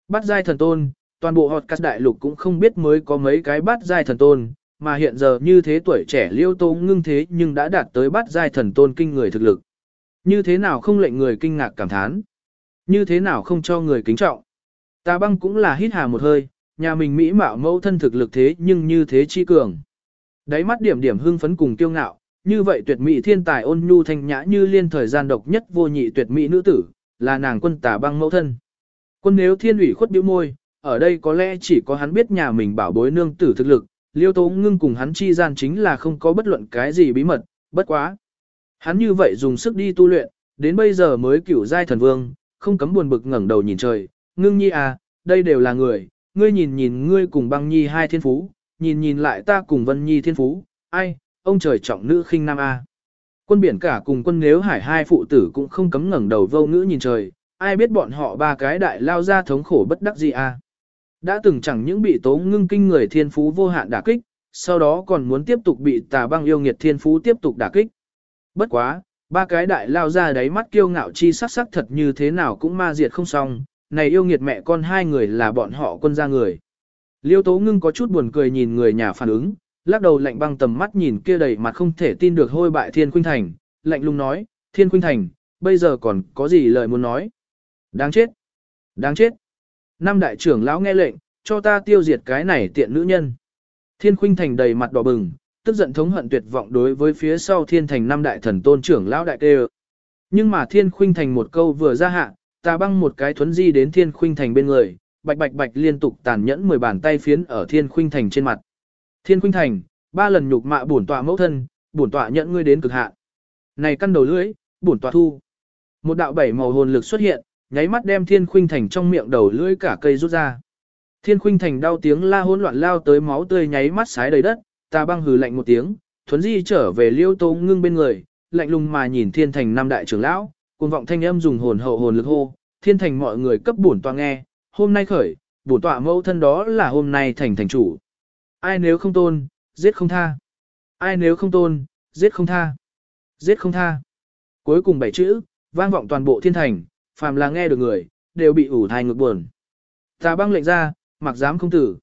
Bắt giai thần tôn, toàn bộ họt cắt đại lục cũng không biết mới có mấy cái bắt giai thần tôn, mà hiện giờ như thế tuổi trẻ liêu tố ngưng thế nhưng đã đạt tới bắt giai thần tôn kinh người thực lực. Như thế nào không lệnh người kinh ngạc cảm thán? Như thế nào không cho người kính trọng? Ta băng cũng là hít hà một hơi, nhà mình mỹ mạo mẫu thân thực lực thế nhưng như thế chi cường. Đáy mắt điểm điểm hưng phấn cùng kiêu ngạo, như vậy tuyệt mỹ thiên tài ôn nhu thanh nhã như liên thời gian độc nhất vô nhị tuyệt mỹ nữ tử, là nàng quân tà băng mẫu thân. Quân nếu thiên ủy khuất bĩu môi, ở đây có lẽ chỉ có hắn biết nhà mình bảo bối nương tử thực lực, liêu tố ngưng cùng hắn chi gian chính là không có bất luận cái gì bí mật, bất quá. Hắn như vậy dùng sức đi tu luyện, đến bây giờ mới cửu giai thần vương, không cấm buồn bực ngẩng đầu nhìn trời, ngưng nhi à, đây đều là người, ngươi nhìn nhìn ngươi cùng băng nhi hai thiên phú, nhìn nhìn lại ta cùng vân nhi thiên phú, ai, ông trời trọng nữ khinh nam a. Quân biển cả cùng quân nếu hải hai phụ tử cũng không cấm ngẩng đầu vô ngữ nhìn trời, ai biết bọn họ ba cái đại lao ra thống khổ bất đắc gì a. Đã từng chẳng những bị tố ngưng kinh người thiên phú vô hạn đả kích, sau đó còn muốn tiếp tục bị tà băng yêu nghiệt thiên phú tiếp tục đả kích. Bất quá, ba cái đại lao ra đáy mắt kiêu ngạo chi sắc sắc thật như thế nào cũng ma diệt không xong, này yêu nghiệt mẹ con hai người là bọn họ quân gia người. Liêu tố ngưng có chút buồn cười nhìn người nhà phản ứng, lắc đầu lạnh băng tầm mắt nhìn kia đầy mặt không thể tin được hôi bại Thiên Khuynh Thành, lạnh lùng nói, Thiên Khuynh Thành, bây giờ còn có gì lời muốn nói? Đáng chết! Đáng chết! Năm đại trưởng lão nghe lệnh, cho ta tiêu diệt cái này tiện nữ nhân. Thiên Khuynh Thành đầy mặt đỏ bừng, tức giận thống hận tuyệt vọng đối với phía sau Thiên Thành năm đại thần tôn trưởng lão đại kêu. Nhưng mà Thiên Khuynh Thành một câu vừa ra hạ, ta băng một cái thuấn di đến Thiên Khuynh Thành bên người, bạch bạch bạch liên tục tàn nhẫn 10 bàn tay phiến ở Thiên Khuynh Thành trên mặt. Thiên Khuynh Thành, ba lần nhục mạ bổn tọa mẫu thân, bổn tọa nhận ngươi đến cực hạn. Này căn đầu lưỡi, bổn tọa thu. Một đạo bảy màu hồn lực xuất hiện, nháy mắt đem Thiên Khuynh Thành trong miệng đầu lưỡi cả cây rút ra. Thiên Khuynh Thành đau tiếng la hỗn loạn lao tới máu tươi nháy mắt xái đầy đất, ta băng hừ lạnh một tiếng, thuấn di trở về Liêu Tô Ngưng bên người, lạnh lùng mà nhìn Thiên Thành năm đại trưởng lão, cuồng vọng thanh âm dùng hồn hậu hồn lực hô, Thiên Thành mọi người cấp bổn tọa nghe, hôm nay khởi, bổn tọa mẫu thân đó là hôm nay thành thành chủ. Ai nếu không tôn, giết không tha. Ai nếu không tôn, giết không tha. Giết không tha. Cuối cùng bảy chữ, vang vọng toàn bộ thiên thành, phàm là nghe được người, đều bị ủ thai ngược buồn. Ta băng lệnh ra, mặc dám không tử.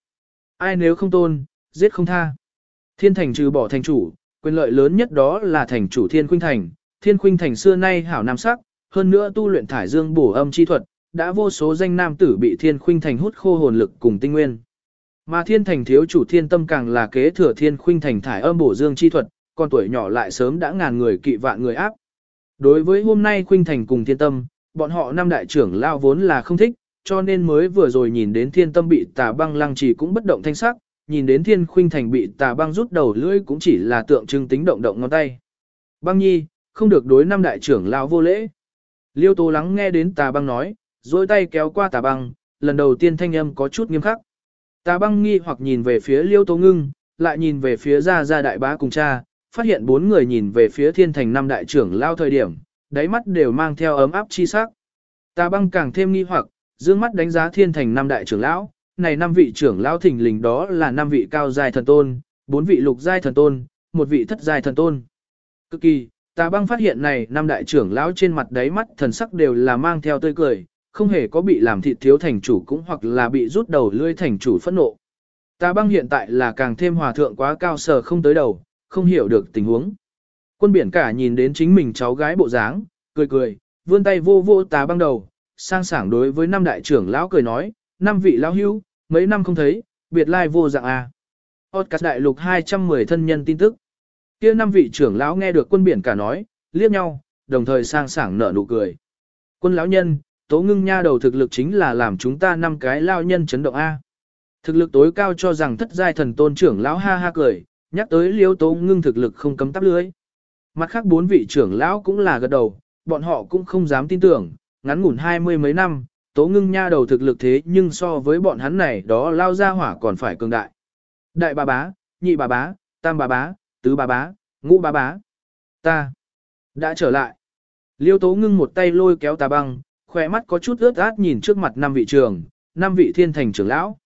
Ai nếu không tôn, giết không tha. Thiên thành trừ bỏ thành chủ, Quyền lợi lớn nhất đó là thành chủ Thiên Khuynh Thành, Thiên Khuynh Thành xưa nay hảo nam sắc, hơn nữa tu luyện thải dương bổ âm chi thuật, đã vô số danh nam tử bị Thiên Khuynh Thành hút khô hồn lực cùng tinh nguyên. Mà Thiên Thành thiếu chủ Thiên Tâm càng là kế thừa Thiên Khuynh Thành thải âm bổ dương chi thuật, còn tuổi nhỏ lại sớm đã ngàn người kỵ vạn người áp. Đối với hôm nay Khuynh Thành cùng Thiên Tâm, bọn họ năm đại trưởng lao vốn là không thích, cho nên mới vừa rồi nhìn đến Thiên Tâm bị tà băng lăng chỉ cũng bất động thanh sắc, nhìn đến Thiên Khuynh Thành bị tà băng rút đầu lưỡi cũng chỉ là tượng trưng tính động động ngón tay. Băng nhi, không được đối năm đại trưởng lao vô lễ. Liêu Tố lắng nghe đến tà băng nói, dối tay kéo qua tà băng, lần đầu tiên thanh âm có chút nghiêm khắc. Tà băng nghi hoặc nhìn về phía Liêu Tố ngưng, lại nhìn về phía gia gia đại bá cùng cha, phát hiện bốn người nhìn về phía thiên thành năm đại trưởng lao thời điểm, đáy mắt đều mang theo ấm áp chi sắc. Tà băng càng thêm nghi hoặc, dương mắt đánh giá thiên thành năm đại trưởng lão, này năm vị trưởng lão thỉnh lình đó là năm vị cao giai thần tôn, bốn vị lục giai thần tôn, một vị thất giai thần tôn. Cực kỳ, tà băng phát hiện này năm đại trưởng lão trên mặt đáy mắt thần sắc đều là mang theo tươi cười, không hề có bị làm thịt thiếu thành chủ cũng hoặc là bị rút đầu lưỡi thành chủ phẫn nộ. Tà băng hiện tại là càng thêm hòa thượng quá cao sở không tới đầu, không hiểu được tình huống. Quân biển cả nhìn đến chính mình cháu gái bộ dáng, cười cười, vươn tay vô vô tà băng đầu, sang sảng đối với năm đại trưởng lão cười nói, năm vị lão hữu, mấy năm không thấy, biệt lai vô dạng à. Podcast đại lục 210 thân nhân tin tức. Kia năm vị trưởng lão nghe được quân biển cả nói, liếc nhau, đồng thời sang sảng nở nụ cười. Quân lão nhân, tố ngưng nha đầu thực lực chính là làm chúng ta năm cái lao nhân chấn động A. Thực lực tối cao cho rằng thất giai thần tôn trưởng lão ha ha cười, nhắc tới liêu tố ngưng thực lực không cấm tắp lưới. Mặt khác bốn vị trưởng lão cũng là gật đầu, bọn họ cũng không dám tin tưởng, ngắn ngủn hai mươi mấy năm, tố ngưng nha đầu thực lực thế nhưng so với bọn hắn này đó lao ra hỏa còn phải cường đại. Đại bà bá, nhị bà bá, tam bà bá, tứ bà bá, ngũ bà bá. Ta đã trở lại. Liêu tố ngưng một tay lôi kéo tà băng, khỏe mắt có chút ướt át nhìn trước mặt năm vị trường, năm vị thiên thành trưởng lão.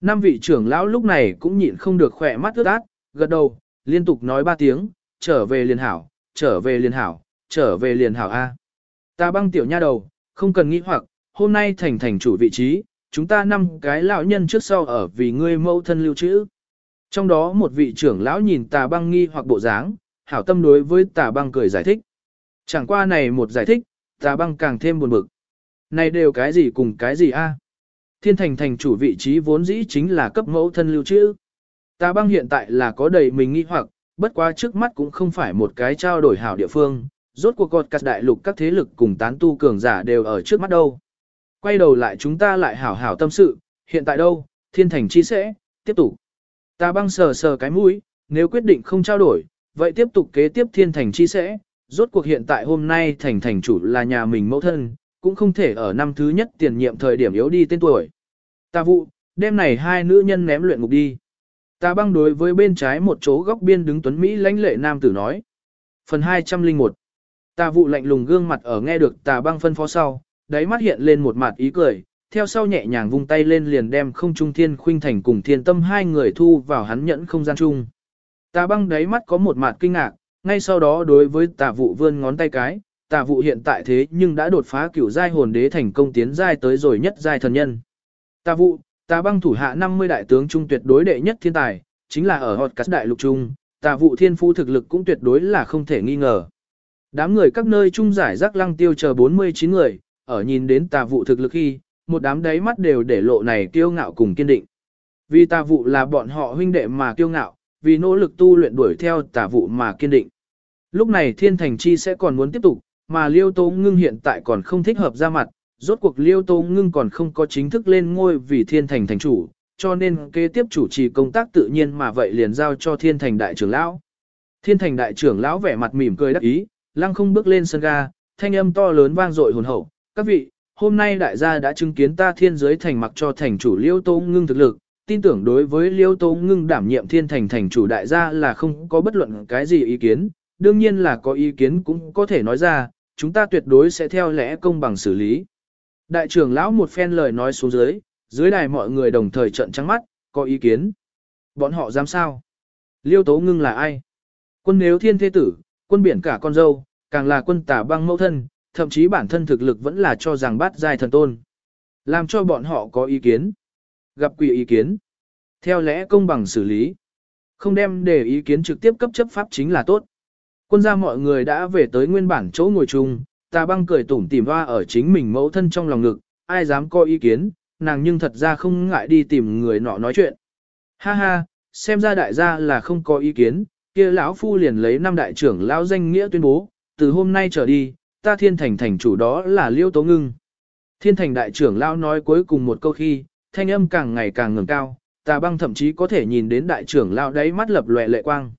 Năm vị trưởng lão lúc này cũng nhịn không được khỏe mắt ướt át, gật đầu, liên tục nói ba tiếng, trở về liền hảo, trở về liền hảo, trở về liền hảo A. Ta băng tiểu nha đầu, không cần nghĩ hoặc, hôm nay thành thành chủ vị trí, chúng ta năm cái lão nhân trước sau ở vì ngươi mẫu thân lưu trữ. Trong đó một vị trưởng lão nhìn tà băng nghi hoặc bộ dáng, hảo tâm đối với tà băng cười giải thích. Chẳng qua này một giải thích, tà băng càng thêm buồn bực. Này đều cái gì cùng cái gì a? Thiên thành thành chủ vị trí vốn dĩ chính là cấp mẫu thân lưu trữ. Tà băng hiện tại là có đầy mình nghi hoặc, bất quá trước mắt cũng không phải một cái trao đổi hảo địa phương, rốt cuộc cột cắt đại lục các thế lực cùng tán tu cường giả đều ở trước mắt đâu. Quay đầu lại chúng ta lại hảo hảo tâm sự, hiện tại đâu, thiên thành chi sẽ, tiếp tục. Ta băng sờ sờ cái mũi, nếu quyết định không trao đổi, vậy tiếp tục kế tiếp thiên thành chi sẽ, rốt cuộc hiện tại hôm nay thành thành chủ là nhà mình mẫu thân, cũng không thể ở năm thứ nhất tiền nhiệm thời điểm yếu đi tên tuổi. Ta vụ, đêm này hai nữ nhân ném luyện ngục đi. Ta băng đối với bên trái một chỗ góc biên đứng tuấn Mỹ lãnh lệ nam tử nói. Phần 201 Tà vụ lạnh lùng gương mặt ở nghe được tà băng phân phó sau, đáy mắt hiện lên một mặt ý cười, theo sau nhẹ nhàng vung tay lên liền đem không trung thiên khuynh thành cùng thiên tâm hai người thu vào hắn nhẫn không gian chung. Tà băng đáy mắt có một mặt kinh ngạc, ngay sau đó đối với tà vụ vươn ngón tay cái, tà vụ hiện tại thế nhưng đã đột phá cửu giai hồn đế thành công tiến giai tới rồi nhất giai thần nhân. Tà vụ, tà băng thủ hạ 50 đại tướng trung tuyệt đối đệ nhất thiên tài, chính là ở họt cắt đại lục trung, tà vụ thiên phu thực lực cũng tuyệt đối là không thể nghi ngờ. Đám người các nơi trung giải rắc lăng tiêu chờ 49 người, ở nhìn đến tà vụ thực lực khi, một đám đáy mắt đều để lộ này kiêu ngạo cùng kiên định. Vì tà vụ là bọn họ huynh đệ mà kiêu ngạo, vì nỗ lực tu luyện đuổi theo tà vụ mà kiên định. Lúc này thiên thành chi sẽ còn muốn tiếp tục, mà liêu tô ngưng hiện tại còn không thích hợp ra mặt, rốt cuộc liêu tô ngưng còn không có chính thức lên ngôi vì thiên thành thành chủ, cho nên kế tiếp chủ trì công tác tự nhiên mà vậy liền giao cho thiên thành đại trưởng lão. Thiên thành đại trưởng lão vẻ mặt mỉm cười đắc ý, lăng không bước lên sân ga, thanh âm to lớn vang dội hồn hậu, các vị, hôm nay đại gia đã chứng kiến ta thiên giới thành mặc cho thành chủ liêu tô ngưng thực lực, tin tưởng đối với liêu tô ngưng đảm nhiệm thiên thành thành chủ đại gia là không có bất luận cái gì ý kiến, đương nhiên là có ý kiến cũng có thể nói ra, chúng ta tuyệt đối sẽ theo lẽ công bằng xử lý. Đại trưởng lão một phen lời nói xuống dưới, dưới đài mọi người đồng thời trận trắng mắt, có ý kiến. Bọn họ dám sao? Liêu tố ngưng là ai? Quân nếu thiên thế tử, quân biển cả con dâu, càng là quân tả băng mẫu thân, thậm chí bản thân thực lực vẫn là cho rằng bắt giai thần tôn. Làm cho bọn họ có ý kiến. Gặp quỷ ý kiến. Theo lẽ công bằng xử lý. Không đem để ý kiến trực tiếp cấp chấp pháp chính là tốt. Quân gia mọi người đã về tới nguyên bản chỗ ngồi chung, Ta băng cười tủm tỉm hoa ở chính mình mẫu thân trong lòng ngực, ai dám có ý kiến, nàng nhưng thật ra không ngại đi tìm người nọ nói chuyện. Ha ha, xem ra đại gia là không có ý kiến, kia lão phu liền lấy năm đại trưởng lão danh nghĩa tuyên bố, từ hôm nay trở đi, ta thiên thành thành chủ đó là liêu tố ngưng. Thiên thành đại trưởng lão nói cuối cùng một câu khi, thanh âm càng ngày càng ngừng cao, tà băng thậm chí có thể nhìn đến đại trưởng lão đáy mắt lập lòe lệ quang.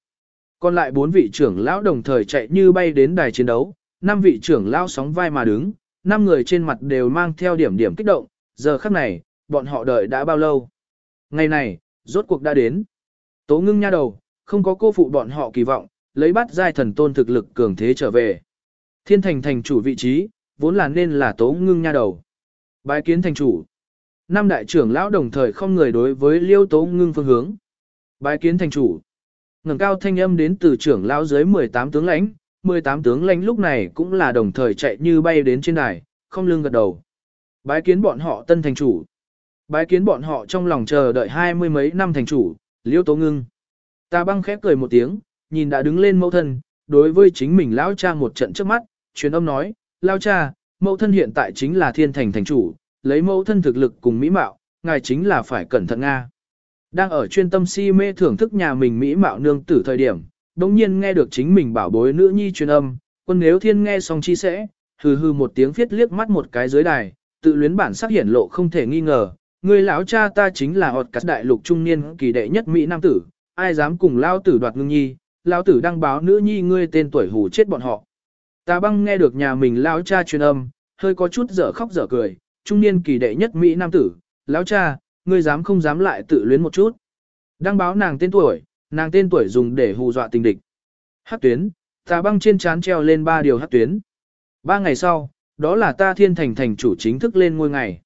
Còn lại bốn vị trưởng lão đồng thời chạy như bay đến đài chiến đấu, năm vị trưởng lão sóng vai mà đứng, năm người trên mặt đều mang theo điểm điểm kích động, giờ khắc này, bọn họ đợi đã bao lâu. Ngày này, rốt cuộc đã đến. Tố ngưng nha đầu, không có cô phụ bọn họ kỳ vọng, lấy bắt giai thần tôn thực lực cường thế trở về. Thiên thành thành chủ vị trí, vốn là nên là tố ngưng nha đầu. Bái kiến thành chủ. Năm đại trưởng lão đồng thời không người đối với liêu tố ngưng phương hướng. Bái kiến thành chủ ngẩng cao thanh âm đến từ trưởng lão dưới 18 tướng lãnh, 18 tướng lãnh lúc này cũng là đồng thời chạy như bay đến trên đài, không lưng gật đầu. Bái kiến bọn họ tân thành chủ. Bái kiến bọn họ trong lòng chờ đợi hai mươi mấy năm thành chủ, liêu tố ngưng. Ta băng khép cười một tiếng, nhìn đã đứng lên mẫu thân, đối với chính mình lão cha một trận trước mắt, truyền âm nói, lão cha, mẫu thân hiện tại chính là thiên thành thành chủ, lấy mẫu thân thực lực cùng mỹ mạo, ngài chính là phải cẩn thận Nga. Đang ở chuyên tâm si mê thưởng thức nhà mình mỹ mạo nương tử thời điểm, đồng nhiên nghe được chính mình bảo bối nữ nhi truyền âm, quân nếu thiên nghe xong chi sẽ, hừ hừ một tiếng viết liếc mắt một cái dưới đài, tự luyến bản sắc hiển lộ không thể nghi ngờ, người lão cha ta chính là họt cắt đại lục trung niên kỳ đệ nhất mỹ nam tử, ai dám cùng lao tử đoạt ngưng nhi, lao tử đăng báo nữ nhi ngươi tên tuổi hù chết bọn họ. ta băng nghe được nhà mình lao cha truyền âm, hơi có chút dở khóc dở cười, trung niên kỳ đệ nhất Mỹ nam tử, lão cha, ngươi dám không dám lại tự luyến một chút. Đăng báo nàng tên tuổi, nàng tên tuổi dùng để hù dọa tình địch. Hát tuyến, tà băng trên trán treo lên ba điều hát tuyến. Ba ngày sau, đó là ta thiên thành thành chủ chính thức lên ngôi ngày.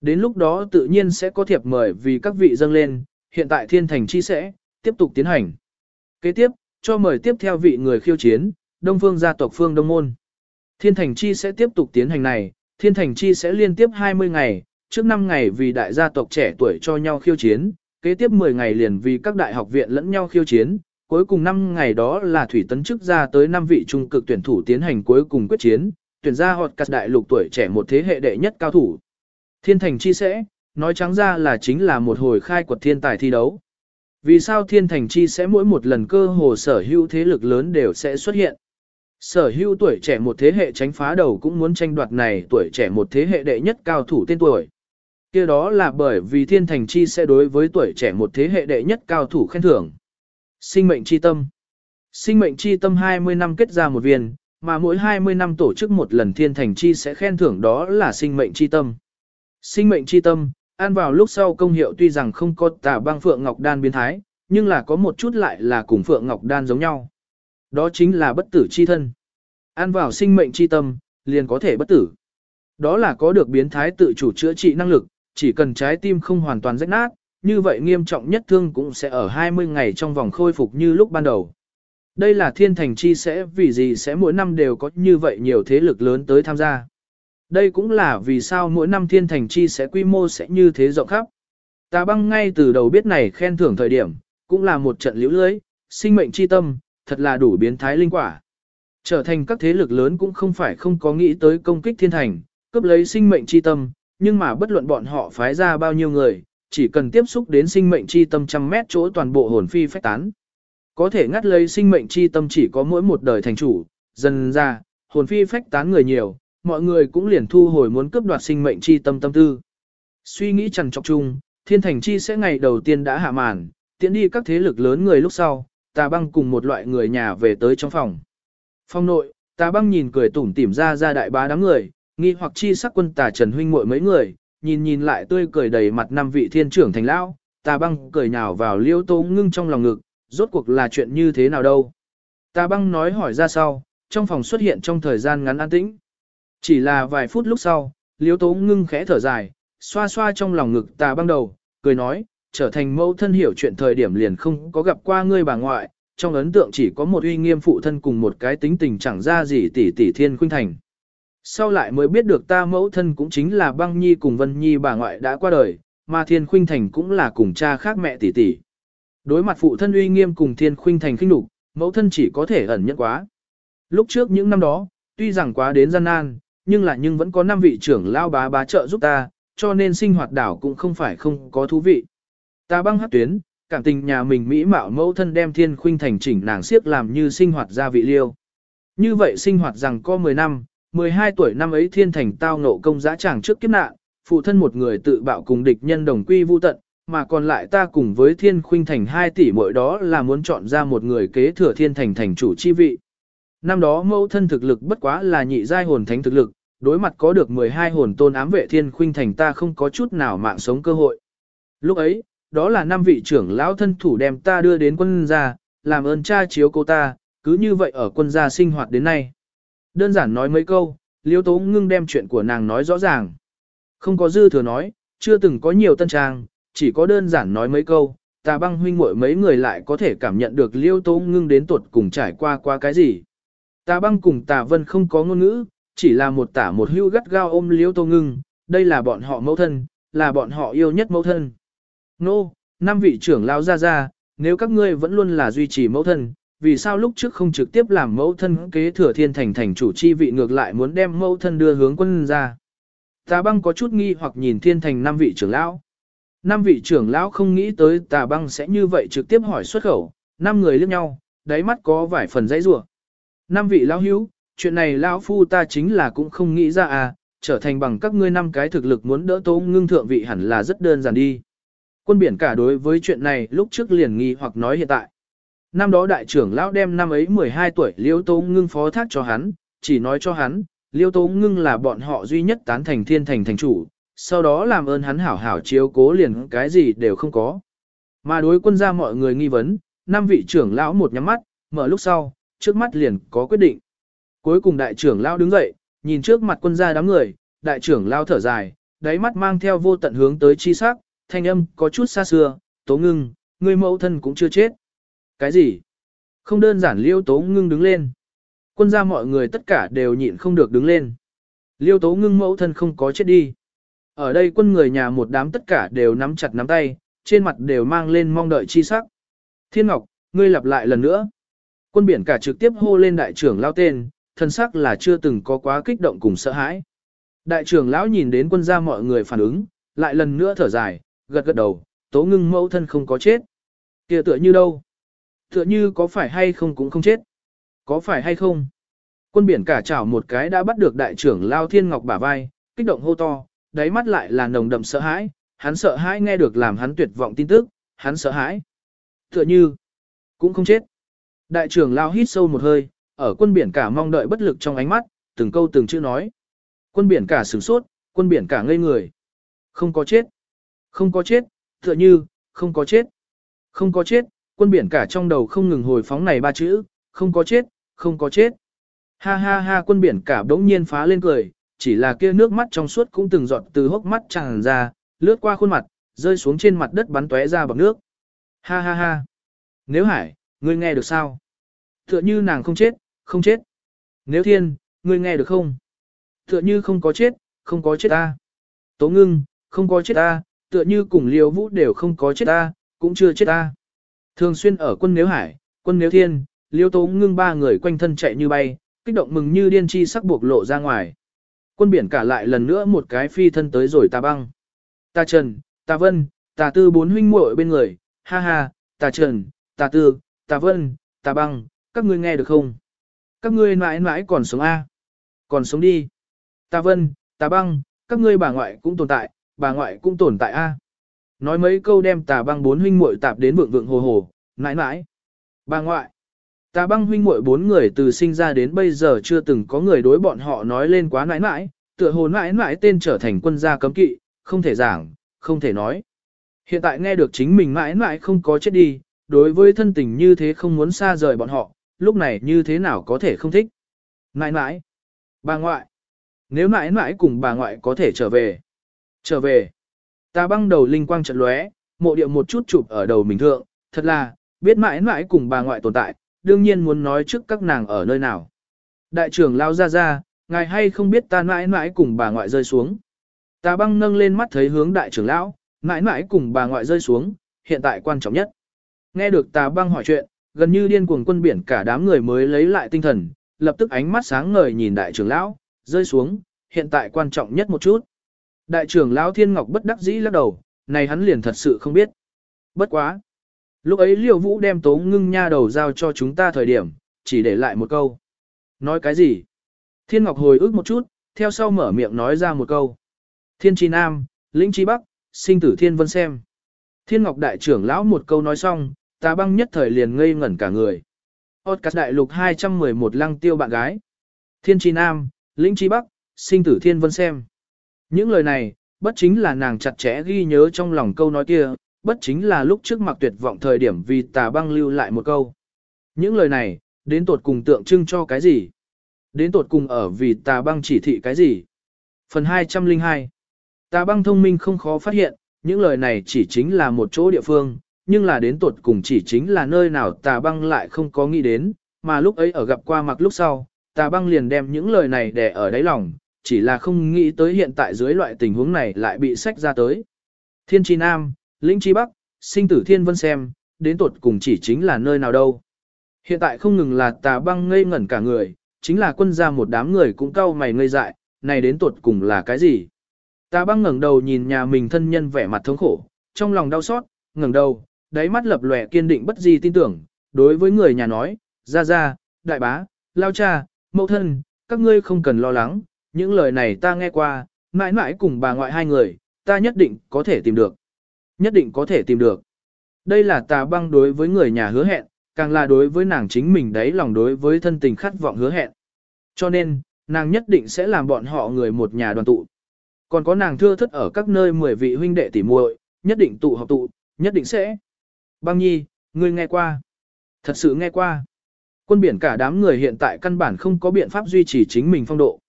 Đến lúc đó tự nhiên sẽ có thiệp mời vì các vị dâng lên, hiện tại thiên thành chi sẽ, tiếp tục tiến hành. Kế tiếp, cho mời tiếp theo vị người khiêu chiến, Đông Phương gia tộc Phương Đông Môn. Thiên Thành Chi sẽ tiếp tục tiến hành này, Thiên Thành Chi sẽ liên tiếp 20 ngày, trước 5 ngày vì đại gia tộc trẻ tuổi cho nhau khiêu chiến, kế tiếp 10 ngày liền vì các đại học viện lẫn nhau khiêu chiến, cuối cùng 5 ngày đó là thủy tấn chức ra tới 5 vị trung cực tuyển thủ tiến hành cuối cùng quyết chiến, tuyển ra họt cắt đại lục tuổi trẻ một thế hệ đệ nhất cao thủ. Thiên Thành Chi sẽ, nói trắng ra là chính là một hồi khai quật thiên tài thi đấu. Vì sao thiên thành chi sẽ mỗi một lần cơ hồ sở hữu thế lực lớn đều sẽ xuất hiện? Sở hữu tuổi trẻ một thế hệ tránh phá đầu cũng muốn tranh đoạt này tuổi trẻ một thế hệ đệ nhất cao thủ tên tuổi kia đó là bởi vì thiên thành chi sẽ đối với tuổi trẻ một thế hệ đệ nhất cao thủ khen thưởng. Sinh mệnh chi tâm Sinh mệnh chi tâm 20 năm kết ra một viên, mà mỗi 20 năm tổ chức một lần thiên thành chi sẽ khen thưởng đó là sinh mệnh chi tâm. Sinh mệnh chi tâm, ăn vào lúc sau công hiệu tuy rằng không có tà băng phượng ngọc đan biến thái, nhưng là có một chút lại là cùng phượng ngọc đan giống nhau. Đó chính là bất tử chi thân. Ăn vào sinh mệnh chi tâm, liền có thể bất tử. Đó là có được biến thái tự chủ chữa trị năng lực, chỉ cần trái tim không hoàn toàn rách nát, như vậy nghiêm trọng nhất thương cũng sẽ ở 20 ngày trong vòng khôi phục như lúc ban đầu. Đây là thiên thành chi sẽ vì gì sẽ mỗi năm đều có như vậy nhiều thế lực lớn tới tham gia. Đây cũng là vì sao mỗi năm thiên thành chi sẽ quy mô sẽ như thế rộng khắp. Tà băng ngay từ đầu biết này khen thưởng thời điểm, cũng là một trận liễu lưới, sinh mệnh chi tâm, thật là đủ biến thái linh quả. Trở thành các thế lực lớn cũng không phải không có nghĩ tới công kích thiên thành, cướp lấy sinh mệnh chi tâm, nhưng mà bất luận bọn họ phái ra bao nhiêu người, chỉ cần tiếp xúc đến sinh mệnh chi tâm trăm mét chỗ toàn bộ hồn phi phách tán. Có thể ngắt lấy sinh mệnh chi tâm chỉ có mỗi một đời thành chủ, dần ra, hồn phi phách tán người nhiều, mọi người cũng liền thu hồi muốn cướp đoạt sinh mệnh chi tâm tâm tư. Suy nghĩ chẳng trọc chung, thiên thành chi sẽ ngày đầu tiên đã hạ màn, tiễn đi các thế lực lớn người lúc sau, tà băng cùng một loại người nhà về tới trong phòng. Phong nội, tà băng nhìn cười tủm tỉm ra ra đại bá đám người, nghi hoặc chi sắc quân tà trần huynh muội mấy người, nhìn nhìn lại tươi cười đầy mặt năm vị thiên trưởng thành lão, tà băng cười nhào vào liêu tô ngưng trong lòng ngực, rốt cuộc là chuyện như thế nào đâu. Tà băng nói hỏi ra sau, trong phòng xuất hiện trong thời gian ngắn an tĩnh. Chỉ là vài phút lúc sau, liêu tố ngưng khẽ thở dài, xoa xoa trong lòng ngực tà băng đầu, cười nói, trở thành mẫu thân hiểu chuyện thời điểm liền không có gặp qua ngươi bà ngoại, trong ấn tượng chỉ có một uy nghiêm phụ thân cùng một cái tính tình chẳng ra gì tỷ tỷ thiên khuynh thành. Sau lại mới biết được ta mẫu thân cũng chính là băng nhi cùng vân nhi bà ngoại đã qua đời, mà thiên khuynh thành cũng là cùng cha khác mẹ tỷ tỷ. Đối mặt phụ thân uy nghiêm cùng thiên khuynh thành khinh đục, mẫu thân chỉ có thể ẩn nhẫn quá. Lúc trước những năm đó, tuy rằng quá đến gian nan, nhưng là nhưng vẫn có năm vị trưởng lao bá bá trợ giúp ta, cho nên sinh hoạt đảo cũng không phải không có thú vị. Ta băng hát tuyến, cảm tình nhà mình mỹ mạo mẫu thân đem thiên khuynh thành chỉnh nàng siếc làm như sinh hoạt gia vị liêu. Như vậy sinh hoạt rằng có 10 năm, 12 tuổi năm ấy thiên thành tao ngộ công giá tràng trước kiếp nạn, phụ thân một người tự bạo cùng địch nhân đồng quy vu tận, mà còn lại ta cùng với thiên khuynh thành 2 tỷ mỗi đó là muốn chọn ra một người kế thừa thiên thành thành chủ chi vị. Năm đó mẫu thân thực lực bất quá là nhị giai hồn thánh thực lực, đối mặt có được 12 hồn tôn ám vệ thiên khuynh thành ta không có chút nào mạng sống cơ hội. Lúc ấy, đó là năm vị trưởng lão thân thủ đem ta đưa đến quân gia, làm ơn cha chiếu cô ta, cứ như vậy ở quân gia sinh hoạt đến nay. Đơn giản nói mấy câu, liêu tố ngưng đem chuyện của nàng nói rõ ràng. Không có dư thừa nói, chưa từng có nhiều tân trang, chỉ có đơn giản nói mấy câu, tà băng huynh muội mấy người lại có thể cảm nhận được liêu tố ngưng đến tuột cùng trải qua qua cái gì. Tà băng cùng tà vân không có ngôn ngữ, chỉ là một tả một hưu gắt gao ôm liêu tố ngưng, đây là bọn họ mẫu thân, là bọn họ yêu nhất mẫu thân. Nô, năm vị trưởng lao ra ra, nếu các ngươi vẫn luôn là duy trì mẫu thân, vì sao lúc trước không trực tiếp làm mẫu thân kế thừa thiên thành thành chủ chi vị ngược lại muốn đem mẫu thân đưa hướng quân ra. Tà băng có chút nghi hoặc nhìn thiên thành năm vị trưởng lão. Năm vị trưởng lão không nghĩ tới tà băng sẽ như vậy trực tiếp hỏi xuất khẩu, năm người liếc nhau, đáy mắt có vài phần dãy rủa. Năm vị lão hữu, chuyện này lão phu ta chính là cũng không nghĩ ra à, trở thành bằng các ngươi năm cái thực lực muốn đỡ tố ngưng thượng vị hẳn là rất đơn giản đi. Quân biển cả đối với chuyện này lúc trước liền nghi hoặc nói hiện tại. Năm đó đại trưởng lão đem năm ấy 12 tuổi Liêu Tố Ngưng phó thác cho hắn, chỉ nói cho hắn, Liêu Tố Ngưng là bọn họ duy nhất tán thành thiên thành thành chủ, sau đó làm ơn hắn hảo hảo chiếu cố liền cái gì đều không có. Mà đối quân gia mọi người nghi vấn, năm vị trưởng lão một nhắm mắt, mở lúc sau, trước mắt liền có quyết định. Cuối cùng đại trưởng lão đứng dậy, nhìn trước mặt quân gia đám người, đại trưởng lão thở dài, đáy mắt mang theo vô tận hướng tới chi sắc, thanh âm có chút xa xưa, tố ngưng, người mẫu thân cũng chưa chết. Cái gì? Không đơn giản liêu tố ngưng đứng lên. Quân gia mọi người tất cả đều nhịn không được đứng lên. Liêu tố ngưng mẫu thân không có chết đi. Ở đây quân người nhà một đám tất cả đều nắm chặt nắm tay, trên mặt đều mang lên mong đợi chi sắc. Thiên Ngọc, ngươi lặp lại lần nữa. Quân biển cả trực tiếp hô lên đại trưởng lao tên, thân sắc là chưa từng có quá kích động cùng sợ hãi. Đại trưởng lão nhìn đến quân gia mọi người phản ứng, lại lần nữa thở dài, gật gật đầu, tố ngưng mẫu thân không có chết. kia tựa như đâu? Tựa như có phải hay không cũng không chết. Có phải hay không? Quân biển cả chảo một cái đã bắt được đại trưởng Lao Thiên Ngọc bả vai, kích động hô to, đáy mắt lại là nồng đậm sợ hãi, hắn sợ hãi nghe được làm hắn tuyệt vọng tin tức, hắn sợ hãi. Tựa như, cũng không chết. Đại trưởng Lao hít sâu một hơi, ở quân biển cả mong đợi bất lực trong ánh mắt, từng câu từng chữ nói. Quân biển cả sửng sốt, quân biển cả ngây người. Không có chết. Không có chết, tựa như, không có chết. Không có chết, quân biển cả trong đầu không ngừng hồi phóng này ba chữ, không có chết, không có chết. Ha ha ha quân biển cả đống nhiên phá lên cười, chỉ là kia nước mắt trong suốt cũng từng giọt từ hốc mắt tràn ra, lướt qua khuôn mặt, rơi xuống trên mặt đất bắn tóe ra bằng nước. Ha ha ha. Nếu hải, ngươi nghe được sao? Tựa như nàng không chết, không chết. Nếu thiên, ngươi nghe được không? Tựa như không có chết, không có chết ta. Tố ngưng, không có chết ta, tựa như cùng liều vũ đều không có chết ta, cũng chưa chết ta. Thường xuyên ở quân nếu hải, quân nếu thiên, liêu tố ngưng ba người quanh thân chạy như bay, kích động mừng như điên chi sắc buộc lộ ra ngoài. Quân biển cả lại lần nữa một cái phi thân tới rồi ta băng. Ta trần, ta vân, ta tư bốn huynh muội bên người, ha ha, ta trần, ta tư, ta vân, ta băng, các ngươi nghe được không? Các ngươi mãi mãi còn sống A. Còn sống đi. Ta vân, ta băng, các ngươi bà ngoại cũng tồn tại, bà ngoại cũng tồn tại A. Nói mấy câu đem tà băng bốn huynh muội tạp đến vượng vượng hồ hồ, nãi nãi. Bà ngoại. Tà băng huynh muội bốn người từ sinh ra đến bây giờ chưa từng có người đối bọn họ nói lên quá nãi nãi, tựa hồ nãi nãi tên trở thành quân gia cấm kỵ, không thể giảng, không thể nói. Hiện tại nghe được chính mình nãi nãi không có chết đi, đối với thân tình như thế không muốn xa rời bọn họ, lúc này như thế nào có thể không thích. nãi nãi bà ngoại, nếu nãi nãi cùng bà ngoại có thể trở về, trở về. Ta băng đầu linh quang trận lóe, mộ điệu một chút chụp ở đầu mình thượng, thật là, biết mãi mãi cùng bà ngoại tồn tại, đương nhiên muốn nói trước các nàng ở nơi nào. Đại trưởng lao ra ra, ngài hay không biết ta mãi mãi cùng bà ngoại rơi xuống. Ta băng nâng lên mắt thấy hướng đại trưởng lão, mãi mãi cùng bà ngoại rơi xuống, hiện tại quan trọng nhất. Nghe được ta băng hỏi chuyện, gần như điên cuồng quân biển cả đám người mới lấy lại tinh thần, lập tức ánh mắt sáng ngời nhìn đại trưởng lão, rơi xuống, hiện tại quan trọng nhất một chút. Đại trưởng lão Thiên Ngọc bất đắc dĩ lắc đầu, này hắn liền thật sự không biết. Bất quá. Lúc ấy Liêu Vũ đem Tố Ngưng Nha đầu giao cho chúng ta thời điểm, chỉ để lại một câu. Nói cái gì? Thiên Ngọc hồi ức một chút, theo sau mở miệng nói ra một câu. Thiên Chi Nam, Lĩnh Chi Bắc, sinh tử Thiên Vân xem. Thiên Ngọc đại trưởng lão một câu nói xong, ta băng nhất thời liền ngây ngẩn cả người. Podcast đại lục 211 lăng tiêu bạn gái. Thiên Chi Nam, Lĩnh Chi Bắc, sinh tử Thiên Vân xem. Những lời này, bất chính là nàng chặt chẽ ghi nhớ trong lòng câu nói kia, bất chính là lúc trước mặc tuyệt vọng thời điểm vì tà băng lưu lại một câu. Những lời này, đến tột cùng tượng trưng cho cái gì? Đến tột cùng ở vì tà băng chỉ thị cái gì? Phần 202 Tà băng thông minh không khó phát hiện, những lời này chỉ chính là một chỗ địa phương, nhưng là đến tột cùng chỉ chính là nơi nào tà băng lại không có nghĩ đến, mà lúc ấy ở gặp qua mặc lúc sau, tà băng liền đem những lời này để ở đáy lòng, chỉ là không nghĩ tới hiện tại dưới loại tình huống này lại bị sách ra tới. Thiên Chi Nam, Linh Chi Bắc, sinh tử Thiên Vân xem, đến tột cùng chỉ chính là nơi nào đâu. Hiện tại không ngừng là tà băng ngây ngẩn cả người, chính là quân gia một đám người cũng cau mày ngây dại, này đến tột cùng là cái gì? Tà băng ngẩng đầu nhìn nhà mình thân nhân vẻ mặt thống khổ, trong lòng đau xót, ngẩng đầu, đáy mắt lập lòe kiên định bất di tin tưởng, đối với người nhà nói, ra ra, đại bá, lao cha, mẫu thân, các ngươi không cần lo lắng, những lời này ta nghe qua, mãi mãi cùng bà ngoại hai người, ta nhất định có thể tìm được. Nhất định có thể tìm được. Đây là tà băng đối với người nhà hứa hẹn, càng là đối với nàng chính mình đấy lòng đối với thân tình khát vọng hứa hẹn. Cho nên, nàng nhất định sẽ làm bọn họ người một nhà đoàn tụ. Còn có nàng thưa thất ở các nơi mười vị huynh đệ tỉ muội, nhất định tụ họp tụ, nhất định sẽ. Băng nhi, ngươi nghe qua. Thật sự nghe qua. Quân biển cả đám người hiện tại căn bản không có biện pháp duy trì chính mình phong độ.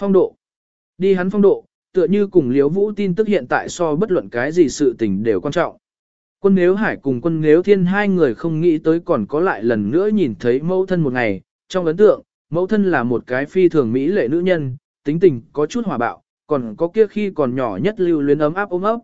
Phong độ. Đi hắn phong độ, tựa như cùng liếu vũ tin tức hiện tại so bất luận cái gì sự tình đều quan trọng. Quân nếu hải cùng quân nếu thiên hai người không nghĩ tới còn có lại lần nữa nhìn thấy mẫu thân một ngày, trong ấn tượng, mẫu thân là một cái phi thường mỹ lệ nữ nhân, tính tình có chút hòa bạo, còn có kia khi còn nhỏ nhất lưu luyến ấm áp ôm ấp.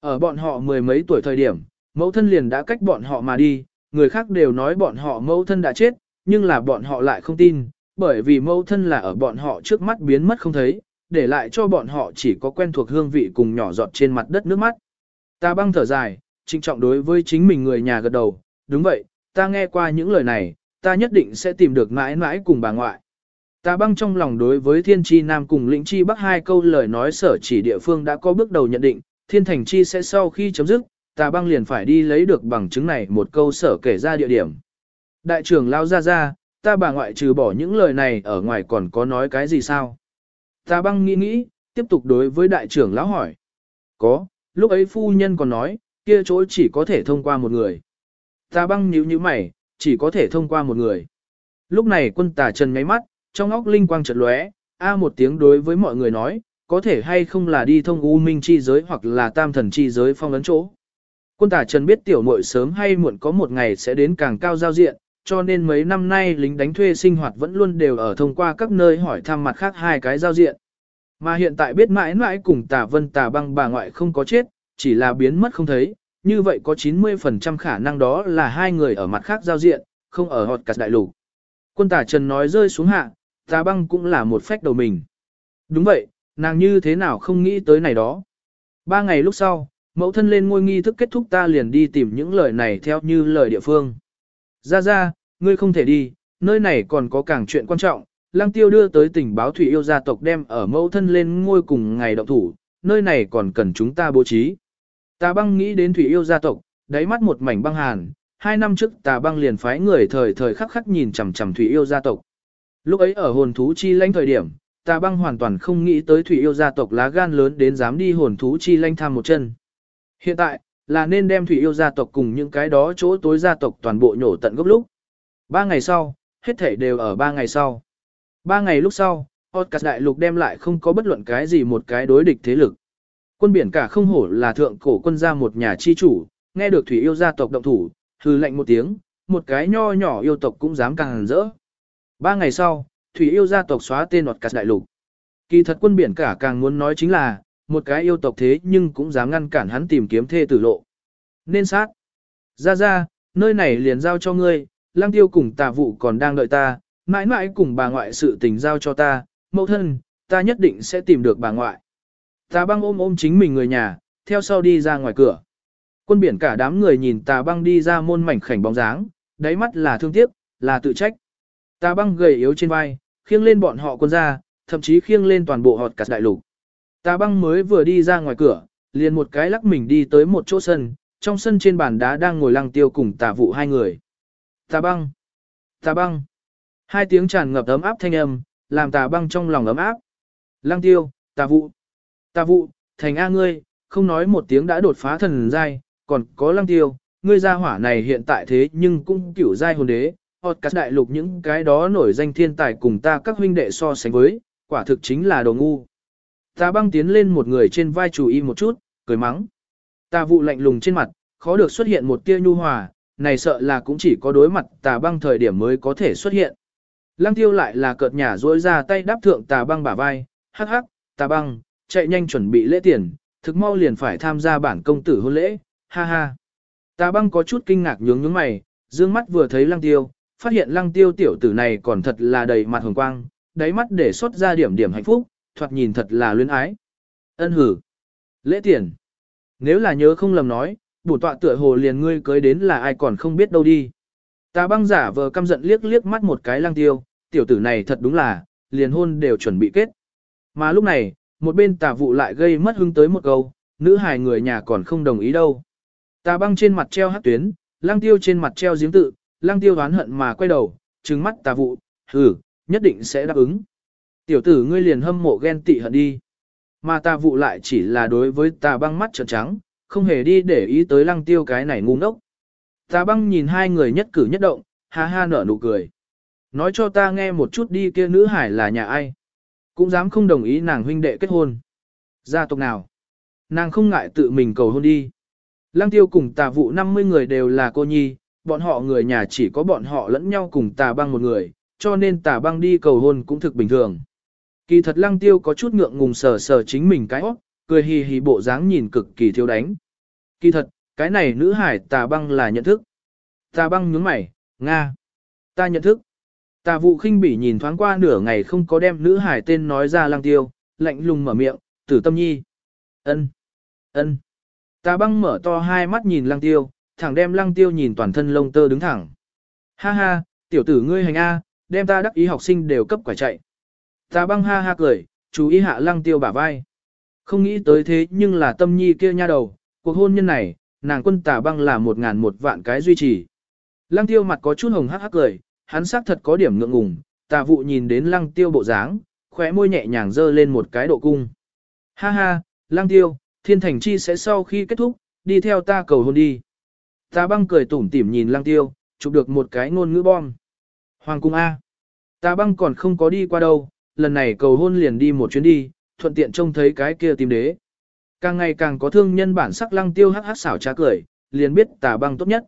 Ở bọn họ mười mấy tuổi thời điểm, mẫu thân liền đã cách bọn họ mà đi, người khác đều nói bọn họ mẫu thân đã chết, nhưng là bọn họ lại không tin, bởi vì mâu thân là ở bọn họ trước mắt biến mất không thấy, để lại cho bọn họ chỉ có quen thuộc hương vị cùng nhỏ giọt trên mặt đất nước mắt. Ta băng thở dài, trinh trọng đối với chính mình người nhà gật đầu, đúng vậy, ta nghe qua những lời này, ta nhất định sẽ tìm được mãi mãi cùng bà ngoại. Ta băng trong lòng đối với thiên chi nam cùng lĩnh chi bắc hai câu lời nói sở chỉ địa phương đã có bước đầu nhận định, thiên thành chi sẽ sau khi chấm dứt, ta băng liền phải đi lấy được bằng chứng này một câu sở kể ra địa điểm. Đại trưởng lao ra ra, ta bà ngoại trừ bỏ những lời này ở ngoài còn có nói cái gì sao? Ta băng nghĩ nghĩ, tiếp tục đối với đại trưởng lão hỏi. Có, lúc ấy phu nhân còn nói, kia chỗ chỉ có thể thông qua một người. Ta băng nhíu nhíu mày, chỉ có thể thông qua một người. Lúc này quân tà trần ngáy mắt, trong óc linh quang chợt lóe, a một tiếng đối với mọi người nói, có thể hay không là đi thông u minh chi giới hoặc là tam thần chi giới phong ấn chỗ. Quân tà trần biết tiểu muội sớm hay muộn có một ngày sẽ đến càng cao giao diện, cho nên mấy năm nay lính đánh thuê sinh hoạt vẫn luôn đều ở thông qua các nơi hỏi thăm mặt khác hai cái giao diện. Mà hiện tại biết mãi mãi cùng tà vân tà băng bà ngoại không có chết, chỉ là biến mất không thấy, như vậy có 90% khả năng đó là hai người ở mặt khác giao diện, không ở họt cắt đại lục. Quân tà trần nói rơi xuống hạ, tà băng cũng là một phách đầu mình. Đúng vậy, nàng như thế nào không nghĩ tới này đó. Ba ngày lúc sau, mẫu thân lên ngôi nghi thức kết thúc ta liền đi tìm những lời này theo như lời địa phương. Ra ra, ngươi không thể đi, nơi này còn có càng chuyện quan trọng. Lăng tiêu đưa tới tình báo thủy yêu gia tộc đem ở mẫu thân lên ngôi cùng ngày động thủ, nơi này còn cần chúng ta bố trí. Tà băng nghĩ đến thủy yêu gia tộc, đáy mắt một mảnh băng hàn, hai năm trước tà băng liền phái người thời thời khắc khắc nhìn chằm chằm thủy yêu gia tộc. Lúc ấy ở hồn thú chi lãnh thời điểm, tà băng hoàn toàn không nghĩ tới thủy yêu gia tộc lá gan lớn đến dám đi hồn thú chi lãnh tham một chân. Hiện tại, là nên đem thủy yêu gia tộc cùng những cái đó chỗ tối gia tộc toàn bộ nhổ tận gốc lúc. Ba ngày sau, hết thể đều ở ba ngày sau. Ba ngày lúc sau, Otcas đại lục đem lại không có bất luận cái gì một cái đối địch thế lực. Quân biển cả không hổ là thượng cổ quân gia một nhà chi chủ, nghe được thủy yêu gia tộc động thủ, hừ lệnh một tiếng, một cái nho nhỏ yêu tộc cũng dám càng rỡ. Ba ngày sau, thủy yêu gia tộc xóa tên Otcas đại lục. Kỳ thật quân biển cả càng muốn nói chính là, một cái yêu tộc thế nhưng cũng dám ngăn cản hắn tìm kiếm thê tử lộ. Nên sát. Ra ra, nơi này liền giao cho ngươi, lang tiêu cùng tà vụ còn đang đợi ta, mãi mãi cùng bà ngoại sự tình giao cho ta, mẫu thân, ta nhất định sẽ tìm được bà ngoại. Tà băng ôm ôm chính mình người nhà, theo sau đi ra ngoài cửa. Quân biển cả đám người nhìn tà băng đi ra môn mảnh khảnh bóng dáng, đáy mắt là thương tiếc, là tự trách. Tà băng gầy yếu trên vai, khiêng lên bọn họ quân ra, thậm chí khiêng lên toàn bộ họt cả đại lục. Tà băng mới vừa đi ra ngoài cửa, liền một cái lắc mình đi tới một chỗ sân, trong sân trên bàn đá đang ngồi lăng tiêu cùng tà vụ hai người. Tà băng! Tà băng! Hai tiếng tràn ngập ấm áp thanh âm, làm tà băng trong lòng ấm áp. Lăng tiêu, tà vụ! Tà vụ, thành A ngươi, không nói một tiếng đã đột phá thần giai, còn có lăng tiêu, ngươi gia hỏa này hiện tại thế nhưng cũng kiểu giai hồn đế, hoặc các đại lục những cái đó nổi danh thiên tài cùng ta các huynh đệ so sánh với, quả thực chính là đồ ngu. Tà băng tiến lên một người trên vai chủ y một chút, cười mắng. Tà vụ lạnh lùng trên mặt, khó được xuất hiện một tia nhu hòa, này sợ là cũng chỉ có đối mặt tà băng thời điểm mới có thể xuất hiện. Lăng tiêu lại là cợt nhả rối ra tay đáp thượng tà băng bả vai, hắc hắc, tà băng, chạy nhanh chuẩn bị lễ tiền, thực mau liền phải tham gia bản công tử hôn lễ, ha ha. Tà băng có chút kinh ngạc nhướng nhướng mày, dương mắt vừa thấy lăng tiêu, phát hiện lăng tiêu tiểu tử này còn thật là đầy mặt hồng quang, đáy mắt để xuất ra điểm điểm hạnh phúc, thoạt nhìn thật là luyến ái. Ân hử. Lễ tiền. Nếu là nhớ không lầm nói, bổ tọa tựa hồ liền ngươi cưới đến là ai còn không biết đâu đi. Ta băng giả vờ căm giận liếc liếc mắt một cái lăng tiêu, tiểu tử này thật đúng là, liền hôn đều chuẩn bị kết. Mà lúc này, một bên tà vụ lại gây mất hứng tới một câu, nữ hài người nhà còn không đồng ý đâu. Tà băng trên mặt treo hát tuyến, lăng tiêu trên mặt treo giếng tự, lăng tiêu đoán hận mà quay đầu, trừng mắt tà vụ, hử, nhất định sẽ đáp ứng. Tiểu tử ngươi liền hâm mộ ghen tị hận đi. Mà ta vụ lại chỉ là đối với ta băng mắt trợn trắng, không hề đi để ý tới lăng tiêu cái này ngu ngốc. Ta băng nhìn hai người nhất cử nhất động, ha ha nở nụ cười. Nói cho ta nghe một chút đi kia nữ hải là nhà ai. Cũng dám không đồng ý nàng huynh đệ kết hôn. Gia tộc nào? Nàng không ngại tự mình cầu hôn đi. Lăng tiêu cùng tà vụ 50 người đều là cô nhi, bọn họ người nhà chỉ có bọn họ lẫn nhau cùng tà băng một người, cho nên tà băng đi cầu hôn cũng thực bình thường. Kỳ thật lăng tiêu có chút ngượng ngùng sờ sờ chính mình cái óc, cười hì hì bộ dáng nhìn cực kỳ thiếu đánh. Kỳ thật, cái này nữ hải tà băng là nhận thức. Tà băng nhướng mày, Nga. Ta nhận thức. Tà vụ khinh bỉ nhìn thoáng qua nửa ngày không có đem nữ hải tên nói ra lăng tiêu, lạnh lùng mở miệng, tử tâm nhi. ân ân Tà băng mở to hai mắt nhìn lăng tiêu, thẳng đem lăng tiêu nhìn toàn thân lông tơ đứng thẳng. Ha ha, tiểu tử ngươi hành A, đem ta đắc ý học sinh đều cấp quả chạy. Tà băng ha ha cười, chú ý hạ lăng tiêu bả vai. Không nghĩ tới thế nhưng là tâm nhi kia nha đầu, cuộc hôn nhân này, nàng quân tà băng là một ngàn một vạn cái duy trì. Lăng tiêu mặt có chút hồng hắc hắc cười, hắn xác thật có điểm ngượng ngùng, tà vụ nhìn đến lăng tiêu bộ dáng, khóe môi nhẹ nhàng dơ lên một cái độ cung. Ha ha, lăng tiêu, thiên thành chi sẽ sau khi kết thúc, đi theo ta cầu hôn đi. Tà băng cười tủm tỉm nhìn lăng tiêu, chụp được một cái ngôn ngữ bom. Hoàng cung A. Tà băng còn không có đi qua đâu, lần này cầu hôn liền đi một chuyến đi, thuận tiện trông thấy cái kia tìm đế. Càng ngày càng có thương nhân bản sắc lăng tiêu hắc hắc xảo trá cười, liền biết tà băng tốt nhất.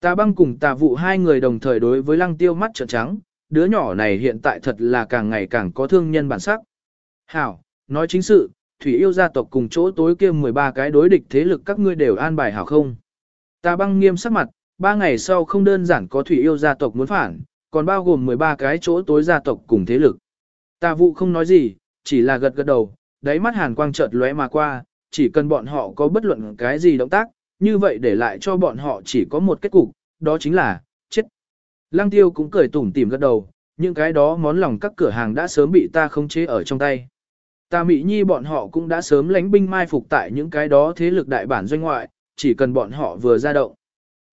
Tà băng cùng tà vụ hai người đồng thời đối với lăng tiêu mắt trợn trắng, đứa nhỏ này hiện tại thật là càng ngày càng có thương nhân bản sắc. Hảo, nói chính sự, thủy yêu gia tộc cùng chỗ tối kia 13 cái đối địch thế lực các ngươi đều an bài hảo không. Tà băng nghiêm sắc mặt, ba ngày sau không đơn giản có thủy yêu gia tộc muốn phản, còn bao gồm 13 cái chỗ tối gia tộc cùng thế lực. Tà vụ không nói gì, chỉ là gật gật đầu, đáy mắt hàn quang chợt lóe mà qua, chỉ cần bọn họ có bất luận cái gì động tác, như vậy để lại cho bọn họ chỉ có một kết cục, đó chính là, chết. Lăng tiêu cũng cười tủm tỉm gật đầu, những cái đó món lòng các cửa hàng đã sớm bị ta khống chế ở trong tay. Ta Mỹ Nhi bọn họ cũng đã sớm lánh binh mai phục tại những cái đó thế lực đại bản doanh ngoại, chỉ cần bọn họ vừa ra động.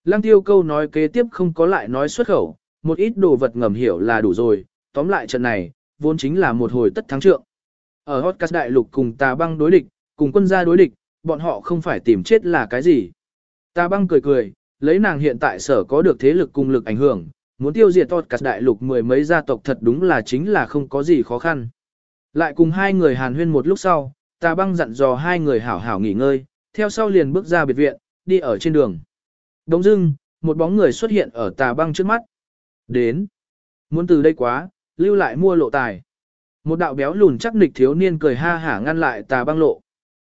Lăng tiêu câu nói kế tiếp không có lại nói xuất khẩu, một ít đồ vật ngầm hiểu là đủ rồi, tóm lại trận này, vốn chính là một hồi tất thắng trượng. Ở Hotcast đại lục cùng tà băng đối địch, cùng quân gia đối địch, bọn họ không phải tìm chết là cái gì. Tà băng cười cười, lấy nàng hiện tại sở có được thế lực cùng lực ảnh hưởng, muốn tiêu diệt Hotcast đại lục mười mấy gia tộc thật đúng là chính là không có gì khó khăn. Lại cùng hai người hàn huyên một lúc sau, tà băng dặn dò hai người hảo hảo nghỉ ngơi, theo sau liền bước ra biệt viện, đi ở trên đường. Đống dưng, một bóng người xuất hiện ở tà băng trước mắt. Đến. Muốn từ đây quá, lưu lại mua lộ tài. Một đạo béo lùn chắc nịch thiếu niên cười ha hả ngăn lại tà băng lộ.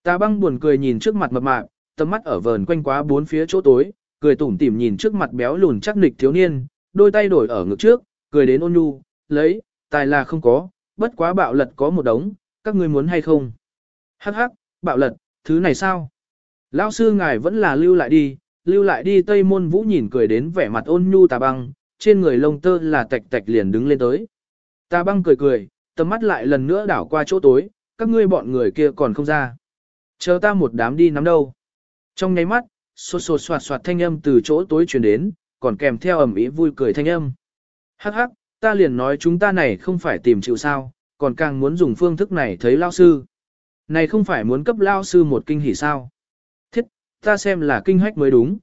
Tà băng buồn cười nhìn trước mặt mập mạp, tầm mắt ở vờn quanh quá bốn phía chỗ tối, cười tủm tỉm nhìn trước mặt béo lùn chắc nịch thiếu niên, đôi tay đổi ở ngực trước, cười đến ôn nhu, lấy, tài là không có, bất quá bạo lật có một đống, các ngươi muốn hay không? Hắc hắc, bạo lật, thứ này sao? Lão sư ngài vẫn là lưu lại đi, lưu lại đi Tây Môn Vũ nhìn cười đến vẻ mặt ôn nhu tà băng, trên người lông tơ là tạch tạch liền đứng lên tới ta băng cười cười, tầm mắt lại lần nữa đảo qua chỗ tối, các ngươi bọn người kia còn không ra. Chờ ta một đám đi nắm đâu. Trong nháy mắt, sột sột soạt soạt thanh âm từ chỗ tối truyền đến, còn kèm theo ẩm ý vui cười thanh âm. Hắc hắc, ta liền nói chúng ta này không phải tìm chịu sao, còn càng muốn dùng phương thức này thấy lao sư. Này không phải muốn cấp lao sư một kinh hỉ sao. Thiết, ta xem là kinh hách mới đúng.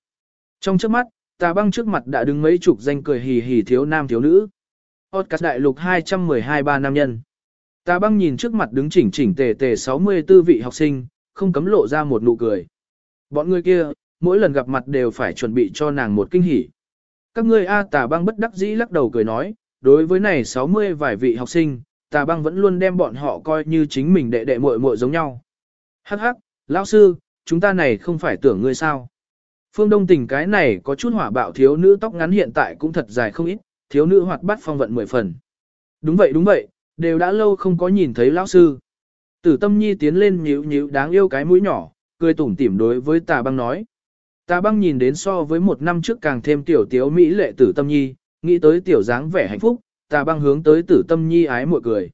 Trong trước mắt, ta băng trước mặt đã đứng mấy chục danh cười hì hì thiếu nam thiếu nữ. Podcast đại lục 212 ba nam nhân. Tà băng nhìn trước mặt đứng chỉnh chỉnh tề tề 64 vị học sinh, không cấm lộ ra một nụ cười. Bọn người kia, mỗi lần gặp mặt đều phải chuẩn bị cho nàng một kinh hỉ. Các ngươi A tà băng bất đắc dĩ lắc đầu cười nói, đối với này 60 vài vị học sinh, tà băng vẫn luôn đem bọn họ coi như chính mình đệ đệ muội muội giống nhau. Hắc hắc, lão sư, chúng ta này không phải tưởng ngươi sao. Phương Đông tình cái này có chút hỏa bạo thiếu nữ tóc ngắn hiện tại cũng thật dài không ít, thiếu nữ hoạt bát phong vận mười phần. Đúng vậy đúng vậy, đều đã lâu không có nhìn thấy lão sư. Tử tâm nhi tiến lên nhíu nhíu đáng yêu cái mũi nhỏ, cười tủm tỉm đối với tà băng nói. Tà băng nhìn đến so với một năm trước càng thêm tiểu tiếu mỹ lệ tử tâm nhi, nghĩ tới tiểu dáng vẻ hạnh phúc, tà băng hướng tới tử tâm nhi ái mội cười.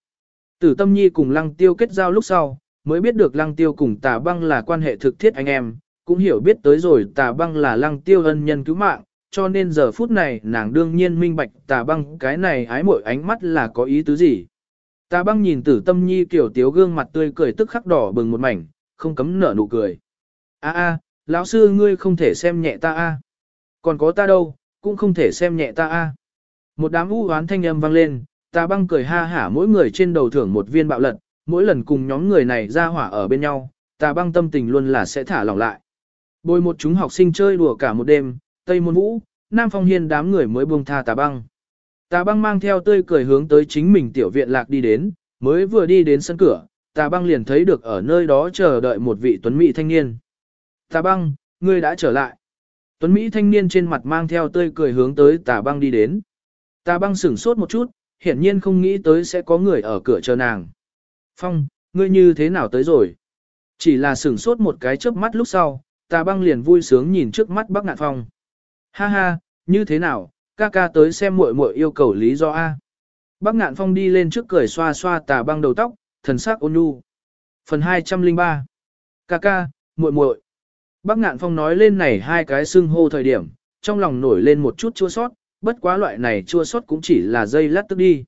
Tử tâm nhi cùng lăng tiêu kết giao lúc sau, mới biết được lăng tiêu cùng tà băng là quan hệ thực thiết anh em, cũng hiểu biết tới rồi tà băng là lăng tiêu ân nhân cứu mạng, cho nên giờ phút này nàng đương nhiên minh bạch tà băng cái này ái mội ánh mắt là có ý tứ gì. Tà băng nhìn tử tâm nhi kiểu tiếu gương mặt tươi cười tức khắc đỏ bừng một mảnh, không cấm nở nụ cười. a a lão sư ngươi không thể xem nhẹ ta a Còn có ta đâu, cũng không thể xem nhẹ ta a Một đám u hoán thanh âm vang lên, tà băng cười ha hả mỗi người trên đầu thưởng một viên bạo lật, mỗi lần cùng nhóm người này ra hỏa ở bên nhau, tà băng tâm tình luôn là sẽ thả lỏng lại. Bồi một chúng học sinh chơi đùa cả một đêm, Tây Môn Vũ, Nam Phong Hiên đám người mới buông tha tà băng. Tà băng mang theo tươi cười hướng tới chính mình tiểu viện lạc đi đến, mới vừa đi đến sân cửa, tà băng liền thấy được ở nơi đó chờ đợi một vị tuấn mỹ thanh niên. Tà băng, ngươi đã trở lại. Tuấn Mỹ thanh niên trên mặt mang theo tươi cười hướng tới tà băng đi đến. Tà băng sửng sốt một chút, hiển nhiên không nghĩ tới sẽ có người ở cửa chờ nàng. Phong, ngươi như thế nào tới rồi? Chỉ là sửng sốt một cái chớp mắt lúc sau, tà băng liền vui sướng nhìn trước mắt bác ngạn phong. Ha ha, như thế nào, ca ca tới xem muội muội yêu cầu lý do A. Bác ngạn phong đi lên trước cười xoa xoa tà băng đầu tóc, thần sắc ôn nhu. Phần 203 Ca ca, muội muội Bác ngạn phong nói lên này hai cái xưng hô thời điểm, trong lòng nổi lên một chút chua sót, bất quá loại này chua sót cũng chỉ là dây lát tức đi.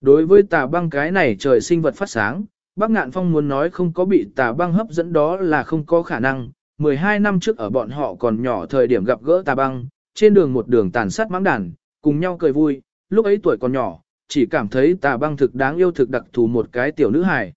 Đối với tà băng cái này trời sinh vật phát sáng, bác ngạn phong muốn nói không có bị tà băng hấp dẫn đó là không có khả năng. 12 năm trước ở bọn họ còn nhỏ thời điểm gặp gỡ tà băng, trên đường một đường tàn sát mãng đàn, cùng nhau cười vui, lúc ấy tuổi còn nhỏ, chỉ cảm thấy tà băng thực đáng yêu thực đặc thù một cái tiểu nữ hài.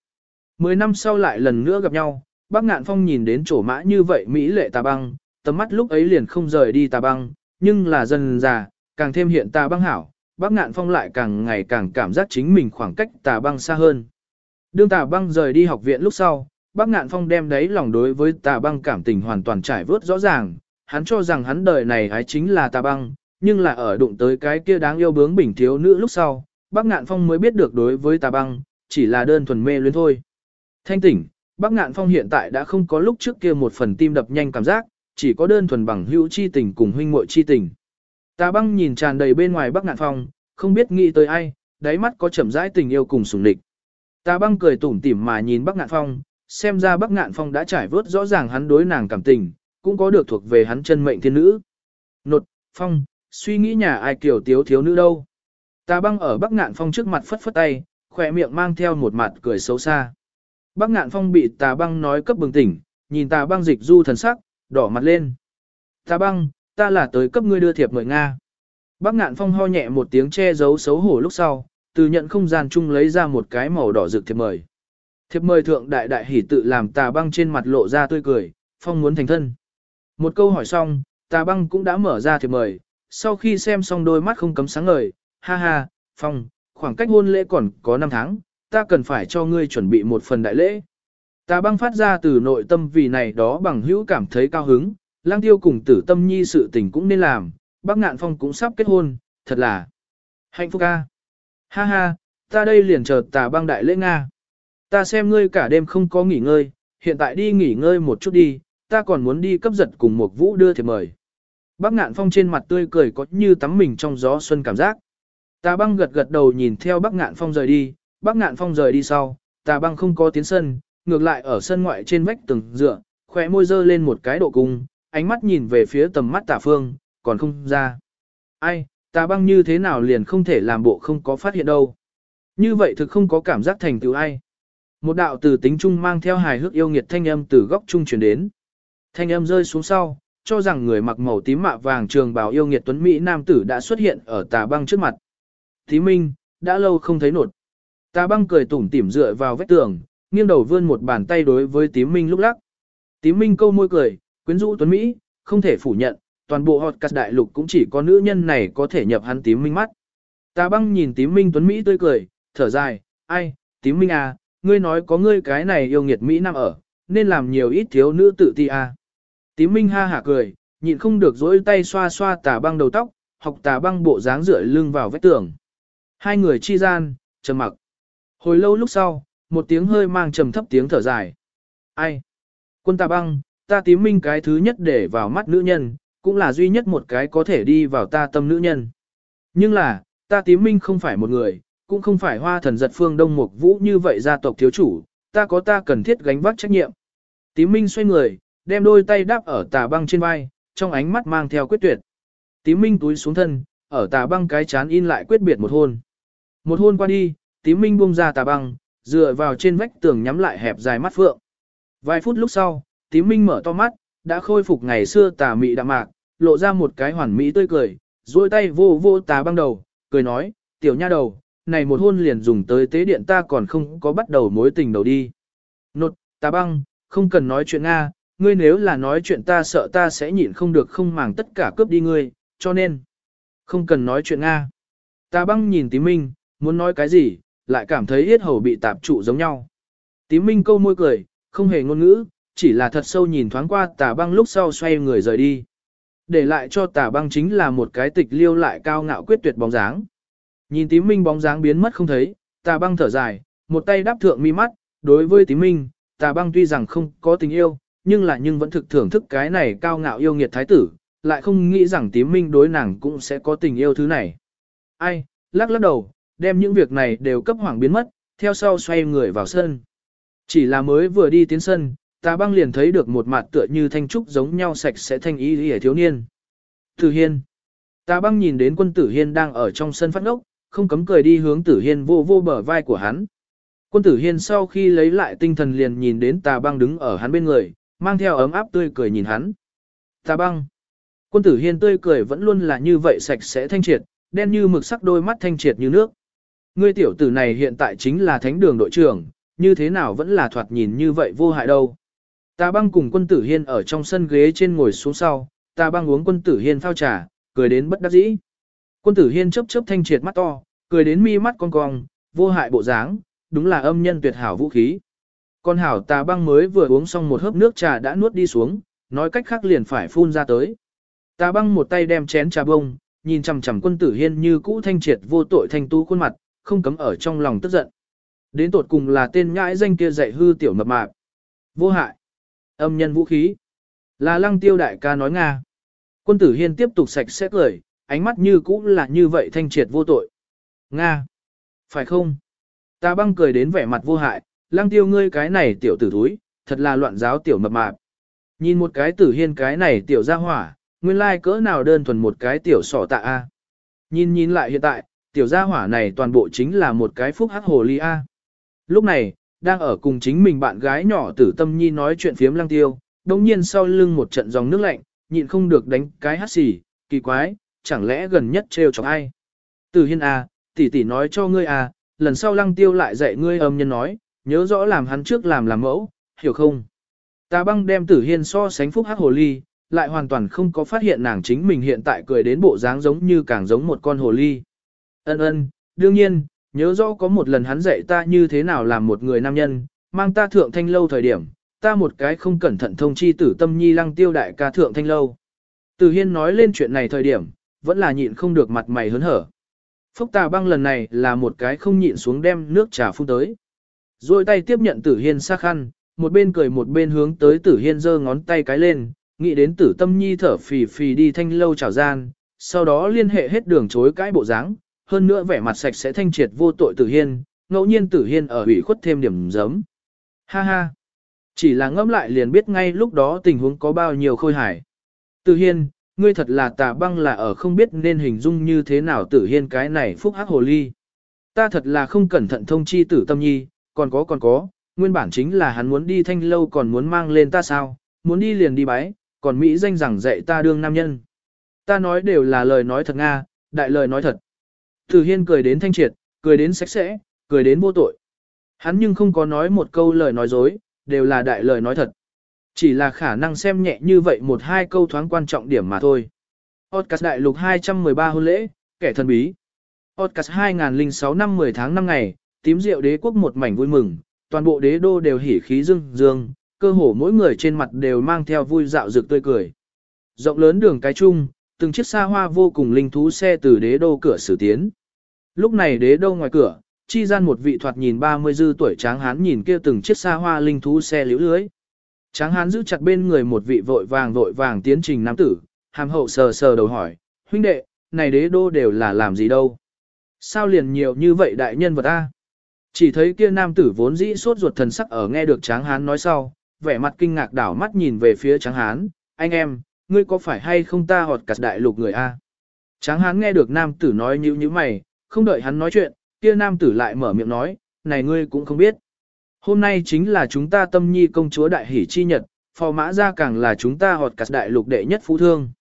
Mười năm sau lại lần nữa gặp nhau, bác ngạn phong nhìn đến chỗ mã như vậy Mỹ lệ tà băng, tầm mắt lúc ấy liền không rời đi tà băng, nhưng là dần già, càng thêm hiện tà băng hảo, bác ngạn phong lại càng ngày càng cảm giác chính mình khoảng cách tà băng xa hơn. Đương tà băng rời đi học viện lúc sau, bác ngạn phong đem đấy lòng đối với tà băng cảm tình hoàn toàn trải vớt rõ ràng, hắn cho rằng hắn đời này hái chính là tà băng, nhưng là ở đụng tới cái kia đáng yêu bướng bình thiếu nữ lúc sau, bác ngạn phong mới biết được đối với tà băng, chỉ là đơn thuần mê luyến thôi. Thanh tỉnh, bác ngạn phong hiện tại đã không có lúc trước kia một phần tim đập nhanh cảm giác, chỉ có đơn thuần bằng hữu chi tình cùng huynh muội chi tình. Tà băng nhìn tràn đầy bên ngoài bác ngạn phong, không biết nghĩ tới ai, đáy mắt có chậm rãi tình yêu cùng sùng địch. Tà băng cười tủm tỉm mà nhìn bác ngạn phong, xem ra bác ngạn phong đã trải vớt rõ ràng hắn đối nàng cảm tình, cũng có được thuộc về hắn chân mệnh thiên nữ. Nột, phong, suy nghĩ nhà ai kiểu tiếu thiếu nữ đâu. Tà băng ở Bắc ngạn phong trước mặt phất phất tay, khỏe miệng mang theo một mặt cười xấu xa. Bắc ngạn phong bị tà băng nói cấp bừng tỉnh, nhìn tà băng dịch du thần sắc, đỏ mặt lên. Tà băng, ta là tới cấp ngươi đưa thiệp mời Nga. Bắc ngạn phong ho nhẹ một tiếng che giấu xấu hổ lúc sau, từ nhận không gian chung lấy ra một cái màu đỏ rực thiệp mời. Thiệp mời thượng đại đại hỉ tự làm tà băng trên mặt lộ ra tươi cười, phong muốn thành thân. Một câu hỏi xong, tà băng cũng đã mở ra thiệp mời, sau khi xem xong đôi mắt không cấm sáng ngời, ha ha, phong, khoảng cách hôn lễ còn có 5 tháng, ta cần phải cho ngươi chuẩn bị một phần đại lễ. Tà băng phát ra từ nội tâm vì này đó bằng hữu cảm thấy cao hứng, lang tiêu cùng tử tâm nhi sự tình cũng nên làm, bác ngạn phong cũng sắp kết hôn, thật là hạnh phúc ca. Ha ha, ta đây liền chờ tà băng đại lễ Nga. Ta xem ngươi cả đêm không có nghỉ ngơi, hiện tại đi nghỉ ngơi một chút đi, ta còn muốn đi cấp giật cùng một vũ đưa thiệp mời. Bác ngạn phong trên mặt tươi cười có như tắm mình trong gió xuân cảm giác. Tà băng gật gật đầu nhìn theo bác ngạn phong rời đi, bác ngạn phong rời đi sau, tà băng không có tiến sân, ngược lại ở sân ngoại trên vách tường dựa, khỏe môi dơ lên một cái độ cung, ánh mắt nhìn về phía tầm mắt tà phương, còn không ra. Ai, tà băng như thế nào liền không thể làm bộ không có phát hiện đâu. Như vậy thực không có cảm giác thành tựu ai. Một đạo từ tính trung mang theo hài hước yêu nghiệt thanh âm từ góc trung chuyển đến. Thanh âm rơi xuống sau, cho rằng người mặc màu tím mạ vàng trường bào yêu nghiệt tuấn Mỹ nam tử đã xuất hiện ở tà băng trước mặt. Thí minh, đã lâu không thấy nột. Tà băng cười tủm tỉm dựa vào vách tường, nghiêng đầu vươn một bàn tay đối với tím minh lúc lắc. Tím minh câu môi cười, quyến rũ tuấn Mỹ, không thể phủ nhận, toàn bộ hot cắt đại lục cũng chỉ có nữ nhân này có thể nhập hắn tím minh mắt. Tà băng nhìn tím minh tuấn Mỹ tươi cười, thở dài, ai, tím minh à, ngươi nói có ngươi cái này yêu nghiệt Mỹ Nam ở, nên làm nhiều ít thiếu nữ tự ti à. Tím minh ha hả cười, nhịn không được dỗi tay xoa xoa tà băng đầu tóc, học tà băng bộ dáng rửa lưng vào vách tường. Hai người chi gian, trầm mặc. Hồi lâu lúc sau, một tiếng hơi mang trầm thấp tiếng thở dài. Ai? Quân tà băng, ta tím minh cái thứ nhất để vào mắt nữ nhân, cũng là duy nhất một cái có thể đi vào ta tâm nữ nhân. Nhưng là, ta tím minh không phải một người, cũng không phải hoa thần giật phương đông mục vũ như vậy gia tộc thiếu chủ, ta có ta cần thiết gánh vác trách nhiệm. Tím minh xoay người, đem đôi tay đáp ở tà băng trên vai, trong ánh mắt mang theo quyết tuyệt. Tím minh túi xuống thân, ở tà băng cái chán in lại quyết biệt một hôn. Một hôn qua đi, tím minh buông ra tà băng, dựa vào trên vách tường nhắm lại hẹp dài mắt phượng. Vài phút lúc sau, tím minh mở to mắt, đã khôi phục ngày xưa tà mị đạm mạc, lộ ra một cái hoàn mỹ tươi cười, duỗi tay vô vô tà băng đầu, cười nói, tiểu nha đầu, này một hôn liền dùng tới tế điện ta còn không có bắt đầu mối tình đầu đi. Nột, tà băng, không cần nói chuyện Nga, ngươi nếu là nói chuyện ta sợ ta sẽ nhịn không được không màng tất cả cướp đi ngươi, cho nên, không cần nói chuyện Nga. Ta băng nhìn tím minh, muốn nói cái gì, lại cảm thấy yết hầu bị tạp trụ giống nhau. Tím minh câu môi cười, không hề ngôn ngữ, chỉ là thật sâu nhìn thoáng qua tà băng lúc sau xoay người rời đi. Để lại cho tà băng chính là một cái tịch liêu lại cao ngạo quyết tuyệt bóng dáng. Nhìn tím minh bóng dáng biến mất không thấy, tà băng thở dài, một tay đáp thượng mi mắt, đối với tím minh, tà băng tuy rằng không có tình yêu, nhưng là nhưng vẫn thực thưởng thức cái này cao ngạo yêu nghiệt thái tử, lại không nghĩ rằng tím minh đối nàng cũng sẽ có tình yêu thứ này. Ai, lắc lắc đầu, đem những việc này đều cấp hoàng biến mất, theo sau xoay người vào sân. Chỉ là mới vừa đi tiến sân, ta băng liền thấy được một mặt tựa như thanh trúc giống nhau sạch sẽ thanh ý hề thiếu niên. Tử Hiên. ta băng nhìn đến quân tử Hiên đang ở trong sân phát ngốc, không cấm cười đi hướng tử Hiên vô vô bờ vai của hắn. Quân tử Hiên sau khi lấy lại tinh thần liền nhìn đến tà băng đứng ở hắn bên người, mang theo ấm áp tươi cười nhìn hắn. Tà băng. Quân tử Hiên tươi cười vẫn luôn là như vậy sạch sẽ thanh triệt, đen như mực sắc đôi mắt thanh triệt như nước. Ngươi tiểu tử này hiện tại chính là thánh đường đội trưởng, như thế nào vẫn là thoạt nhìn như vậy vô hại đâu. Tà băng cùng quân tử hiên ở trong sân ghế trên ngồi xuống sau, tà băng uống quân tử hiên phao trà, cười đến bất đắc dĩ. Quân tử hiên chớp chớp thanh triệt mắt to, cười đến mi mắt cong cong, vô hại bộ dáng, đúng là âm nhân tuyệt hảo vũ khí. Con hảo tà băng mới vừa uống xong một hớp nước trà đã nuốt đi xuống, nói cách khác liền phải phun ra tới. Tà băng một tay đem chén trà bông, nhìn chằm chằm quân tử hiên như cũ thanh triệt vô tội thanh tú khuôn mặt, không cấm ở trong lòng tức giận. Đến tột cùng là tên nhãi danh kia dạy hư tiểu mập mạp. Vô hại. Âm nhân vũ khí. Là lăng tiêu đại ca nói Nga. Quân tử hiên tiếp tục sạch sẽ cười, ánh mắt như cũ là như vậy thanh triệt vô tội. Nga. Phải không? Ta băng cười đến vẻ mặt vô hại, lăng tiêu ngươi cái này tiểu tử thúi, thật là loạn giáo tiểu mập mạp. Nhìn một cái tử hiên cái này tiểu ra hỏa, nguyên lai cỡ nào đơn thuần một cái tiểu sỏ tạ a. Nhìn nhìn lại hiện tại, tiểu gia hỏa này toàn bộ chính là một cái phúc hắc hồ ly A. Lúc này, đang ở cùng chính mình bạn gái nhỏ tử tâm nhi nói chuyện phiếm lăng tiêu, đồng nhiên sau lưng một trận dòng nước lạnh, nhịn không được đánh cái hát xì, kỳ quái, chẳng lẽ gần nhất trêu chọc ai. Tử hiên A, tỷ tỷ nói cho ngươi A, lần sau lăng tiêu lại dạy ngươi âm nhân nói, nhớ rõ làm hắn trước làm làm mẫu, hiểu không? Ta băng đem tử hiên so sánh phúc hắc hồ ly, lại hoàn toàn không có phát hiện nàng chính mình hiện tại cười đến bộ dáng giống như càng giống một con hồ ly. Ân ân, đương nhiên, nhớ rõ có một lần hắn dạy ta như thế nào làm một người nam nhân, mang ta thượng thanh lâu thời điểm, ta một cái không cẩn thận thông chi tử tâm nhi lăng tiêu đại ca thượng thanh lâu. Tử hiên nói lên chuyện này thời điểm, vẫn là nhịn không được mặt mày hớn hở. Phúc tà băng lần này là một cái không nhịn xuống đem nước trà phun tới. Rồi tay tiếp nhận tử hiên xa khăn, một bên cười một bên hướng tới tử hiên giơ ngón tay cái lên, nghĩ đến tử tâm nhi thở phì phì đi thanh lâu trào gian, sau đó liên hệ hết đường chối cãi bộ dáng, hơn nữa vẻ mặt sạch sẽ thanh triệt vô tội tử hiên, ngẫu nhiên tử hiên ở ủy khuất thêm điểm giấm. Ha ha! Chỉ là ngẫm lại liền biết ngay lúc đó tình huống có bao nhiêu khôi hài. Tử hiên, ngươi thật là tà băng là ở không biết nên hình dung như thế nào tử hiên cái này phúc hắc hồ ly. Ta thật là không cẩn thận thông chi tử tâm nhi, còn có còn có, nguyên bản chính là hắn muốn đi thanh lâu còn muốn mang lên ta sao, muốn đi liền đi bái, còn Mỹ danh rằng dạy ta đương nam nhân. Ta nói đều là lời nói thật Nga, đại lời nói thật. thử Hiên cười đến thanh triệt, cười đến sạch sẽ, cười đến vô tội. Hắn nhưng không có nói một câu lời nói dối, đều là đại lời nói thật. Chỉ là khả năng xem nhẹ như vậy một hai câu thoáng quan trọng điểm mà thôi. Podcast đại lục 213 hôn lễ, kẻ thần bí. Podcast 2006 năm 10 tháng 5 ngày, tím rượu đế quốc một mảnh vui mừng, toàn bộ đế đô đều hỉ khí dương dương, cơ hồ mỗi người trên mặt đều mang theo vui dạo rực tươi cười. Rộng lớn đường cái chung, từng chiếc xa hoa vô cùng linh thú xe từ đế đô cửa xử tiến. Lúc này đế đô ngoài cửa, chi gian một vị thoạt nhìn 30 dư tuổi tráng hán nhìn kia từng chiếc xa hoa linh thú xe liễu lưới. Tráng hán giữ chặt bên người một vị vội vàng vội vàng tiến trình nam tử, hàm hậu sờ sờ đầu hỏi, huynh đệ, này đế đô đều là làm gì đâu? Sao liền nhiều như vậy đại nhân vật a? Chỉ thấy kia nam tử vốn dĩ sốt ruột thần sắc ở nghe được tráng hán nói sau, vẻ mặt kinh ngạc đảo mắt nhìn về phía tráng hán, anh em, ngươi có phải hay không ta họt cả đại lục người a? Tráng hán nghe được nam tử nói như như mày, không đợi hắn nói chuyện, kia nam tử lại mở miệng nói, này ngươi cũng không biết. Hôm nay chính là chúng ta tâm nhi công chúa đại hỷ chi nhật, phò mã ra càng là chúng ta họt cả đại lục đệ nhất phú thương.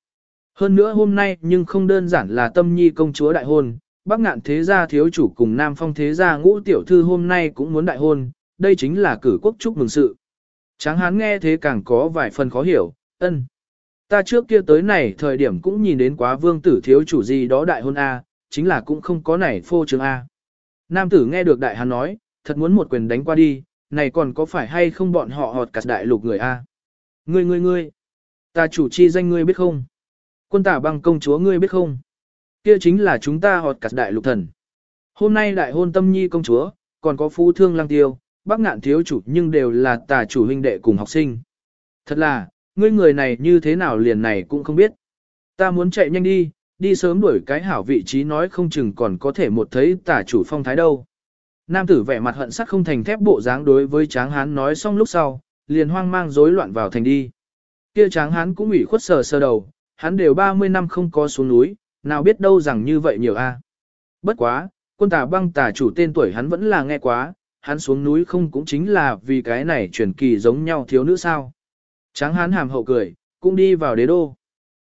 Hơn nữa hôm nay nhưng không đơn giản là tâm nhi công chúa đại hôn, Bắc ngạn thế gia thiếu chủ cùng Nam phong thế gia ngũ tiểu thư hôm nay cũng muốn đại hôn, đây chính là cử quốc chúc mừng sự. Tráng hán nghe thế càng có vài phần khó hiểu, ân. Ta trước kia tới này thời điểm cũng nhìn đến quá vương tử thiếu chủ gì đó đại hôn A, chính là cũng không có này phô trương A. Nam tử nghe được đại hán nói, thật muốn một quyền đánh qua đi, này còn có phải hay không bọn họ họt cả đại lục người A. Ngươi ngươi ngươi, ta chủ chi danh ngươi biết không? Quân tả băng công chúa ngươi biết không? Kia chính là chúng ta họt cả đại lục thần. Hôm nay đại hôn tâm nhi công chúa, còn có phú thương lang tiêu, bác ngạn thiếu chủ nhưng đều là tà chủ huynh đệ cùng học sinh. Thật là, ngươi người này như thế nào liền này cũng không biết. Ta muốn chạy nhanh đi, đi sớm đuổi cái hảo vị trí nói không chừng còn có thể một thấy tà chủ phong thái đâu. Nam tử vẻ mặt hận sắc không thành thép bộ dáng đối với tráng hán nói xong lúc sau, liền hoang mang rối loạn vào thành đi. Kia tráng hán cũng ủy khuất sờ sờ đầu, hắn đều 30 năm không có xuống núi, nào biết đâu rằng như vậy nhiều a. Bất quá, quân tà băng tà chủ tên tuổi hắn vẫn là nghe quá, hắn xuống núi không cũng chính là vì cái này truyền kỳ giống nhau thiếu nữ sao. Tráng hán hàm hậu cười, cũng đi vào đế đô.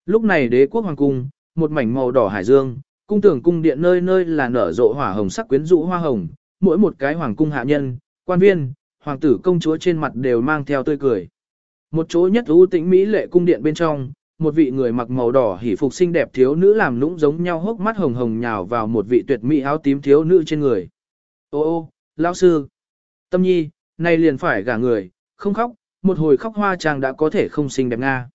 Lúc này đế quốc hoàng cung, một mảnh màu đỏ hải dương, cung tưởng cung điện nơi nơi là nở rộ hỏa hồng sắc quyến rũ hoa hồng, mỗi một cái hoàng cung hạ nhân, quan viên, hoàng tử công chúa trên mặt đều mang theo tươi cười. Một chỗ nhất ưu tĩnh mỹ lệ cung điện bên trong, một vị người mặc màu đỏ hỉ phục xinh đẹp thiếu nữ làm lũng giống nhau hốc mắt hồng hồng nhào vào một vị tuyệt mỹ áo tím thiếu nữ trên người. Ô ô, lão sư, tâm nhi, nay liền phải gả người, không khóc, một hồi khóc hoa chàng đã có thể không xinh đẹp nga.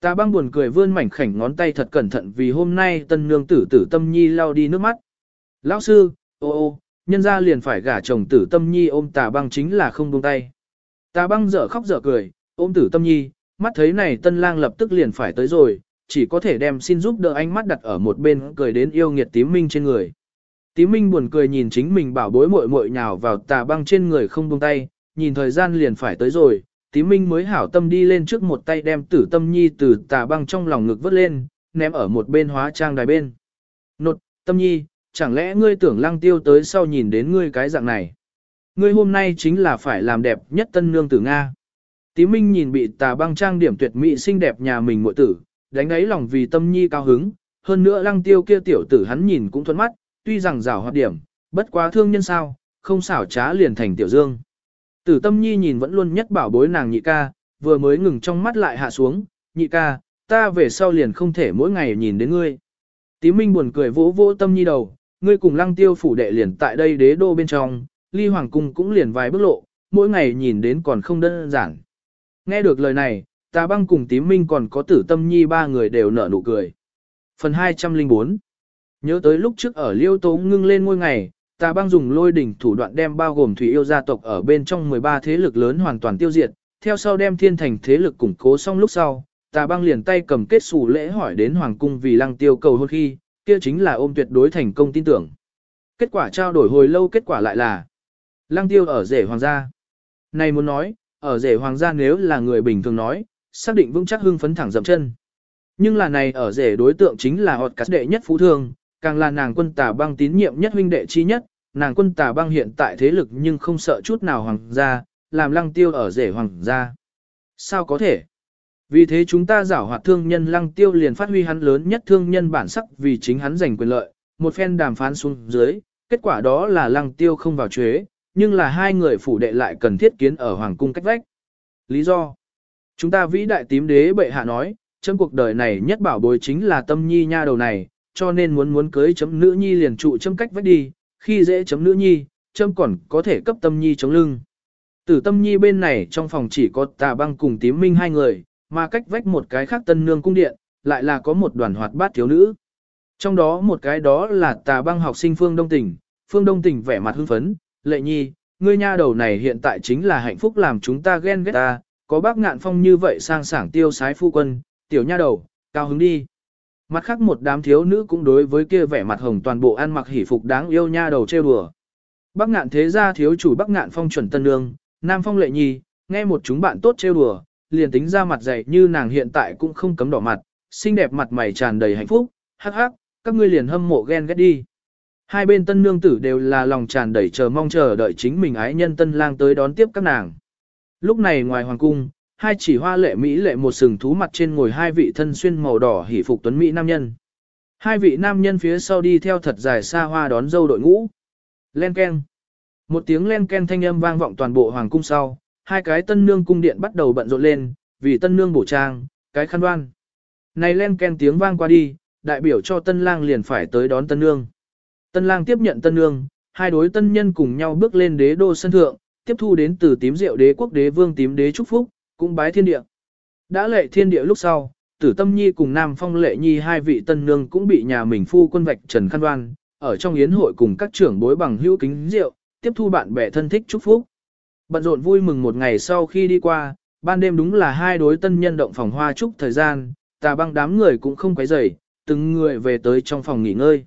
Ta băng buồn cười vươn mảnh khảnh ngón tay thật cẩn thận vì hôm nay tân nương tử tử tâm nhi lao đi nước mắt. Lão sư, ô ô, nhân ra liền phải gả chồng tử tâm nhi ôm tà băng chính là không buông tay. Tà băng dở khóc dở cười, ôm tử tâm nhi, mắt thấy này tân lang lập tức liền phải tới rồi, chỉ có thể đem xin giúp đỡ ánh mắt đặt ở một bên cười đến yêu nghiệt tím minh trên người. Tím minh buồn cười nhìn chính mình bảo bối muội muội nhào vào tà băng trên người không buông tay, nhìn thời gian liền phải tới rồi, tím minh mới hảo tâm đi lên trước một tay đem tử tâm nhi từ tà băng trong lòng ngực vớt lên, ném ở một bên hóa trang đài bên. Nột, tâm nhi, chẳng lẽ ngươi tưởng lăng tiêu tới sau nhìn đến ngươi cái dạng này? Ngươi hôm nay chính là phải làm đẹp nhất tân nương tử Nga. Tí Minh nhìn bị tà băng trang điểm tuyệt mỹ xinh đẹp nhà mình muội tử, đánh ấy lòng vì tâm nhi cao hứng, hơn nữa lăng tiêu kia tiểu tử hắn nhìn cũng thuận mắt, tuy rằng rào hoạt điểm, bất quá thương nhân sao, không xảo trá liền thành tiểu dương. Tử tâm nhi nhìn vẫn luôn nhất bảo bối nàng nhị ca, vừa mới ngừng trong mắt lại hạ xuống, nhị ca, ta về sau liền không thể mỗi ngày nhìn đến ngươi. Tí Minh buồn cười vỗ vỗ tâm nhi đầu, ngươi cùng lăng tiêu phủ đệ liền tại đây đế đô bên trong, ly hoàng cung cũng liền vài bước lộ, mỗi ngày nhìn đến còn không đơn giản. Nghe được lời này, tà băng cùng tím minh còn có tử tâm nhi ba người đều nở nụ cười. Phần 204 Nhớ tới lúc trước ở Liêu Tố ngưng lên ngôi ngày, tà băng dùng lôi đỉnh thủ đoạn đem bao gồm thủy yêu gia tộc ở bên trong 13 thế lực lớn hoàn toàn tiêu diệt, theo sau đem thiên thành thế lực củng cố xong lúc sau, tà băng liền tay cầm kết xù lễ hỏi đến hoàng cung vì lăng tiêu cầu hôn khi, kia chính là ôm tuyệt đối thành công tin tưởng. Kết quả trao đổi hồi lâu kết quả lại là lăng tiêu ở rể hoàng gia. Này muốn nói, ở rể hoàng gia nếu là người bình thường nói, xác định vững chắc hưng phấn thẳng dậm chân. Nhưng là này ở rể đối tượng chính là họt cắt đệ nhất phú thương, càng là nàng quân tà băng tín nhiệm nhất huynh đệ chi nhất, nàng quân tà băng hiện tại thế lực nhưng không sợ chút nào hoàng gia, làm lăng tiêu ở rể hoàng gia. Sao có thể? Vì thế chúng ta giảo hoạt thương nhân lăng tiêu liền phát huy hắn lớn nhất thương nhân bản sắc vì chính hắn giành quyền lợi, một phen đàm phán xuống dưới, kết quả đó là lăng tiêu không vào chế, nhưng là hai người phủ đệ lại cần thiết kiến ở hoàng cung cách vách. Lý do? Chúng ta vĩ đại tím đế bệ hạ nói, trong cuộc đời này nhất bảo bối chính là tâm nhi nha đầu này, cho nên muốn muốn cưới chấm nữ nhi liền trụ chấm cách vách đi, khi dễ chấm nữ nhi, chấm còn có thể cấp tâm nhi chống lưng. Tử tâm nhi bên này trong phòng chỉ có tà băng cùng tím minh hai người, mà cách vách một cái khác tân nương cung điện, lại là có một đoàn hoạt bát thiếu nữ. Trong đó một cái đó là tà băng học sinh Phương Đông Tỉnh, Phương Đông Tỉnh vẻ mặt hưng phấn, lệ nhi, ngươi nha đầu này hiện tại chính là hạnh phúc làm chúng ta ghen ghét ta, có bác ngạn phong như vậy sang sảng tiêu sái phu quân, tiểu nha đầu, cao hứng đi. Mặt khác một đám thiếu nữ cũng đối với kia vẻ mặt hồng toàn bộ ăn mặc hỉ phục đáng yêu nha đầu trêu đùa. Bác ngạn thế gia thiếu chủ bác ngạn phong chuẩn tân nương, nam phong lệ nhi, nghe một chúng bạn tốt trêu đùa, liền tính ra mặt dày như nàng hiện tại cũng không cấm đỏ mặt, xinh đẹp mặt mày tràn đầy hạnh phúc, hắc hắc, các ngươi liền hâm mộ ghen ghét đi. Hai bên tân nương tử đều là lòng tràn đầy chờ mong chờ đợi chính mình ái nhân tân lang tới đón tiếp các nàng. Lúc này ngoài hoàng cung, hai chỉ hoa lệ Mỹ lệ một sừng thú mặt trên ngồi hai vị thân xuyên màu đỏ hỉ phục tuấn Mỹ nam nhân. Hai vị nam nhân phía sau đi theo thật dài xa hoa đón dâu đội ngũ. Len ken. Một tiếng len ken thanh âm vang vọng toàn bộ hoàng cung sau, hai cái tân nương cung điện bắt đầu bận rộn lên, vì tân nương bổ trang, cái khăn đoan. Này len ken tiếng vang qua đi, đại biểu cho tân lang liền phải tới đón tân nương. Tân lang tiếp nhận tân nương, hai đối tân nhân cùng nhau bước lên đế đô sân thượng, tiếp thu đến từ tím rượu đế quốc đế vương tím đế chúc phúc, cũng bái thiên địa. Đã lệ thiên địa lúc sau, tử tâm nhi cùng nam phong lệ nhi hai vị tân nương cũng bị nhà mình phu quân vạch trần khăn đoan, ở trong yến hội cùng các trưởng bối bằng hữu kính rượu, tiếp thu bạn bè thân thích chúc phúc. Bận rộn vui mừng một ngày sau khi đi qua, ban đêm đúng là hai đối tân nhân động phòng hoa chúc thời gian, tà băng đám người cũng không quấy rầy, từng người về tới trong phòng nghỉ ngơi.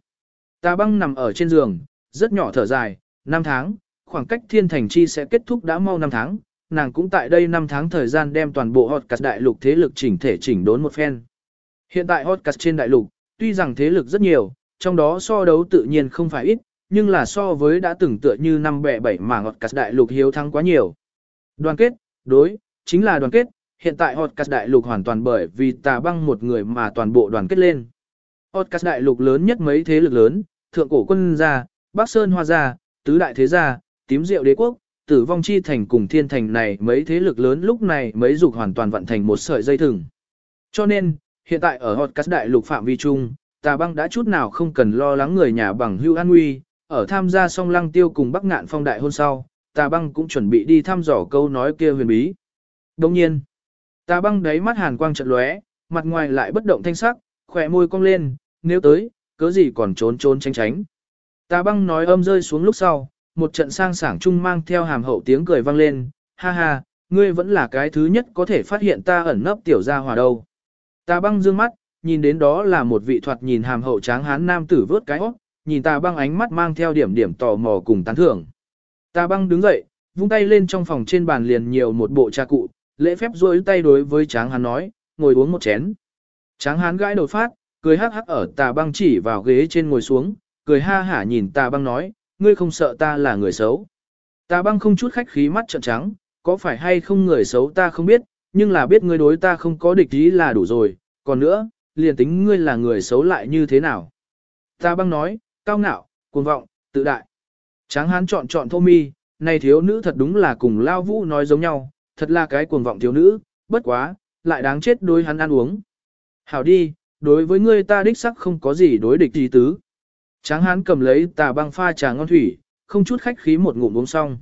Tà băng nằm ở trên giường, rất nhỏ thở dài, năm tháng, khoảng cách thiên thành chi sẽ kết thúc đã mau năm tháng, nàng cũng tại đây năm tháng thời gian đem toàn bộ Hot Hotcast đại lục thế lực chỉnh thể chỉnh đốn một phen. Hiện tại Hot Hotcast trên đại lục, tuy rằng thế lực rất nhiều, trong đó so đấu tự nhiên không phải ít, nhưng là so với đã từng tựa như năm bẻ bảy mà Hot Hotcast đại lục hiếu thắng quá nhiều. Đoàn kết, đối, chính là đoàn kết, hiện tại Hot Hotcast đại lục hoàn toàn bởi vì tà băng một người mà toàn bộ đoàn kết lên. Hot Hotcast đại lục lớn nhất mấy thế lực lớn, thượng cổ quân gia, Bắc Sơn Hoa gia, tứ đại thế gia, tím rượu đế quốc, tử vong chi thành cùng thiên thành này mấy thế lực lớn lúc này mấy dục hoàn toàn vận thành một sợi dây thừng. Cho nên, hiện tại ở Hotcast đại lục phạm vi chung, tà băng đã chút nào không cần lo lắng người nhà bằng hưu an nguy, ở tham gia song lăng tiêu cùng bắc ngạn phong đại hôn sau, tà băng cũng chuẩn bị đi thăm dò câu nói kia huyền bí. Đồng nhiên, tà băng đáy mắt hàn quang trận lóe, mặt ngoài lại bất động thanh sắc, khỏe môi cong lên, nếu tới, cớ gì còn trốn trốn tránh tránh. Tà băng nói âm rơi xuống lúc sau, một trận sang sảng chung mang theo hàm hậu tiếng cười vang lên, ha ha, ngươi vẫn là cái thứ nhất có thể phát hiện ta ẩn nấp tiểu gia hòa đâu. Tà băng dương mắt, nhìn đến đó là một vị thoạt nhìn hàm hậu tráng hán nam tử vớt cái óc, nhìn tà băng ánh mắt mang theo điểm điểm tò mò cùng tán thưởng. Tà băng đứng dậy, vung tay lên trong phòng trên bàn liền nhiều một bộ trà cụ, lễ phép duỗi tay đối với tráng hán nói, ngồi uống một chén. Tráng hán gãi đầu phát, cười hắc hắc ở tà băng chỉ vào ghế trên ngồi xuống, cười ha hả nhìn tà băng nói, ngươi không sợ ta là người xấu. Tà băng không chút khách khí mắt trợn trắng, có phải hay không người xấu ta không biết, nhưng là biết ngươi đối ta không có địch ý là đủ rồi, còn nữa, liền tính ngươi là người xấu lại như thế nào. Tà băng nói, cao ngạo, cuồng vọng, tự đại. Tráng hán chọn chọn thô mi, này thiếu nữ thật đúng là cùng lao vũ nói giống nhau, thật là cái cuồng vọng thiếu nữ, bất quá, lại đáng chết đối hắn ăn uống. Hảo đi, đối với ngươi ta đích sắc không có gì đối địch gì tứ. Tráng hán cầm lấy tà băng pha trà ngon thủy, không chút khách khí một ngụm uống xong.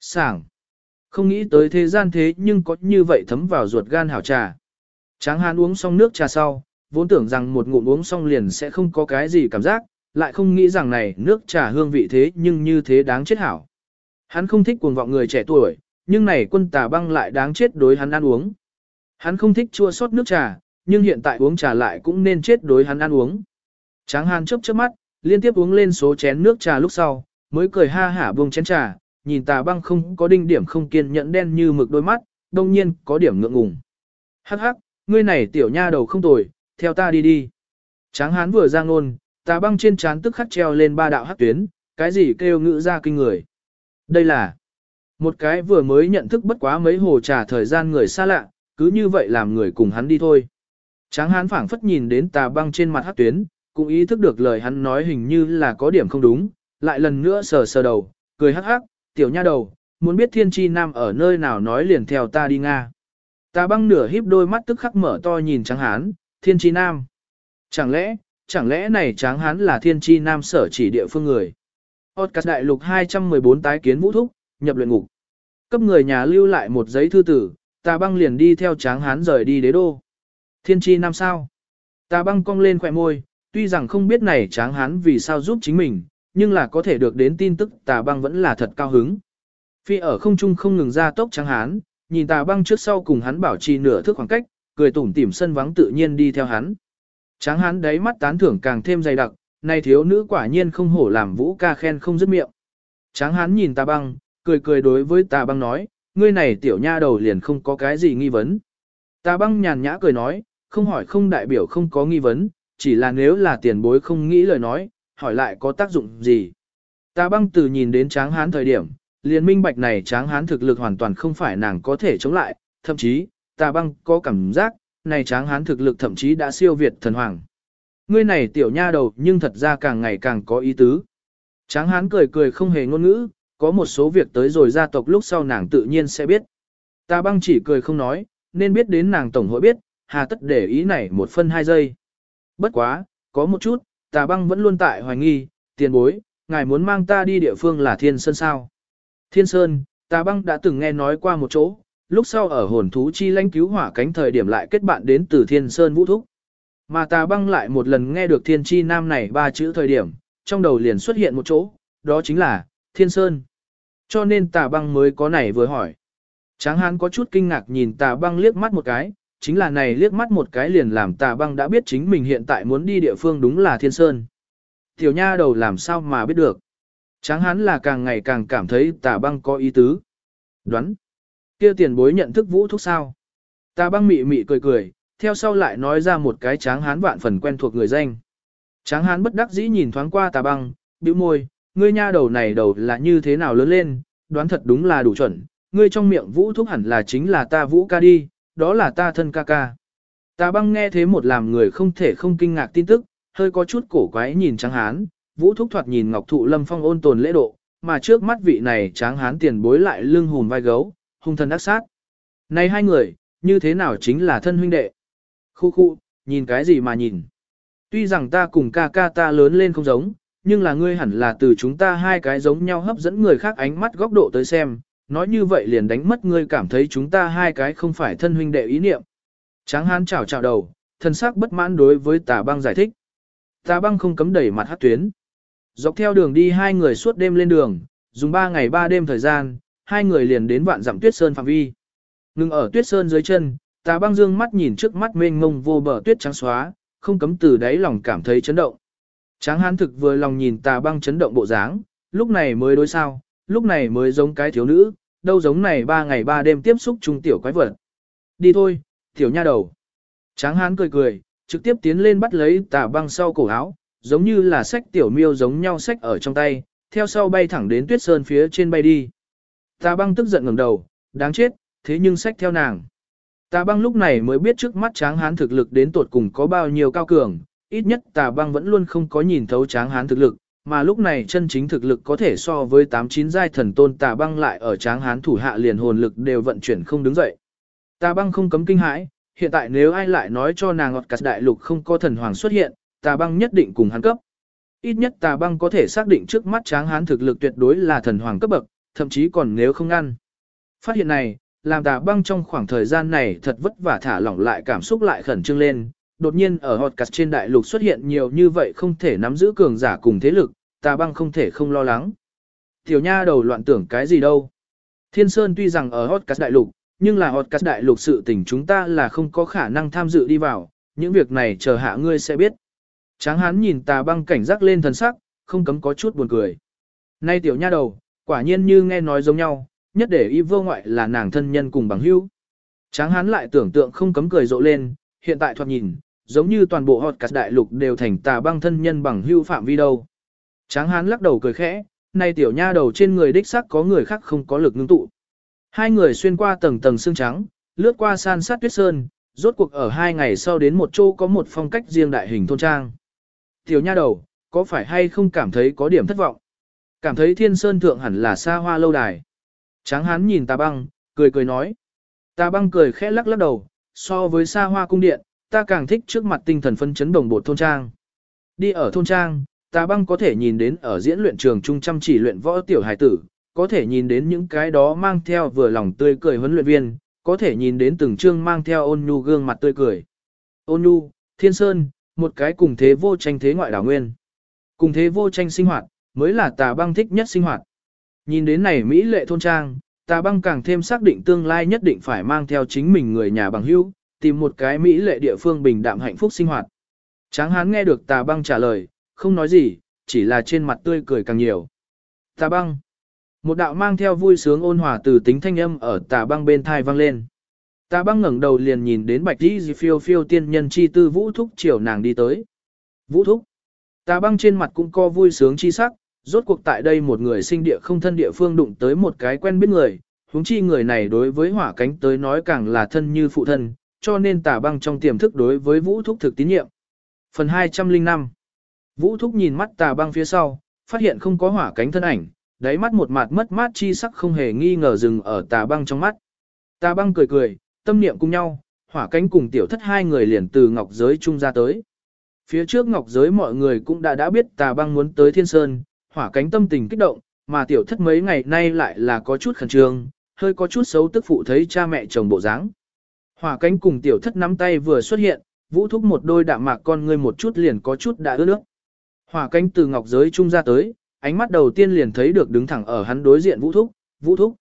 Sảng. Không nghĩ tới thế gian thế nhưng có như vậy thấm vào ruột gan hảo trà. Tráng hán uống xong nước trà sau, vốn tưởng rằng một ngụm uống xong liền sẽ không có cái gì cảm giác, lại không nghĩ rằng này nước trà hương vị thế nhưng như thế đáng chết hảo. Hắn không thích cuồng vọng người trẻ tuổi, nhưng này quân tà băng lại đáng chết đối hắn ăn uống. Hắn không thích chua sót nước trà, nhưng hiện tại uống trà lại cũng nên chết đối hắn ăn uống. Tráng hán chớp chớp mắt, liên tiếp uống lên số chén nước trà lúc sau, mới cười ha hả buông chén trà, nhìn tà băng không có đinh điểm không kiên nhẫn đen như mực đôi mắt, đông nhiên có điểm ngượng ngùng. Hắc hắc, ngươi này tiểu nha đầu không tồi, theo ta đi đi. Tráng hán vừa ra ngôn, tà băng trên trán tức khắc treo lên ba đạo hắc tuyến, cái gì kêu ngữ ra kinh người. Đây là một cái vừa mới nhận thức bất quá mấy hồ trà thời gian người xa lạ, cứ như vậy làm người cùng hắn đi thôi. Tráng hán phảng phất nhìn đến tà băng trên mặt hát tuyến, cũng ý thức được lời hắn nói hình như là có điểm không đúng, lại lần nữa sờ sờ đầu, cười hắc hắc, tiểu nha đầu, muốn biết thiên tri nam ở nơi nào nói liền theo ta đi Nga. Tà băng nửa híp đôi mắt tức khắc mở to nhìn tráng hán, thiên tri nam. Chẳng lẽ, chẳng lẽ này tráng hán là thiên tri nam sở chỉ địa phương người. Podcast đại lục 214 tái kiến vũ thúc, nhập luyện ngục. Cấp người nhà lưu lại một giấy thư tử, tà băng liền đi theo tráng hán rời đi đế đô. Thiên tri nam sao? Tà băng cong lên khỏe môi, tuy rằng không biết này tráng hán vì sao giúp chính mình, nhưng là có thể được đến tin tức tà băng vẫn là thật cao hứng. Phi ở không trung không ngừng ra tốc tráng hán, nhìn tà băng trước sau cùng hắn bảo trì nửa thước khoảng cách, cười tủm tỉm sân vắng tự nhiên đi theo hắn. Tráng hán đáy mắt tán thưởng càng thêm dày đặc, này thiếu nữ quả nhiên không hổ làm vũ ca khen không dứt miệng. Tráng hán nhìn tà băng, cười cười đối với tà băng nói, ngươi này tiểu nha đầu liền không có cái gì nghi vấn. Tà băng nhàn nhã cười nói, không hỏi không đại biểu không có nghi vấn, chỉ là nếu là tiền bối không nghĩ lời nói, hỏi lại có tác dụng gì. ta băng từ nhìn đến tráng hán thời điểm, liền minh bạch này tráng hán thực lực hoàn toàn không phải nàng có thể chống lại, thậm chí, ta băng có cảm giác, này tráng hán thực lực thậm chí đã siêu việt thần hoàng. Ngươi này tiểu nha đầu nhưng thật ra càng ngày càng có ý tứ. Tráng hán cười cười không hề ngôn ngữ, có một số việc tới rồi gia tộc lúc sau nàng tự nhiên sẽ biết. ta băng chỉ cười không nói, nên biết đến nàng tổng hội biết, hà tất để ý này một phân hai giây. Bất quá, có một chút, tà băng vẫn luôn tại hoài nghi, tiền bối, ngài muốn mang ta đi địa phương là Thiên Sơn sao. Thiên Sơn, tà băng đã từng nghe nói qua một chỗ, lúc sau ở hồn thú chi lãnh cứu hỏa cánh thời điểm lại kết bạn đến từ Thiên Sơn Vũ Thúc. Mà tà băng lại một lần nghe được Thiên Chi Nam này ba chữ thời điểm, trong đầu liền xuất hiện một chỗ, đó chính là, Thiên Sơn. Cho nên tà băng mới có này vừa hỏi. Tráng hán có chút kinh ngạc nhìn tà băng liếc mắt một cái, chính là này liếc mắt một cái liền làm tà băng đã biết chính mình hiện tại muốn đi địa phương đúng là Thiên Sơn. Tiểu nha đầu làm sao mà biết được. Tráng hán là càng ngày càng cảm thấy tà băng có ý tứ. Đoán. kia tiền bối nhận thức vũ thúc sao. Tà băng mị mị cười cười, theo sau lại nói ra một cái tráng hán vạn phần quen thuộc người danh. Tráng hán bất đắc dĩ nhìn thoáng qua tà băng, bĩu môi, ngươi nha đầu này đầu là như thế nào lớn lên, đoán thật đúng là đủ chuẩn, ngươi trong miệng vũ thúc hẳn là chính là ta vũ ca đi, đó là ta thân ca ca. Tà băng nghe thế một làm người không thể không kinh ngạc tin tức, hơi có chút cổ quái nhìn tráng hán, vũ thúc thoạt nhìn ngọc thụ lâm phong ôn tồn lễ độ, mà trước mắt vị này tráng hán tiền bối lại lưng hùn vai gấu, hung thần ác sát. Này hai người, như thế nào chính là thân huynh đệ? Khu khu, nhìn cái gì mà nhìn? Tuy rằng ta cùng ca ca ta lớn lên không giống, nhưng là ngươi hẳn là từ chúng ta hai cái giống nhau hấp dẫn người khác ánh mắt góc độ tới xem, nói như vậy liền đánh mất ngươi cảm thấy chúng ta hai cái không phải thân huynh đệ ý niệm. Tráng hán chào chào đầu, thân sắc bất mãn đối với tà băng giải thích. Tà băng không cấm đẩy mặt hát tuyến. Dọc theo đường đi hai người suốt đêm lên đường, dùng ba ngày ba đêm thời gian, hai người liền đến vạn dặm tuyết sơn phạm vi. Ngừng ở tuyết sơn dưới chân, tà băng dương mắt nhìn trước mắt mênh mông vô bờ tuyết trắng xóa, không cấm từ đáy lòng cảm thấy chấn động. Tráng hán thực vừa lòng nhìn tà băng chấn động bộ dáng, lúc này mới đối sao, lúc này mới giống cái thiếu nữ, đâu giống này ba ngày ba đêm tiếp xúc chung tiểu quái vật. Đi thôi, tiểu nha đầu. Tráng hán cười cười, trực tiếp tiến lên bắt lấy tà băng sau cổ áo, giống như là sách tiểu miêu giống nhau sách ở trong tay, theo sau bay thẳng đến tuyết sơn phía trên bay đi. Tà băng tức giận ngẩng đầu, đáng chết, thế nhưng sách theo nàng. Tà băng lúc này mới biết trước mắt tráng hán thực lực đến tột cùng có bao nhiêu cao cường, ít nhất tà băng vẫn luôn không có nhìn thấu tráng hán thực lực, mà lúc này chân chính thực lực có thể so với 89 giai thần tôn tà băng lại ở tráng hán thủ hạ liền hồn lực đều vận chuyển không đứng dậy. Tà băng không cấm kinh hãi, hiện tại nếu ai lại nói cho nàng ngọt cắt đại lục không có thần hoàng xuất hiện, tà băng nhất định cùng hắn cấp. Ít nhất tà băng có thể xác định trước mắt tráng hán thực lực tuyệt đối là thần hoàng cấp bậc, thậm chí còn nếu không ngăn. Phát hiện này, làm tà băng trong khoảng thời gian này thật vất vả thả lỏng lại cảm xúc lại khẩn trương lên. Đột nhiên ở hot cắt trên đại lục xuất hiện nhiều như vậy không thể nắm giữ cường giả cùng thế lực, tà băng không thể không lo lắng. Tiểu nha đầu loạn tưởng cái gì đâu. Thiên Sơn tuy rằng ở hot cắt đại lục, nhưng là hot cắt đại lục sự tình chúng ta là không có khả năng tham dự đi vào, những việc này chờ hạ ngươi sẽ biết. Tráng hán nhìn tà băng cảnh giác lên thần sắc, không cấm có chút buồn cười. Nay tiểu nha đầu, quả nhiên như nghe nói giống nhau, nhất để y vô ngoại là nàng thân nhân cùng bằng hữu. Tráng hán lại tưởng tượng không cấm cười rộ lên, hiện tại thoạt nhìn, giống như toàn bộ hot cắt đại lục đều thành tà băng thân nhân bằng hưu phạm vi đâu. Tráng hán lắc đầu cười khẽ, nay tiểu nha đầu trên người đích sắc có người khác không có lực ngưng tụ. Hai người xuyên qua tầng tầng xương trắng, lướt qua san sát tuyết sơn, rốt cuộc ở hai ngày sau đến một chỗ có một phong cách riêng đại hình thôn trang. Tiểu nha đầu, có phải hay không cảm thấy có điểm thất vọng? Cảm thấy thiên sơn thượng hẳn là xa hoa lâu đài. Tráng hán nhìn tà băng, cười cười nói. Tà băng cười khẽ lắc lắc đầu, so với xa hoa cung điện, ta càng thích trước mặt tinh thần phân chấn đồng bộ thôn trang. Đi ở thôn trang, ta băng có thể nhìn đến ở diễn luyện trường trung chăm chỉ luyện võ tiểu hải tử, có thể nhìn đến những cái đó mang theo vừa lòng tươi cười huấn luyện viên, có thể nhìn đến từng chương mang theo ôn nhu gương mặt tươi cười. Ôn nhu, thiên sơn, một cái cùng thế vô tranh thế ngoại đảo nguyên. Cùng thế vô tranh sinh hoạt, mới là tà băng thích nhất sinh hoạt. Nhìn đến này Mỹ lệ thôn trang, tà băng càng thêm xác định tương lai nhất định phải mang theo chính mình người nhà bằng hữu, tìm một cái Mỹ lệ địa phương bình đạm hạnh phúc sinh hoạt. Tráng hán nghe được tà băng trả lời, không nói gì, chỉ là trên mặt tươi cười càng nhiều. Tà băng. Một đạo mang theo vui sướng ôn hòa từ tính thanh âm ở tà băng bên thai vang lên. Tà băng ngẩng đầu liền nhìn đến bạch đi phiêu phiêu tiên nhân chi tư vũ thúc chiều nàng đi tới. Vũ thúc. Tà băng trên mặt cũng co vui sướng chi sắc, rốt cuộc tại đây một người sinh địa không thân địa phương đụng tới một cái quen biết người, huống chi người này đối với hỏa cánh tới nói càng là thân như phụ thân, cho nên tà băng trong tiềm thức đối với vũ thúc thực tín nhiệm. Phần 205 Vũ thúc nhìn mắt tà băng phía sau, phát hiện không có hỏa cánh thân ảnh, đáy mắt một mặt mất mát chi sắc không hề nghi ngờ dừng ở tà băng trong mắt. Tà băng cười cười, tâm niệm cùng nhau, hỏa cánh cùng tiểu thất hai người liền từ ngọc giới chung ra tới. Phía trước ngọc giới mọi người cũng đã đã biết tà băng muốn tới thiên sơn, hỏa cánh tâm tình kích động, mà tiểu thất mấy ngày nay lại là có chút khẩn trương, hơi có chút xấu tức phụ thấy cha mẹ chồng bộ dáng. Hỏa cánh cùng tiểu thất nắm tay vừa xuất hiện, vũ thúc một đôi đạm mạc con ngươi một chút liền có chút đã ướt nước. Hỏa cánh từ ngọc giới trung ra tới, ánh mắt đầu tiên liền thấy được đứng thẳng ở hắn đối diện vũ thúc, vũ thúc.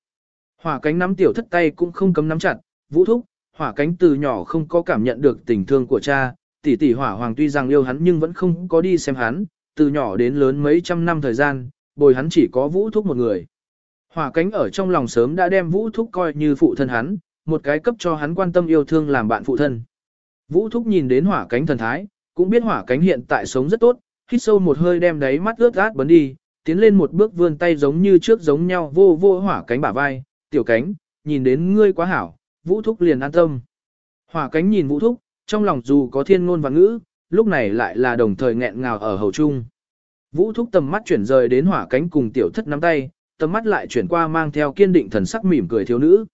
Hỏa cánh nắm tiểu thất tay cũng không cấm nắm chặt, vũ thúc, hỏa cánh từ nhỏ không có cảm nhận được tình thương của cha, tỷ tỷ hỏa hoàng tuy rằng yêu hắn nhưng vẫn không có đi xem hắn, từ nhỏ đến lớn mấy trăm năm thời gian, bồi hắn chỉ có vũ thúc một người. Hỏa cánh ở trong lòng sớm đã đem vũ thúc coi như phụ thân hắn, một cái cấp cho hắn quan tâm yêu thương làm bạn phụ thân. Vũ thúc nhìn đến hỏa cánh thần thái, cũng biết hỏa cánh hiện tại sống rất tốt, hít sâu một hơi đem đáy mắt ướt át bấn đi, tiến lên một bước vươn tay giống như trước giống nhau vô vô hỏa cánh bả vai, tiểu cánh, nhìn đến ngươi quá hảo, vũ thúc liền an tâm. Hỏa cánh nhìn vũ thúc, trong lòng dù có thiên ngôn và ngữ, lúc này lại là đồng thời nghẹn ngào ở hầu trung. Vũ thúc tầm mắt chuyển rời đến hỏa cánh cùng tiểu thất nắm tay, tầm mắt lại chuyển qua mang theo kiên định thần sắc mỉm cười thiếu nữ.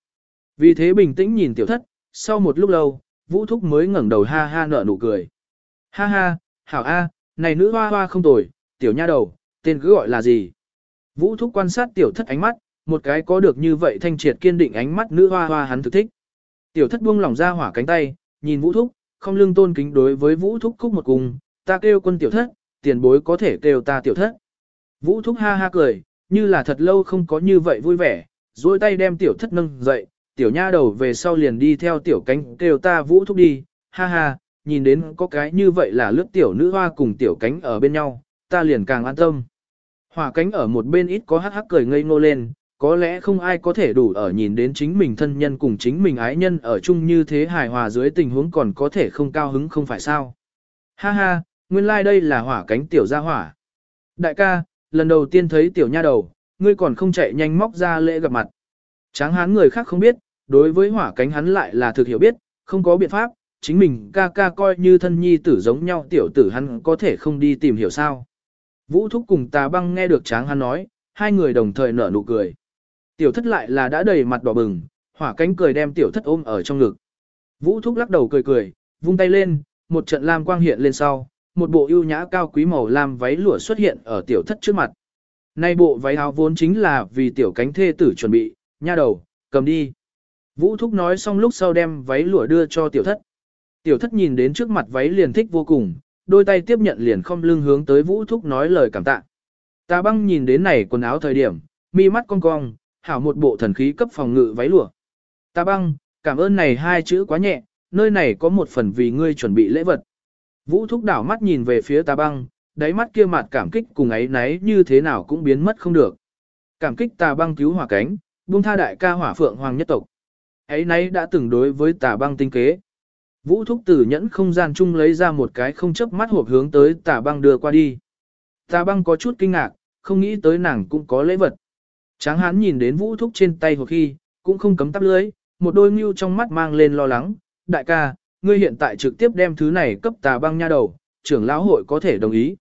Vì thế bình tĩnh nhìn tiểu thất, sau một lúc lâu, vũ thúc mới ngẩng đầu ha ha nở nụ cười. Ha ha, hảo a, này nữ hoa hoa không tồi, tiểu nha đầu, tên cứ gọi là gì? Vũ thúc quan sát tiểu thất ánh mắt, một cái có được như vậy thanh triệt kiên định ánh mắt nữ hoa hoa hắn thực thích. Tiểu thất buông lỏng ra hỏa cánh tay, nhìn vũ thúc, không lưng tôn kính đối với vũ thúc cúc một cùng, ta kêu quân tiểu thất, tiền bối có thể kêu ta tiểu thất. Vũ thúc ha ha cười, như là thật lâu không có như vậy vui vẻ, duỗi tay đem tiểu thất nâng dậy, tiểu nha đầu về sau liền đi theo tiểu cánh kêu ta vũ thúc đi, ha ha, nhìn đến có cái như vậy là lướt tiểu nữ hoa cùng tiểu cánh ở bên nhau, ta liền càng an tâm. Hỏa cánh ở một bên ít có hắc hắc cười ngây ngô lên, có lẽ không ai có thể đủ ở nhìn đến chính mình thân nhân cùng chính mình ái nhân ở chung như thế hài hòa dưới tình huống còn có thể không cao hứng không phải sao. Ha ha, nguyên lai like đây là hỏa cánh tiểu gia hỏa. Đại ca, lần đầu tiên thấy tiểu nha đầu, ngươi còn không chạy nhanh móc ra lễ gặp mặt. Tráng hán người khác không biết, đối với hỏa cánh hắn lại là thực hiểu biết, không có biện pháp, chính mình ca ca coi như thân nhi tử giống nhau tiểu tử hắn có thể không đi tìm hiểu sao. Vũ thúc cùng tà băng nghe được tráng hắn nói, hai người đồng thời nở nụ cười. Tiểu thất lại là đã đầy mặt đỏ bừng, hỏa cánh cười đem tiểu thất ôm ở trong ngực. Vũ thúc lắc đầu cười cười, vung tay lên, một trận lam quang hiện lên sau, một bộ ưu nhã cao quý màu lam váy lụa xuất hiện ở tiểu thất trước mặt. Nay bộ váy áo vốn chính là vì tiểu cánh thê tử chuẩn bị, nha đầu, Cầm đi. Vũ Thúc nói xong lúc sau đem váy lụa đưa cho tiểu thất. Tiểu thất nhìn đến trước mặt váy liền thích vô cùng, đôi tay tiếp nhận liền không lưng hướng tới Vũ Thúc nói lời cảm tạ. Ta băng nhìn đến này quần áo thời điểm, mi mắt cong cong, hảo một bộ thần khí cấp phòng ngự váy lụa. Ta băng, cảm ơn này hai chữ quá nhẹ, nơi này có một phần vì ngươi chuẩn bị lễ vật. Vũ Thúc đảo mắt nhìn về phía ta băng, đáy mắt kia mặt cảm kích cùng ấy náy như thế nào cũng biến mất không được. Cảm kích ta băng cứu hỏa cánh, buông tha đại ca hỏa phượng hoàng nhất tộc. Ấy nay đã từng đối với tà băng tinh kế. Vũ thúc tử nhẫn không gian chung lấy ra một cái không chấp mắt hộp hướng tới tà băng đưa qua đi. Tà băng có chút kinh ngạc, không nghĩ tới nàng cũng có lễ vật. Tráng hán nhìn đến vũ thúc trên tay hộp khi, cũng không cấm tắp lưới, một đôi mưu trong mắt mang lên lo lắng. Đại ca, ngươi hiện tại trực tiếp đem thứ này cấp tà băng nha đầu, trưởng lão hội có thể đồng ý.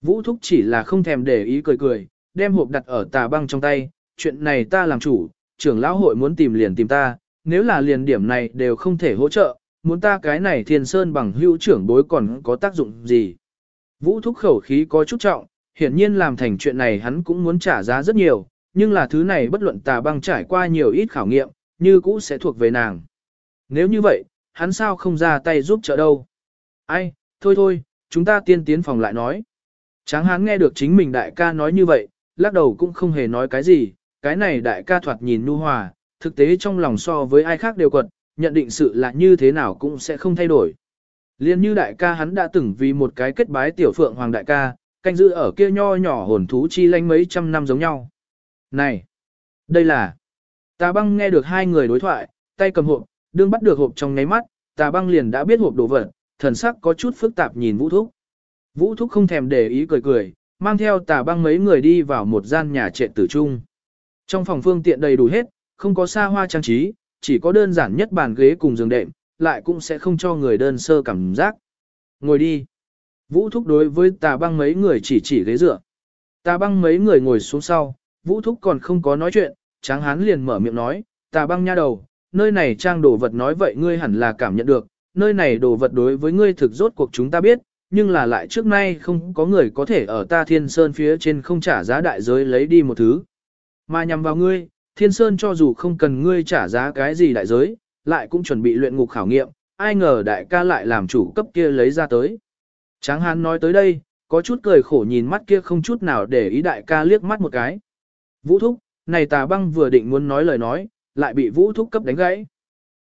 Vũ thúc chỉ là không thèm để ý cười cười, đem hộp đặt ở tà băng trong tay, chuyện này ta làm chủ, trưởng lão hội muốn tìm liền tìm ta, nếu là liền điểm này đều không thể hỗ trợ, muốn ta cái này thiên sơn bằng hữu trưởng bối còn có tác dụng gì. Vũ thúc khẩu khí có chút trọng, hiển nhiên làm thành chuyện này hắn cũng muốn trả giá rất nhiều, nhưng là thứ này bất luận tà băng trải qua nhiều ít khảo nghiệm, như cũ sẽ thuộc về nàng. Nếu như vậy, hắn sao không ra tay giúp trợ đâu. Ai, thôi thôi, chúng ta tiên tiến phòng lại nói. Tráng hán nghe được chính mình đại ca nói như vậy, lắc đầu cũng không hề nói cái gì, cái này đại ca thoạt nhìn nu hòa, thực tế trong lòng so với ai khác đều quật, nhận định sự là như thế nào cũng sẽ không thay đổi. Liên như đại ca hắn đã từng vì một cái kết bái tiểu phượng hoàng đại ca, canh giữ ở kia nho nhỏ hồn thú chi lanh mấy trăm năm giống nhau. Này, đây là... Tà băng nghe được hai người đối thoại, tay cầm hộp, đương bắt được hộp trong nháy mắt, tà băng liền đã biết hộp đồ vật, thần sắc có chút phức tạp nhìn vũ thúc. Vũ thúc không thèm để ý cười cười, mang theo tà băng mấy người đi vào một gian nhà trệ tử trung. Trong phòng phương tiện đầy đủ hết, không có xa hoa trang trí, chỉ có đơn giản nhất bàn ghế cùng giường đệm, lại cũng sẽ không cho người đơn sơ cảm giác. Ngồi đi. Vũ thúc đối với tà băng mấy người chỉ chỉ ghế dựa. Tà băng mấy người ngồi xuống sau, vũ thúc còn không có nói chuyện, tráng hán liền mở miệng nói, tà băng nha đầu, nơi này trang đồ vật nói vậy ngươi hẳn là cảm nhận được, nơi này đồ vật đối với ngươi thực rốt cuộc chúng ta biết, nhưng là lại trước nay không có người có thể ở ta thiên sơn phía trên không trả giá đại giới lấy đi một thứ. Mà nhằm vào ngươi, thiên sơn cho dù không cần ngươi trả giá cái gì đại giới, lại cũng chuẩn bị luyện ngục khảo nghiệm, ai ngờ đại ca lại làm chủ cấp kia lấy ra tới. Tráng hán nói tới đây, có chút cười khổ nhìn mắt kia không chút nào để ý đại ca liếc mắt một cái. Vũ thúc, này tà băng vừa định muốn nói lời nói, lại bị vũ thúc cấp đánh gãy.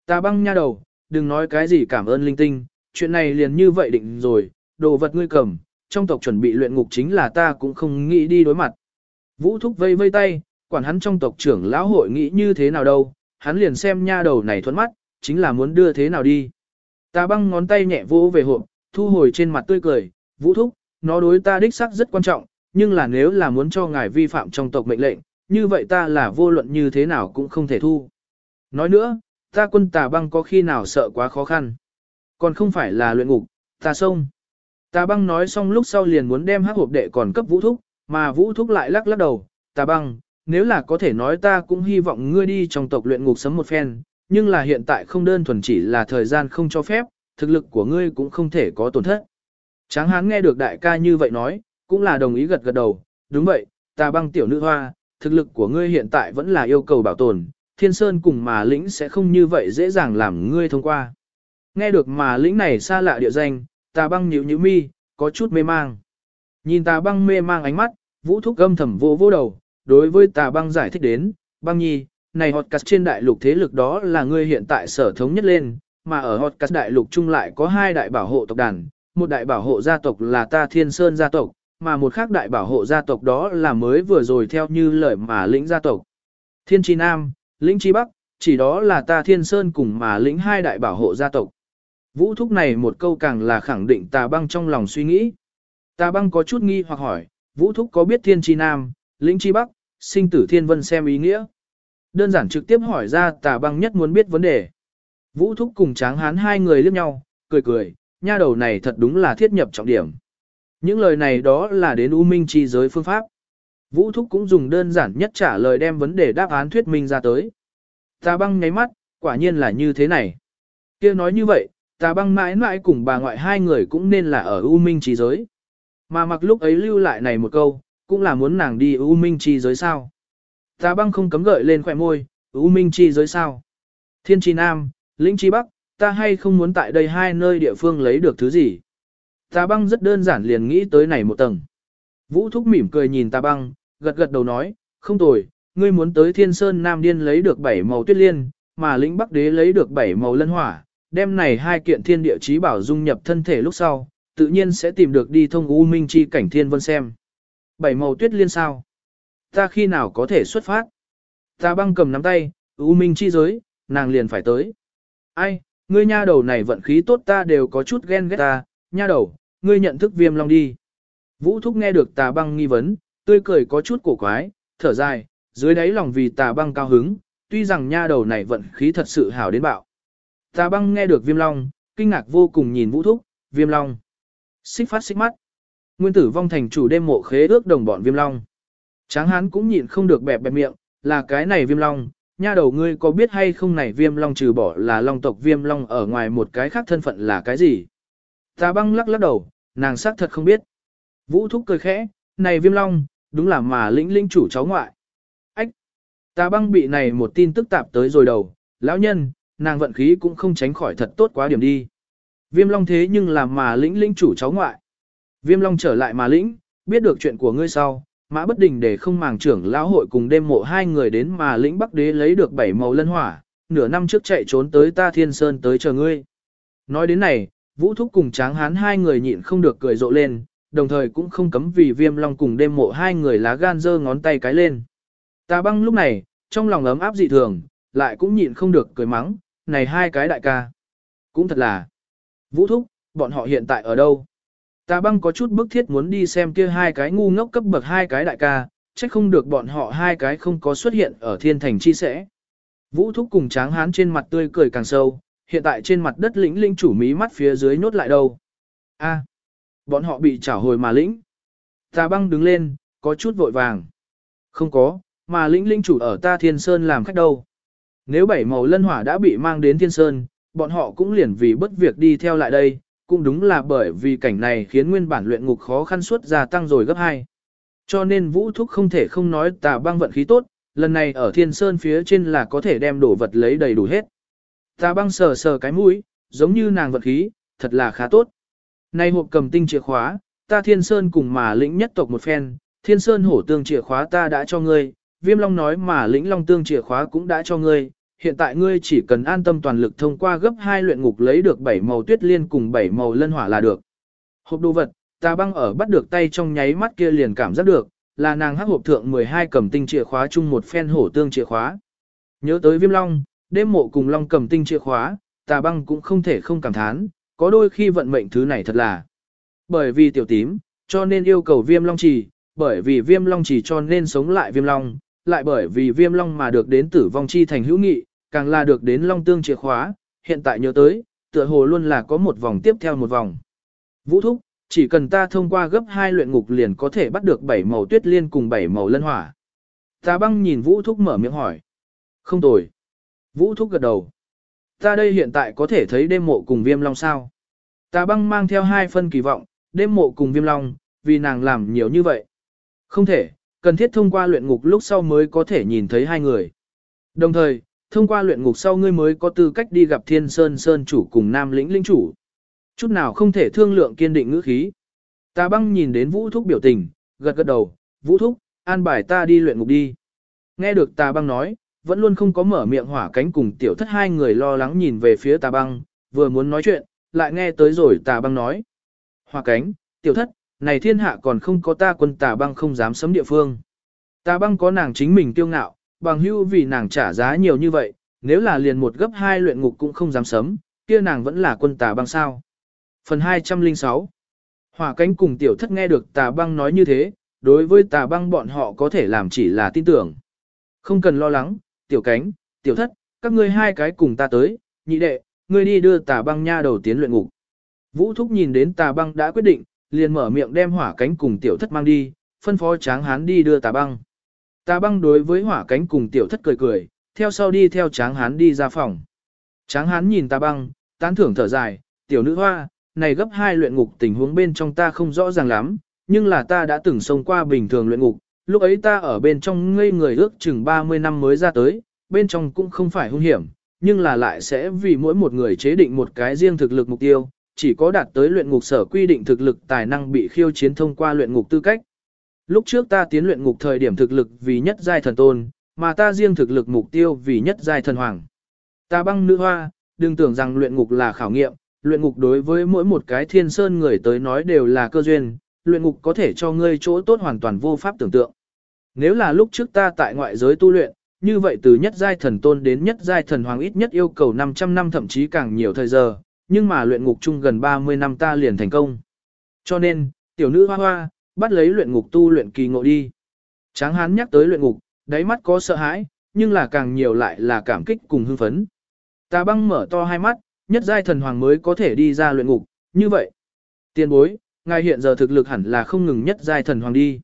Tà băng nha đầu, đừng nói cái gì cảm ơn linh tinh, chuyện này liền như vậy định rồi, đồ vật ngươi cầm, trong tộc chuẩn bị luyện ngục chính là ta cũng không nghĩ đi đối mặt. Vũ thúc vây vây tay, quản hắn trong tộc trưởng lão hội nghĩ như thế nào đâu, hắn liền xem nha đầu này thuẫn mắt, chính là muốn đưa thế nào đi. Ta băng ngón tay nhẹ vỗ về hộp, thu hồi trên mặt tươi cười, vũ thúc, nó đối ta đích xác rất quan trọng, nhưng là nếu là muốn cho ngài vi phạm trong tộc mệnh lệnh, như vậy ta là vô luận như thế nào cũng không thể thu. Nói nữa, ta quân tà băng có khi nào sợ quá khó khăn. Còn không phải là luyện ngục, ta sông. Tà băng nói xong lúc sau liền muốn đem hắc hộp đệ còn cấp vũ thúc, mà vũ thúc lại lắc lắc đầu, tà băng, nếu là có thể nói ta cũng hy vọng ngươi đi trong tộc luyện ngục sấm một phen, nhưng là hiện tại không đơn thuần chỉ là thời gian không cho phép, thực lực của ngươi cũng không thể có tổn thất. Tráng hán nghe được đại ca như vậy nói, cũng là đồng ý gật gật đầu, đúng vậy, ta băng tiểu nữ hoa, thực lực của ngươi hiện tại vẫn là yêu cầu bảo tồn, thiên sơn cùng mà lĩnh sẽ không như vậy dễ dàng làm ngươi thông qua. Nghe được mà lĩnh này xa lạ địa danh, ta băng nhíu nhíu mi, có chút mê mang. Nhìn ta băng mê mang ánh mắt, vũ thúc âm thầm vô vô đầu, đối với tà băng giải thích đến, băng nhi, này hot cắt trên đại lục thế lực đó là ngươi hiện tại sở thống nhất lên, mà ở hot cắt đại lục chung lại có hai đại bảo hộ tộc đàn, một đại bảo hộ gia tộc là ta thiên sơn gia tộc, mà một khác đại bảo hộ gia tộc đó là mới vừa rồi theo như lời mà lĩnh gia tộc. Thiên Chi Nam, lĩnh Chi Bắc, chỉ đó là ta thiên sơn cùng mà lĩnh hai đại bảo hộ gia tộc. Vũ thúc này một câu càng là khẳng định tà băng trong lòng suy nghĩ. Tà băng có chút nghi hoặc hỏi, Vũ thúc có biết thiên chi nam, lĩnh chi bắc, sinh tử thiên vân xem ý nghĩa. Đơn giản trực tiếp hỏi ra tà băng nhất muốn biết vấn đề. Vũ thúc cùng tráng hán hai người liếc nhau, cười cười, nha đầu này thật đúng là thiết nhập trọng điểm. Những lời này đó là đến U Minh chi giới phương pháp. Vũ thúc cũng dùng đơn giản nhất trả lời đem vấn đề đáp án thuyết minh ra tới. Tà băng nháy mắt, quả nhiên là như thế này. kia nói như vậy, tà băng mãi mãi cùng bà ngoại hai người cũng nên là ở U Minh trí giới. Mà mặc lúc ấy lưu lại này một câu, cũng là muốn nàng đi U Minh Chi giới sao. Tà băng không cấm gợi lên khỏe môi, U Minh chi giới sao? Thiên chi Nam, Lĩnh chi Bắc, ta hay không muốn tại đây hai nơi địa phương lấy được thứ gì? Tà băng rất đơn giản liền nghĩ tới này một tầng. Vũ Thúc mỉm cười nhìn tà băng, gật gật đầu nói, không tồi, ngươi muốn tới Thiên Sơn Nam Điên lấy được bảy màu tuyết liên, mà lĩnh Bắc Đế lấy được bảy màu lân hỏa, đem này hai kiện thiên địa chí bảo dung nhập thân thể lúc sau, tự nhiên sẽ tìm được đi thông U Minh chi cảnh thiên vân xem. Bảy màu tuyết liên sao? Ta khi nào có thể xuất phát? Ta băng cầm nắm tay, U Minh chi giới, nàng liền phải tới. Ai, ngươi nha đầu này vận khí tốt ta đều có chút ghen ghét ta, nha đầu, ngươi nhận thức viêm long đi. Vũ Thúc nghe được tà băng nghi vấn, tươi cười có chút cổ quái, thở dài, dưới đáy lòng vì tà băng cao hứng, tuy rằng nha đầu này vận khí thật sự hảo đến bạo. Tà băng nghe được viêm long, kinh ngạc vô cùng nhìn Vũ Thúc, viêm long. Xích phát xích mắt. Nguyên tử vong thành chủ đêm mộ khế ước đồng bọn viêm long. Tráng hán cũng nhịn không được bẹp bẹp miệng, là cái này viêm long, nha đầu ngươi có biết hay không này viêm long trừ bỏ là long tộc viêm long ở ngoài một cái khác thân phận là cái gì? Ta băng lắc lắc đầu, nàng xác thật không biết. Vũ thúc cười khẽ, này viêm long, đúng là mà lĩnh linh chủ cháu ngoại. Ách! ta băng bị này một tin tức tạp tới rồi đầu, lão nhân, nàng vận khí cũng không tránh khỏi thật tốt quá điểm đi. Viêm long thế nhưng là mà lĩnh linh chủ cháu ngoại. Viêm long trở lại mà lĩnh, biết được chuyện của ngươi sau, mã bất đình để không màng trưởng lão hội cùng đêm mộ hai người đến mà lĩnh bắc đế lấy được bảy màu lân hỏa, nửa năm trước chạy trốn tới ta thiên sơn tới chờ ngươi. Nói đến này, vũ thúc cùng tráng hán hai người nhịn không được cười rộ lên, đồng thời cũng không cấm vì viêm long cùng đêm mộ hai người lá gan dơ ngón tay cái lên. Ta băng lúc này, trong lòng ấm áp dị thường, lại cũng nhịn không được cười mắng, này hai cái đại ca. Cũng thật là, vũ thúc, bọn họ hiện tại ở đâu? Ta băng có chút bức thiết muốn đi xem kia hai cái ngu ngốc cấp bậc hai cái đại ca, trách không được bọn họ hai cái không có xuất hiện ở thiên thành chi sẽ. Vũ thúc cùng tráng hán trên mặt tươi cười càng sâu, hiện tại trên mặt đất lĩnh linh chủ mí mắt phía dưới nốt lại đâu. A, à, bọn họ bị trả hồi mà lĩnh. Ta băng đứng lên, có chút vội vàng. Không có, mà lĩnh linh chủ ở ta thiên sơn làm khách đâu. Nếu bảy màu lân hỏa đã bị mang đến thiên sơn, bọn họ cũng liền vì bất việc đi theo lại đây, cũng đúng là bởi vì cảnh này khiến nguyên bản luyện ngục khó khăn suốt gia tăng rồi gấp hai. Cho nên Vũ Thúc không thể không nói tà băng vận khí tốt, lần này ở Thiên Sơn phía trên là có thể đem đồ vật lấy đầy đủ hết. Tà băng sờ sờ cái mũi, giống như nàng vận khí, thật là khá tốt. Này hộp cầm tinh chìa khóa, ta Thiên Sơn cùng mà lĩnh nhất tộc một phen, Thiên Sơn hổ tương chìa khóa ta đã cho ngươi, Viêm Long nói mà lĩnh Long tương chìa khóa cũng đã cho ngươi, hiện tại ngươi chỉ cần an tâm toàn lực thông qua gấp hai luyện ngục lấy được bảy màu tuyết liên cùng bảy màu lân hỏa là được. Hộp đồ vật, ta băng ở bắt được tay trong nháy mắt kia liền cảm giác được, là nàng hắc hộp thượng 12 cầm tinh chìa khóa chung một phen hổ tương chìa khóa. Nhớ tới viêm long, đêm mộ cùng long cầm tinh chìa khóa, ta băng cũng không thể không cảm thán, có đôi khi vận mệnh thứ này thật là. Bởi vì tiểu tím, cho nên yêu cầu viêm long trì, bởi vì viêm long trì cho nên sống lại viêm long, lại bởi vì viêm long mà được đến tử vong chi thành hữu nghị, càng là được đến long tương chìa khóa, hiện tại nhớ tới, tựa hồ luôn là có một vòng tiếp theo một vòng. Vũ thúc, chỉ cần ta thông qua gấp hai luyện ngục liền có thể bắt được bảy màu tuyết liên cùng bảy màu lân hỏa. Ta băng nhìn Vũ thúc mở miệng hỏi. Không tồi. Vũ thúc gật đầu. Ta đây hiện tại có thể thấy đêm mộ cùng viêm long sao. Ta băng mang theo hai phân kỳ vọng, đêm mộ cùng viêm long, vì nàng làm nhiều như vậy. Không thể, cần thiết thông qua luyện ngục lúc sau mới có thể nhìn thấy hai người. Đồng thời, thông qua luyện ngục sau ngươi mới có tư cách đi gặp Thiên Sơn Sơn chủ cùng Nam lĩnh lĩnh chủ. Chút nào không thể thương lượng kiên định ngữ khí. Ta băng nhìn đến Vũ Thúc biểu tình, gật gật đầu, Vũ Thúc, an bài ta đi luyện ngục đi. Nghe được ta băng nói, vẫn luôn không có mở miệng hỏa cánh cùng tiểu thất hai người lo lắng nhìn về phía tà băng, vừa muốn nói chuyện, lại nghe tới rồi tà băng nói. Hỏa cánh, tiểu thất, này thiên hạ còn không có ta quân tà băng không dám sấm địa phương. Tà băng có nàng chính mình tiêu ngạo, bằng hưu vì nàng trả giá nhiều như vậy, nếu là liền một gấp hai luyện ngục cũng không dám sấm, kia nàng vẫn là quân tà băng sao. Phần 206 Hỏa cánh cùng tiểu thất nghe được tà băng nói như thế, đối với tà băng bọn họ có thể làm chỉ là tin tưởng. Không cần lo lắng, tiểu cánh, tiểu thất, các ngươi hai cái cùng ta tới, nhị đệ, ngươi đi đưa tà băng nha đầu tiến luyện ngục. Vũ thúc nhìn đến tà băng đã quyết định, liền mở miệng đem hỏa cánh cùng tiểu thất mang đi, phân phó tráng hán đi đưa tà băng. Tà băng đối với hỏa cánh cùng tiểu thất cười cười, theo sau đi theo tráng hán đi ra phòng. Tráng hán nhìn tà băng, tán thưởng thở dài, tiểu nữ hoa, này gấp hai luyện ngục tình huống bên trong ta không rõ ràng lắm, nhưng là ta đã từng sống qua bình thường luyện ngục, lúc ấy ta ở bên trong ngây người ước chừng 30 năm mới ra tới, bên trong cũng không phải hung hiểm, nhưng là lại sẽ vì mỗi một người chế định một cái riêng thực lực mục tiêu, chỉ có đạt tới luyện ngục sở quy định thực lực tài năng bị khiêu chiến thông qua luyện ngục tư cách. Lúc trước ta tiến luyện ngục thời điểm thực lực vì nhất giai thần tôn, mà ta riêng thực lực mục tiêu vì nhất giai thần hoàng. Ta băng nữ hoa, đừng tưởng rằng luyện ngục là khảo nghiệm, luyện ngục đối với mỗi một cái thiên sơn người tới nói đều là cơ duyên, luyện ngục có thể cho ngươi chỗ tốt hoàn toàn vô pháp tưởng tượng. Nếu là lúc trước ta tại ngoại giới tu luyện, như vậy từ nhất giai thần tôn đến nhất giai thần hoàng ít nhất yêu cầu 500 năm thậm chí càng nhiều thời giờ, nhưng mà luyện ngục chung gần 30 năm ta liền thành công. Cho nên, tiểu nữ hoa hoa, bắt lấy luyện ngục tu luyện kỳ ngộ đi. Tráng hán nhắc tới luyện ngục, đáy mắt có sợ hãi, nhưng là càng nhiều lại là cảm kích cùng hưng phấn. Ta băng mở to hai mắt, nhất giai thần hoàng mới có thể đi ra luyện ngục, như vậy. Tiên bối, ngài hiện giờ thực lực hẳn là không ngừng nhất giai thần hoàng đi.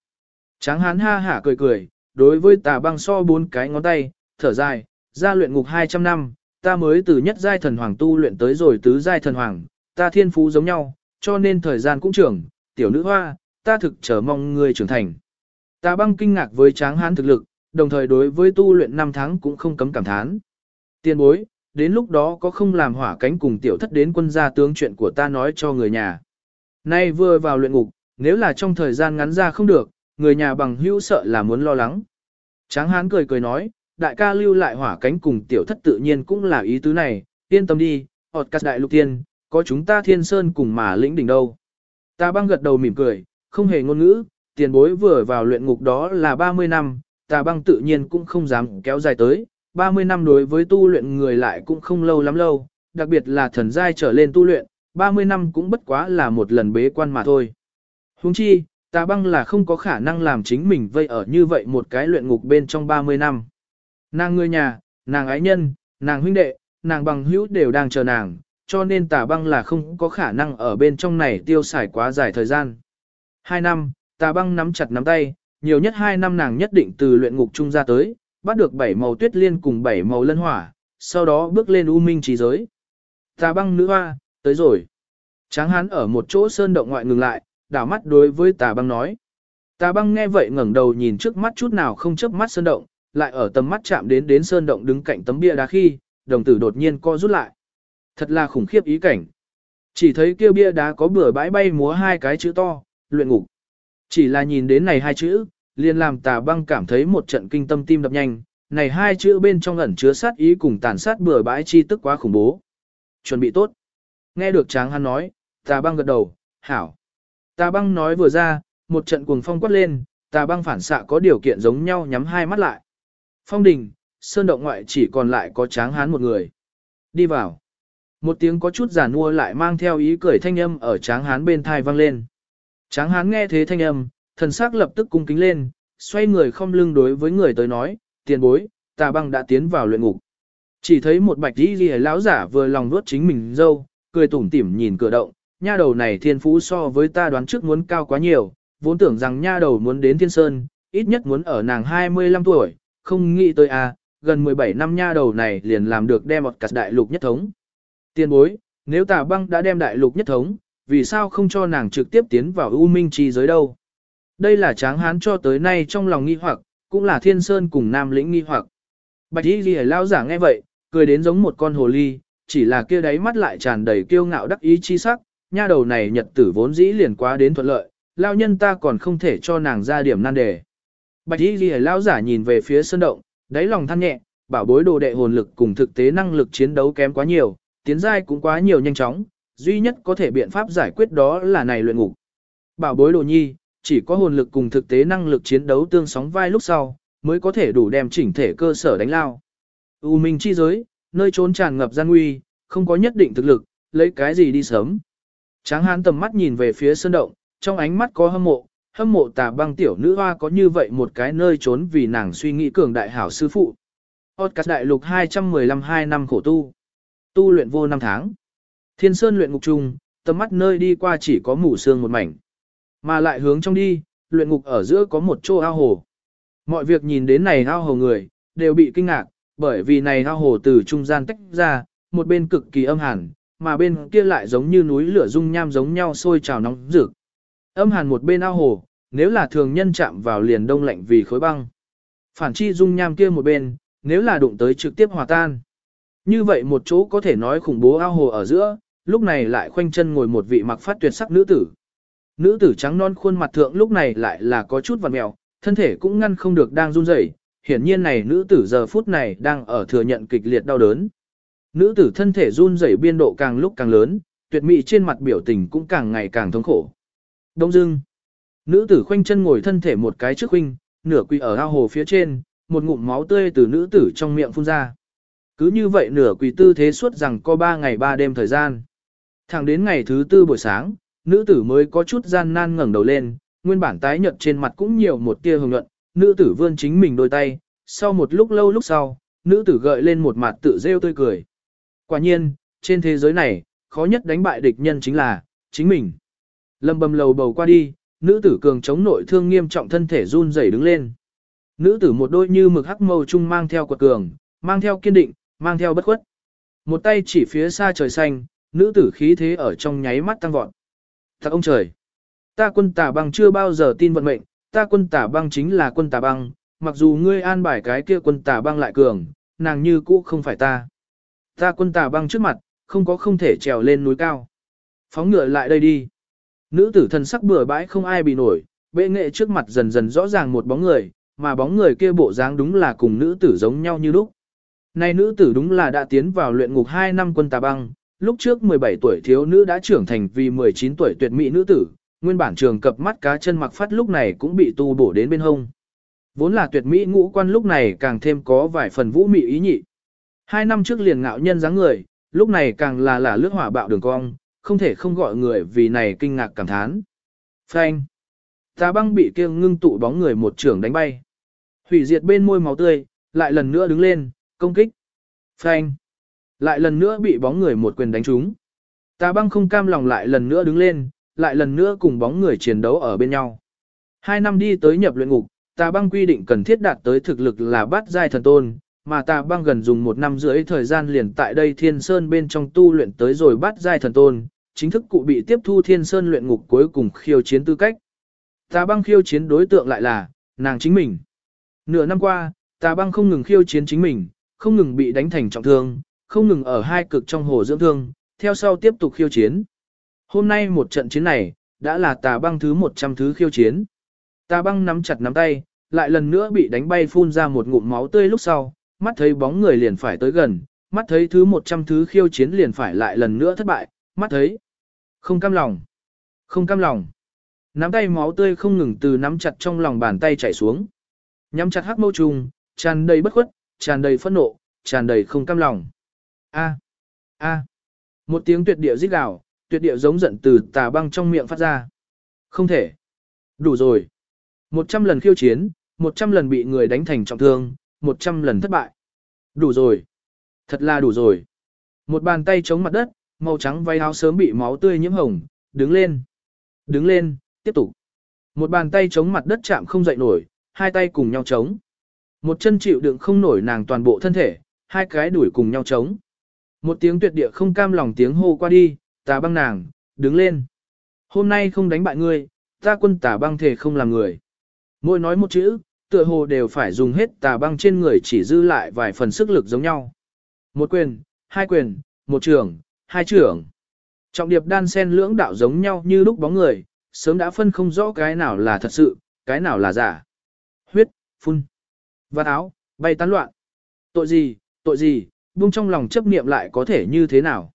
Tráng hán ha hả cười cười, đối với tà băng so bốn cái ngón tay, thở dài, ra luyện ngục 200 năm, ta mới từ nhất giai thần hoàng tu luyện tới rồi tứ giai thần hoàng, ta thiên phú giống nhau, cho nên thời gian cũng trưởng, tiểu nữ hoa, ta thực chờ mong ngươi trưởng thành. Tà băng kinh ngạc với tráng hán thực lực, đồng thời đối với tu luyện 5 tháng cũng không cấm cảm thán. Tiên bối, đến lúc đó có không làm hỏa cánh cùng tiểu thất đến quân gia tướng chuyện của ta nói cho người nhà. Nay vừa vào luyện ngục, nếu là trong thời gian ngắn ra không được, người nhà bằng hữu sợ là muốn lo lắng. Tráng hán cười cười nói, đại ca lưu lại hỏa cánh cùng tiểu thất tự nhiên cũng là ý tứ này, yên tâm đi, họt cắt đại lục tiên, có chúng ta thiên sơn cùng mà lĩnh đỉnh đâu. Ta băng gật đầu mỉm cười, không hề ngôn ngữ, tiền bối vừa vào luyện ngục đó là 30 năm, tà băng tự nhiên cũng không dám kéo dài tới, 30 năm đối với tu luyện người lại cũng không lâu lắm lâu, đặc biệt là thần giai trở lên tu luyện, 30 năm cũng bất quá là một lần bế quan mà thôi. Huống chi, tà băng là không có khả năng làm chính mình vây ở như vậy một cái luyện ngục bên trong 30 năm. Nàng người nhà, nàng ái nhân, nàng huynh đệ, nàng bằng hữu đều đang chờ nàng, cho nên tà băng là không có khả năng ở bên trong này tiêu xài quá dài thời gian. Hai năm, tà băng nắm chặt nắm tay, nhiều nhất hai năm nàng nhất định từ luyện ngục trung ra tới, bắt được bảy màu tuyết liên cùng bảy màu lân hỏa, sau đó bước lên u minh trí giới. Tà băng nữ hoa, tới rồi. Tráng hán ở một chỗ sơn động ngoại ngừng lại, đảo mắt đối với tà băng nói. Tà băng nghe vậy ngẩng đầu nhìn trước mắt chút nào không chớp mắt sơn động, lại ở tầm mắt chạm đến đến sơn động đứng cạnh tấm bia đá khi, đồng tử đột nhiên co rút lại. Thật là khủng khiếp ý cảnh. Chỉ thấy kia bia đá có bửa bãi bay múa hai cái chữ to, luyện ngục. Chỉ là nhìn đến này hai chữ, liền làm tà băng cảm thấy một trận kinh tâm tim đập nhanh, này hai chữ bên trong ẩn chứa sát ý cùng tàn sát bừa bãi chi tức quá khủng bố. Chuẩn bị tốt. Nghe được tráng hắn nói, tà băng gật đầu, hảo. Tà băng nói vừa ra, một trận cuồng phong quát lên, tà băng phản xạ có điều kiện giống nhau nhắm hai mắt lại. Phong đình, sơn động ngoại chỉ còn lại có tráng hán một người. Đi vào. Một tiếng có chút giả nua lại mang theo ý cười thanh âm ở tráng hán bên thai vang lên. Tráng hán nghe thế thanh âm, thần sắc lập tức cung kính lên, xoay người không lưng đối với người tới nói, tiền bối, tà băng đã tiến vào luyện ngục. Chỉ thấy một bạch đi ghi lão giả vừa lòng nuốt chính mình dâu, cười tủm tỉm nhìn cửa động, nha đầu này thiên phú so với ta đoán trước muốn cao quá nhiều, vốn tưởng rằng nha đầu muốn đến thiên sơn, ít nhất muốn ở nàng 25 tuổi, không nghĩ tới à, gần 17 năm nha đầu này liền làm được đem một cặt đại lục nhất thống. Tiên bối, nếu tà băng đã đem đại lục nhất thống, vì sao không cho nàng trực tiếp tiến vào U Minh Chi giới đâu? Đây là tráng hán cho tới nay trong lòng nghi hoặc, cũng là thiên sơn cùng nam lĩnh nghi hoặc. Bạch y ghi lao giả nghe vậy, cười đến giống một con hồ ly, chỉ là kia đáy mắt lại tràn đầy kiêu ngạo đắc ý chi sắc, nha đầu này nhật tử vốn dĩ liền quá đến thuận lợi, lao nhân ta còn không thể cho nàng ra điểm nan đề. Bạch y ghi lao giả nhìn về phía sơn động, đáy lòng than nhẹ, bảo bối đồ đệ hồn lực cùng thực tế năng lực chiến đấu kém quá nhiều, tiến giai cũng quá nhiều nhanh chóng, duy nhất có thể biện pháp giải quyết đó là này luyện ngục. Bảo bối đồ nhi, chỉ có hồn lực cùng thực tế năng lực chiến đấu tương sóng vai lúc sau, mới có thể đủ đem chỉnh thể cơ sở đánh lao. U minh chi giới, nơi trốn tràn ngập gian nguy, không có nhất định thực lực, lấy cái gì đi sớm. Tráng hán tầm mắt nhìn về phía sơn động, trong ánh mắt có hâm mộ, hâm mộ tà băng tiểu nữ hoa có như vậy một cái nơi trốn vì nàng suy nghĩ cường đại hảo sư phụ. Podcast đại lục 215 2 năm khổ tu. Tu luyện vô năm tháng. Thiên sơn luyện ngục trung, tầm mắt nơi đi qua chỉ có mù sương một mảnh. Mà lại hướng trong đi, luyện ngục ở giữa có một chỗ ao hồ. Mọi việc nhìn đến này ao hồ người, đều bị kinh ngạc, bởi vì này ao hồ từ trung gian tách ra, một bên cực kỳ âm hàn, mà bên kia lại giống như núi lửa dung nham giống nhau sôi trào nóng rực. Âm hàn một bên ao hồ, nếu là thường nhân chạm vào liền đông lạnh vì khối băng. Phản chi dung nham kia một bên, nếu là đụng tới trực tiếp hòa tan. Như vậy một chỗ có thể nói khủng bố ao hồ ở giữa, lúc này lại khoanh chân ngồi một vị mặc phát tuyệt sắc nữ tử. Nữ tử trắng non khuôn mặt thượng lúc này lại là có chút vằn mèo, thân thể cũng ngăn không được đang run rẩy. hiển nhiên này nữ tử giờ phút này đang ở thừa nhận kịch liệt đau đớn. Nữ tử thân thể run rẩy biên độ càng lúc càng lớn, tuyệt mỹ trên mặt biểu tình cũng càng ngày càng thống khổ. Đông dưng, nữ tử khoanh chân ngồi thân thể một cái trước huynh, nửa quỳ ở ao hồ phía trên, một ngụm máu tươi từ nữ tử trong miệng phun ra. Cứ như vậy nửa quỳ tư thế suốt rằng có ba ngày ba đêm thời gian. Thẳng đến ngày thứ tư buổi sáng, nữ tử mới có chút gian nan ngẩng đầu lên, nguyên bản tái nhợt trên mặt cũng nhiều một tia hồng nhuận, nữ tử vươn chính mình đôi tay, sau một lúc lâu lúc sau, nữ tử gợi lên một mặt tự rêu tươi cười. Quả nhiên, trên thế giới này, khó nhất đánh bại địch nhân chính là, chính mình. Lâm bầm lầu bầu qua đi, nữ tử cường chống nội thương nghiêm trọng thân thể run rẩy đứng lên. Nữ tử một đôi như mực hắc màu trung mang theo quật cường, mang theo kiên định, mang theo bất khuất. Một tay chỉ phía xa trời xanh, nữ tử khí thế ở trong nháy mắt tăng vọt. Thật ông trời! Ta quân tà băng chưa bao giờ tin vận mệnh, ta quân tà băng chính là quân tà băng, mặc dù ngươi an bài cái kia quân tà băng lại cường, nàng như cũ không phải ta. Ta quân tà băng trước mặt, không có không thể trèo lên núi cao. Phóng ngựa lại đây đi. Nữ tử thần sắc bừa bãi không ai bị nổi, bệ nghệ trước mặt dần dần rõ ràng một bóng người, mà bóng người kia bộ dáng đúng là cùng nữ tử giống nhau như lúc. Này nữ tử đúng là đã tiến vào luyện ngục 2 năm quân tà băng, lúc trước 17 tuổi thiếu nữ đã trưởng thành vì 19 tuổi tuyệt mỹ nữ tử, nguyên bản trường cập mắt cá chân mặc phát lúc này cũng bị tu bổ đến bên hông. Vốn là tuyệt mỹ ngũ quan lúc này càng thêm có vài phần vũ mị ý nhị. Hai năm trước liền ngạo nhân dáng người, lúc này càng là là lướt hỏa bạo đường cong, không thể không gọi người vì này kinh ngạc cảm thán. Phanh. Tà băng bị kia ngưng tụ bóng người một trưởng đánh bay. Hủy diệt bên môi máu tươi, lại lần nữa đứng lên, công kích. Phanh. Lại lần nữa bị bóng người một quyền đánh trúng. Tà băng không cam lòng lại lần nữa đứng lên, lại lần nữa cùng bóng người chiến đấu ở bên nhau. Hai năm đi tới nhập luyện ngục, tà băng quy định cần thiết đạt tới thực lực là bát giai thần tôn, mà tà băng gần dùng một năm rưỡi thời gian liền tại đây thiên sơn bên trong tu luyện tới rồi bát giai thần tôn, chính thức cụ bị tiếp thu thiên sơn luyện ngục cuối cùng khiêu chiến tư cách. Tà băng khiêu chiến đối tượng lại là, nàng chính mình. Nửa năm qua, tà băng không ngừng khiêu chiến chính mình, không ngừng bị đánh thành trọng thương, không ngừng ở hai cực trong hồ dưỡng thương, theo sau tiếp tục khiêu chiến. Hôm nay một trận chiến này, đã là tà băng thứ 100 thứ khiêu chiến. Tà băng nắm chặt nắm tay, lại lần nữa bị đánh bay phun ra một ngụm máu tươi lúc sau, mắt thấy bóng người liền phải tới gần, mắt thấy thứ 100 thứ khiêu chiến liền phải lại lần nữa thất bại, mắt thấy. Không cam lòng. Không cam lòng. Nắm tay máu tươi không ngừng từ nắm chặt trong lòng bàn tay chảy xuống. Nhắm chặt hắc mâu trùng, tràn đầy bất khuất, tràn đầy phẫn nộ, tràn đầy không cam lòng. A. A. Một tiếng tuyệt địa rít gào, tuyệt địa giống giận từ tà băng trong miệng phát ra. Không thể. Đủ rồi. Một trăm lần khiêu chiến, một trăm lần bị người đánh thành trọng thương, một trăm lần thất bại. Đủ rồi. Thật là đủ rồi. Một bàn tay chống mặt đất, màu trắng váy áo sớm bị máu tươi nhiễm hồng, đứng lên. Đứng lên, tiếp tục. Một bàn tay chống mặt đất chạm không dậy nổi, hai tay cùng nhau chống. Một chân chịu đựng không nổi nàng toàn bộ thân thể, hai cái đuổi cùng nhau chống. Một tiếng tuyệt địa không cam lòng tiếng hô qua đi, tà băng nàng, đứng lên. Hôm nay không đánh bại ngươi, ta quân tà băng thể không làm người. Mỗi nói một chữ, tựa hồ đều phải dùng hết tà băng trên người chỉ dư lại vài phần sức lực giống nhau. Một quyền, hai quyền, một trưởng, hai trưởng. Trọng điệp đan sen lưỡng đạo giống nhau như lúc bóng người, sớm đã phân không rõ cái nào là thật sự, cái nào là giả. Huyết, phun, vạt áo, bay tán loạn. Tội gì, tội gì, buông trong lòng chấp niệm lại có thể như thế nào.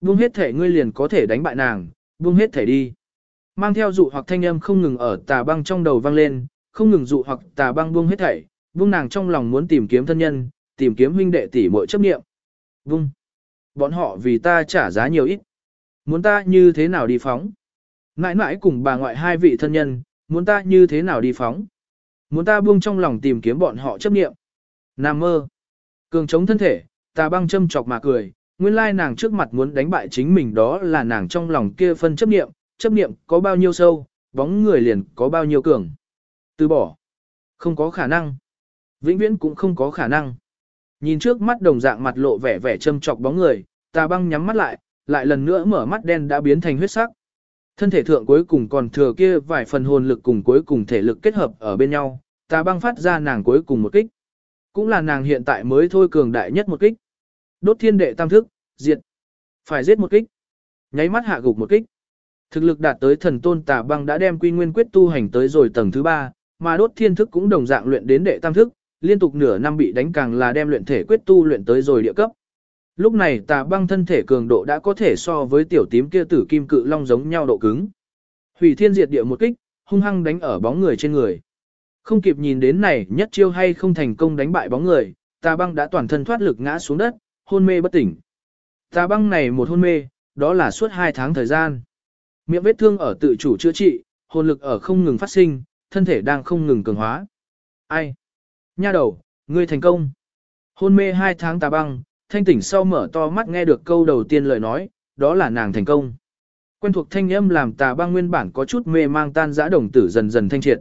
Buông hết thể ngươi liền có thể đánh bại nàng, buông hết thể đi. Mang theo dụ hoặc thanh âm không ngừng ở tà băng trong đầu vang lên, không ngừng dụ hoặc tà băng buông hết thảy, buông nàng trong lòng muốn tìm kiếm thân nhân, tìm kiếm huynh đệ tỷ muội chấp niệm. Buông. Bọn họ vì ta trả giá nhiều ít. Muốn ta như thế nào đi phóng? Mãi mãi cùng bà ngoại hai vị thân nhân, muốn ta như thế nào đi phóng? Muốn ta buông trong lòng tìm kiếm bọn họ chấp niệm. Nam mơ. Cường chống thân thể, tà băng châm chọc mà cười, nguyên lai nàng trước mặt muốn đánh bại chính mình đó là nàng trong lòng kia phân chấp niệm, chấp niệm có bao nhiêu sâu, bóng người liền có bao nhiêu cường. Từ bỏ. Không có khả năng. Vĩnh viễn cũng không có khả năng. Nhìn trước mắt đồng dạng mặt lộ vẻ vẻ châm chọc bóng người, tà băng nhắm mắt lại, lại lần nữa mở mắt đen đã biến thành huyết sắc. Thân thể thượng cuối cùng còn thừa kia vài phần hồn lực cùng cuối cùng thể lực kết hợp ở bên nhau, tà băng phát ra nàng cuối cùng một kích. Cũng là nàng hiện tại mới thôi cường đại nhất một kích. Đốt thiên đệ tam thức, diệt. Phải giết một kích. Nháy mắt hạ gục một kích. Thực lực đạt tới thần tôn tà băng đã đem quy nguyên quyết tu hành tới rồi tầng thứ ba, mà đốt thiên thức cũng đồng dạng luyện đến đệ tam thức, liên tục nửa năm bị đánh càng là đem luyện thể quyết tu luyện tới rồi địa cấp. Lúc này tà băng thân thể cường độ đã có thể so với tiểu tím kia tử kim cự long giống nhau độ cứng. Hủy thiên diệt địa một kích, hung hăng đánh ở bóng người trên người. Không kịp nhìn đến này nhất chiêu hay không thành công đánh bại bóng người, tà băng đã toàn thân thoát lực ngã xuống đất, hôn mê bất tỉnh. Tà băng này một hôn mê, đó là suốt hai tháng thời gian. Miệng vết thương ở tự chủ chữa trị, hồn lực ở không ngừng phát sinh, thân thể đang không ngừng cường hóa. Ai? Nha đầu, ngươi thành công. Hôn mê hai tháng tà băng, thanh tỉnh sau mở to mắt nghe được câu đầu tiên lời nói, đó là nàng thành công. Quen thuộc thanh âm làm tà băng nguyên bản có chút mê mang tan dã đồng tử dần dần thanh triệt.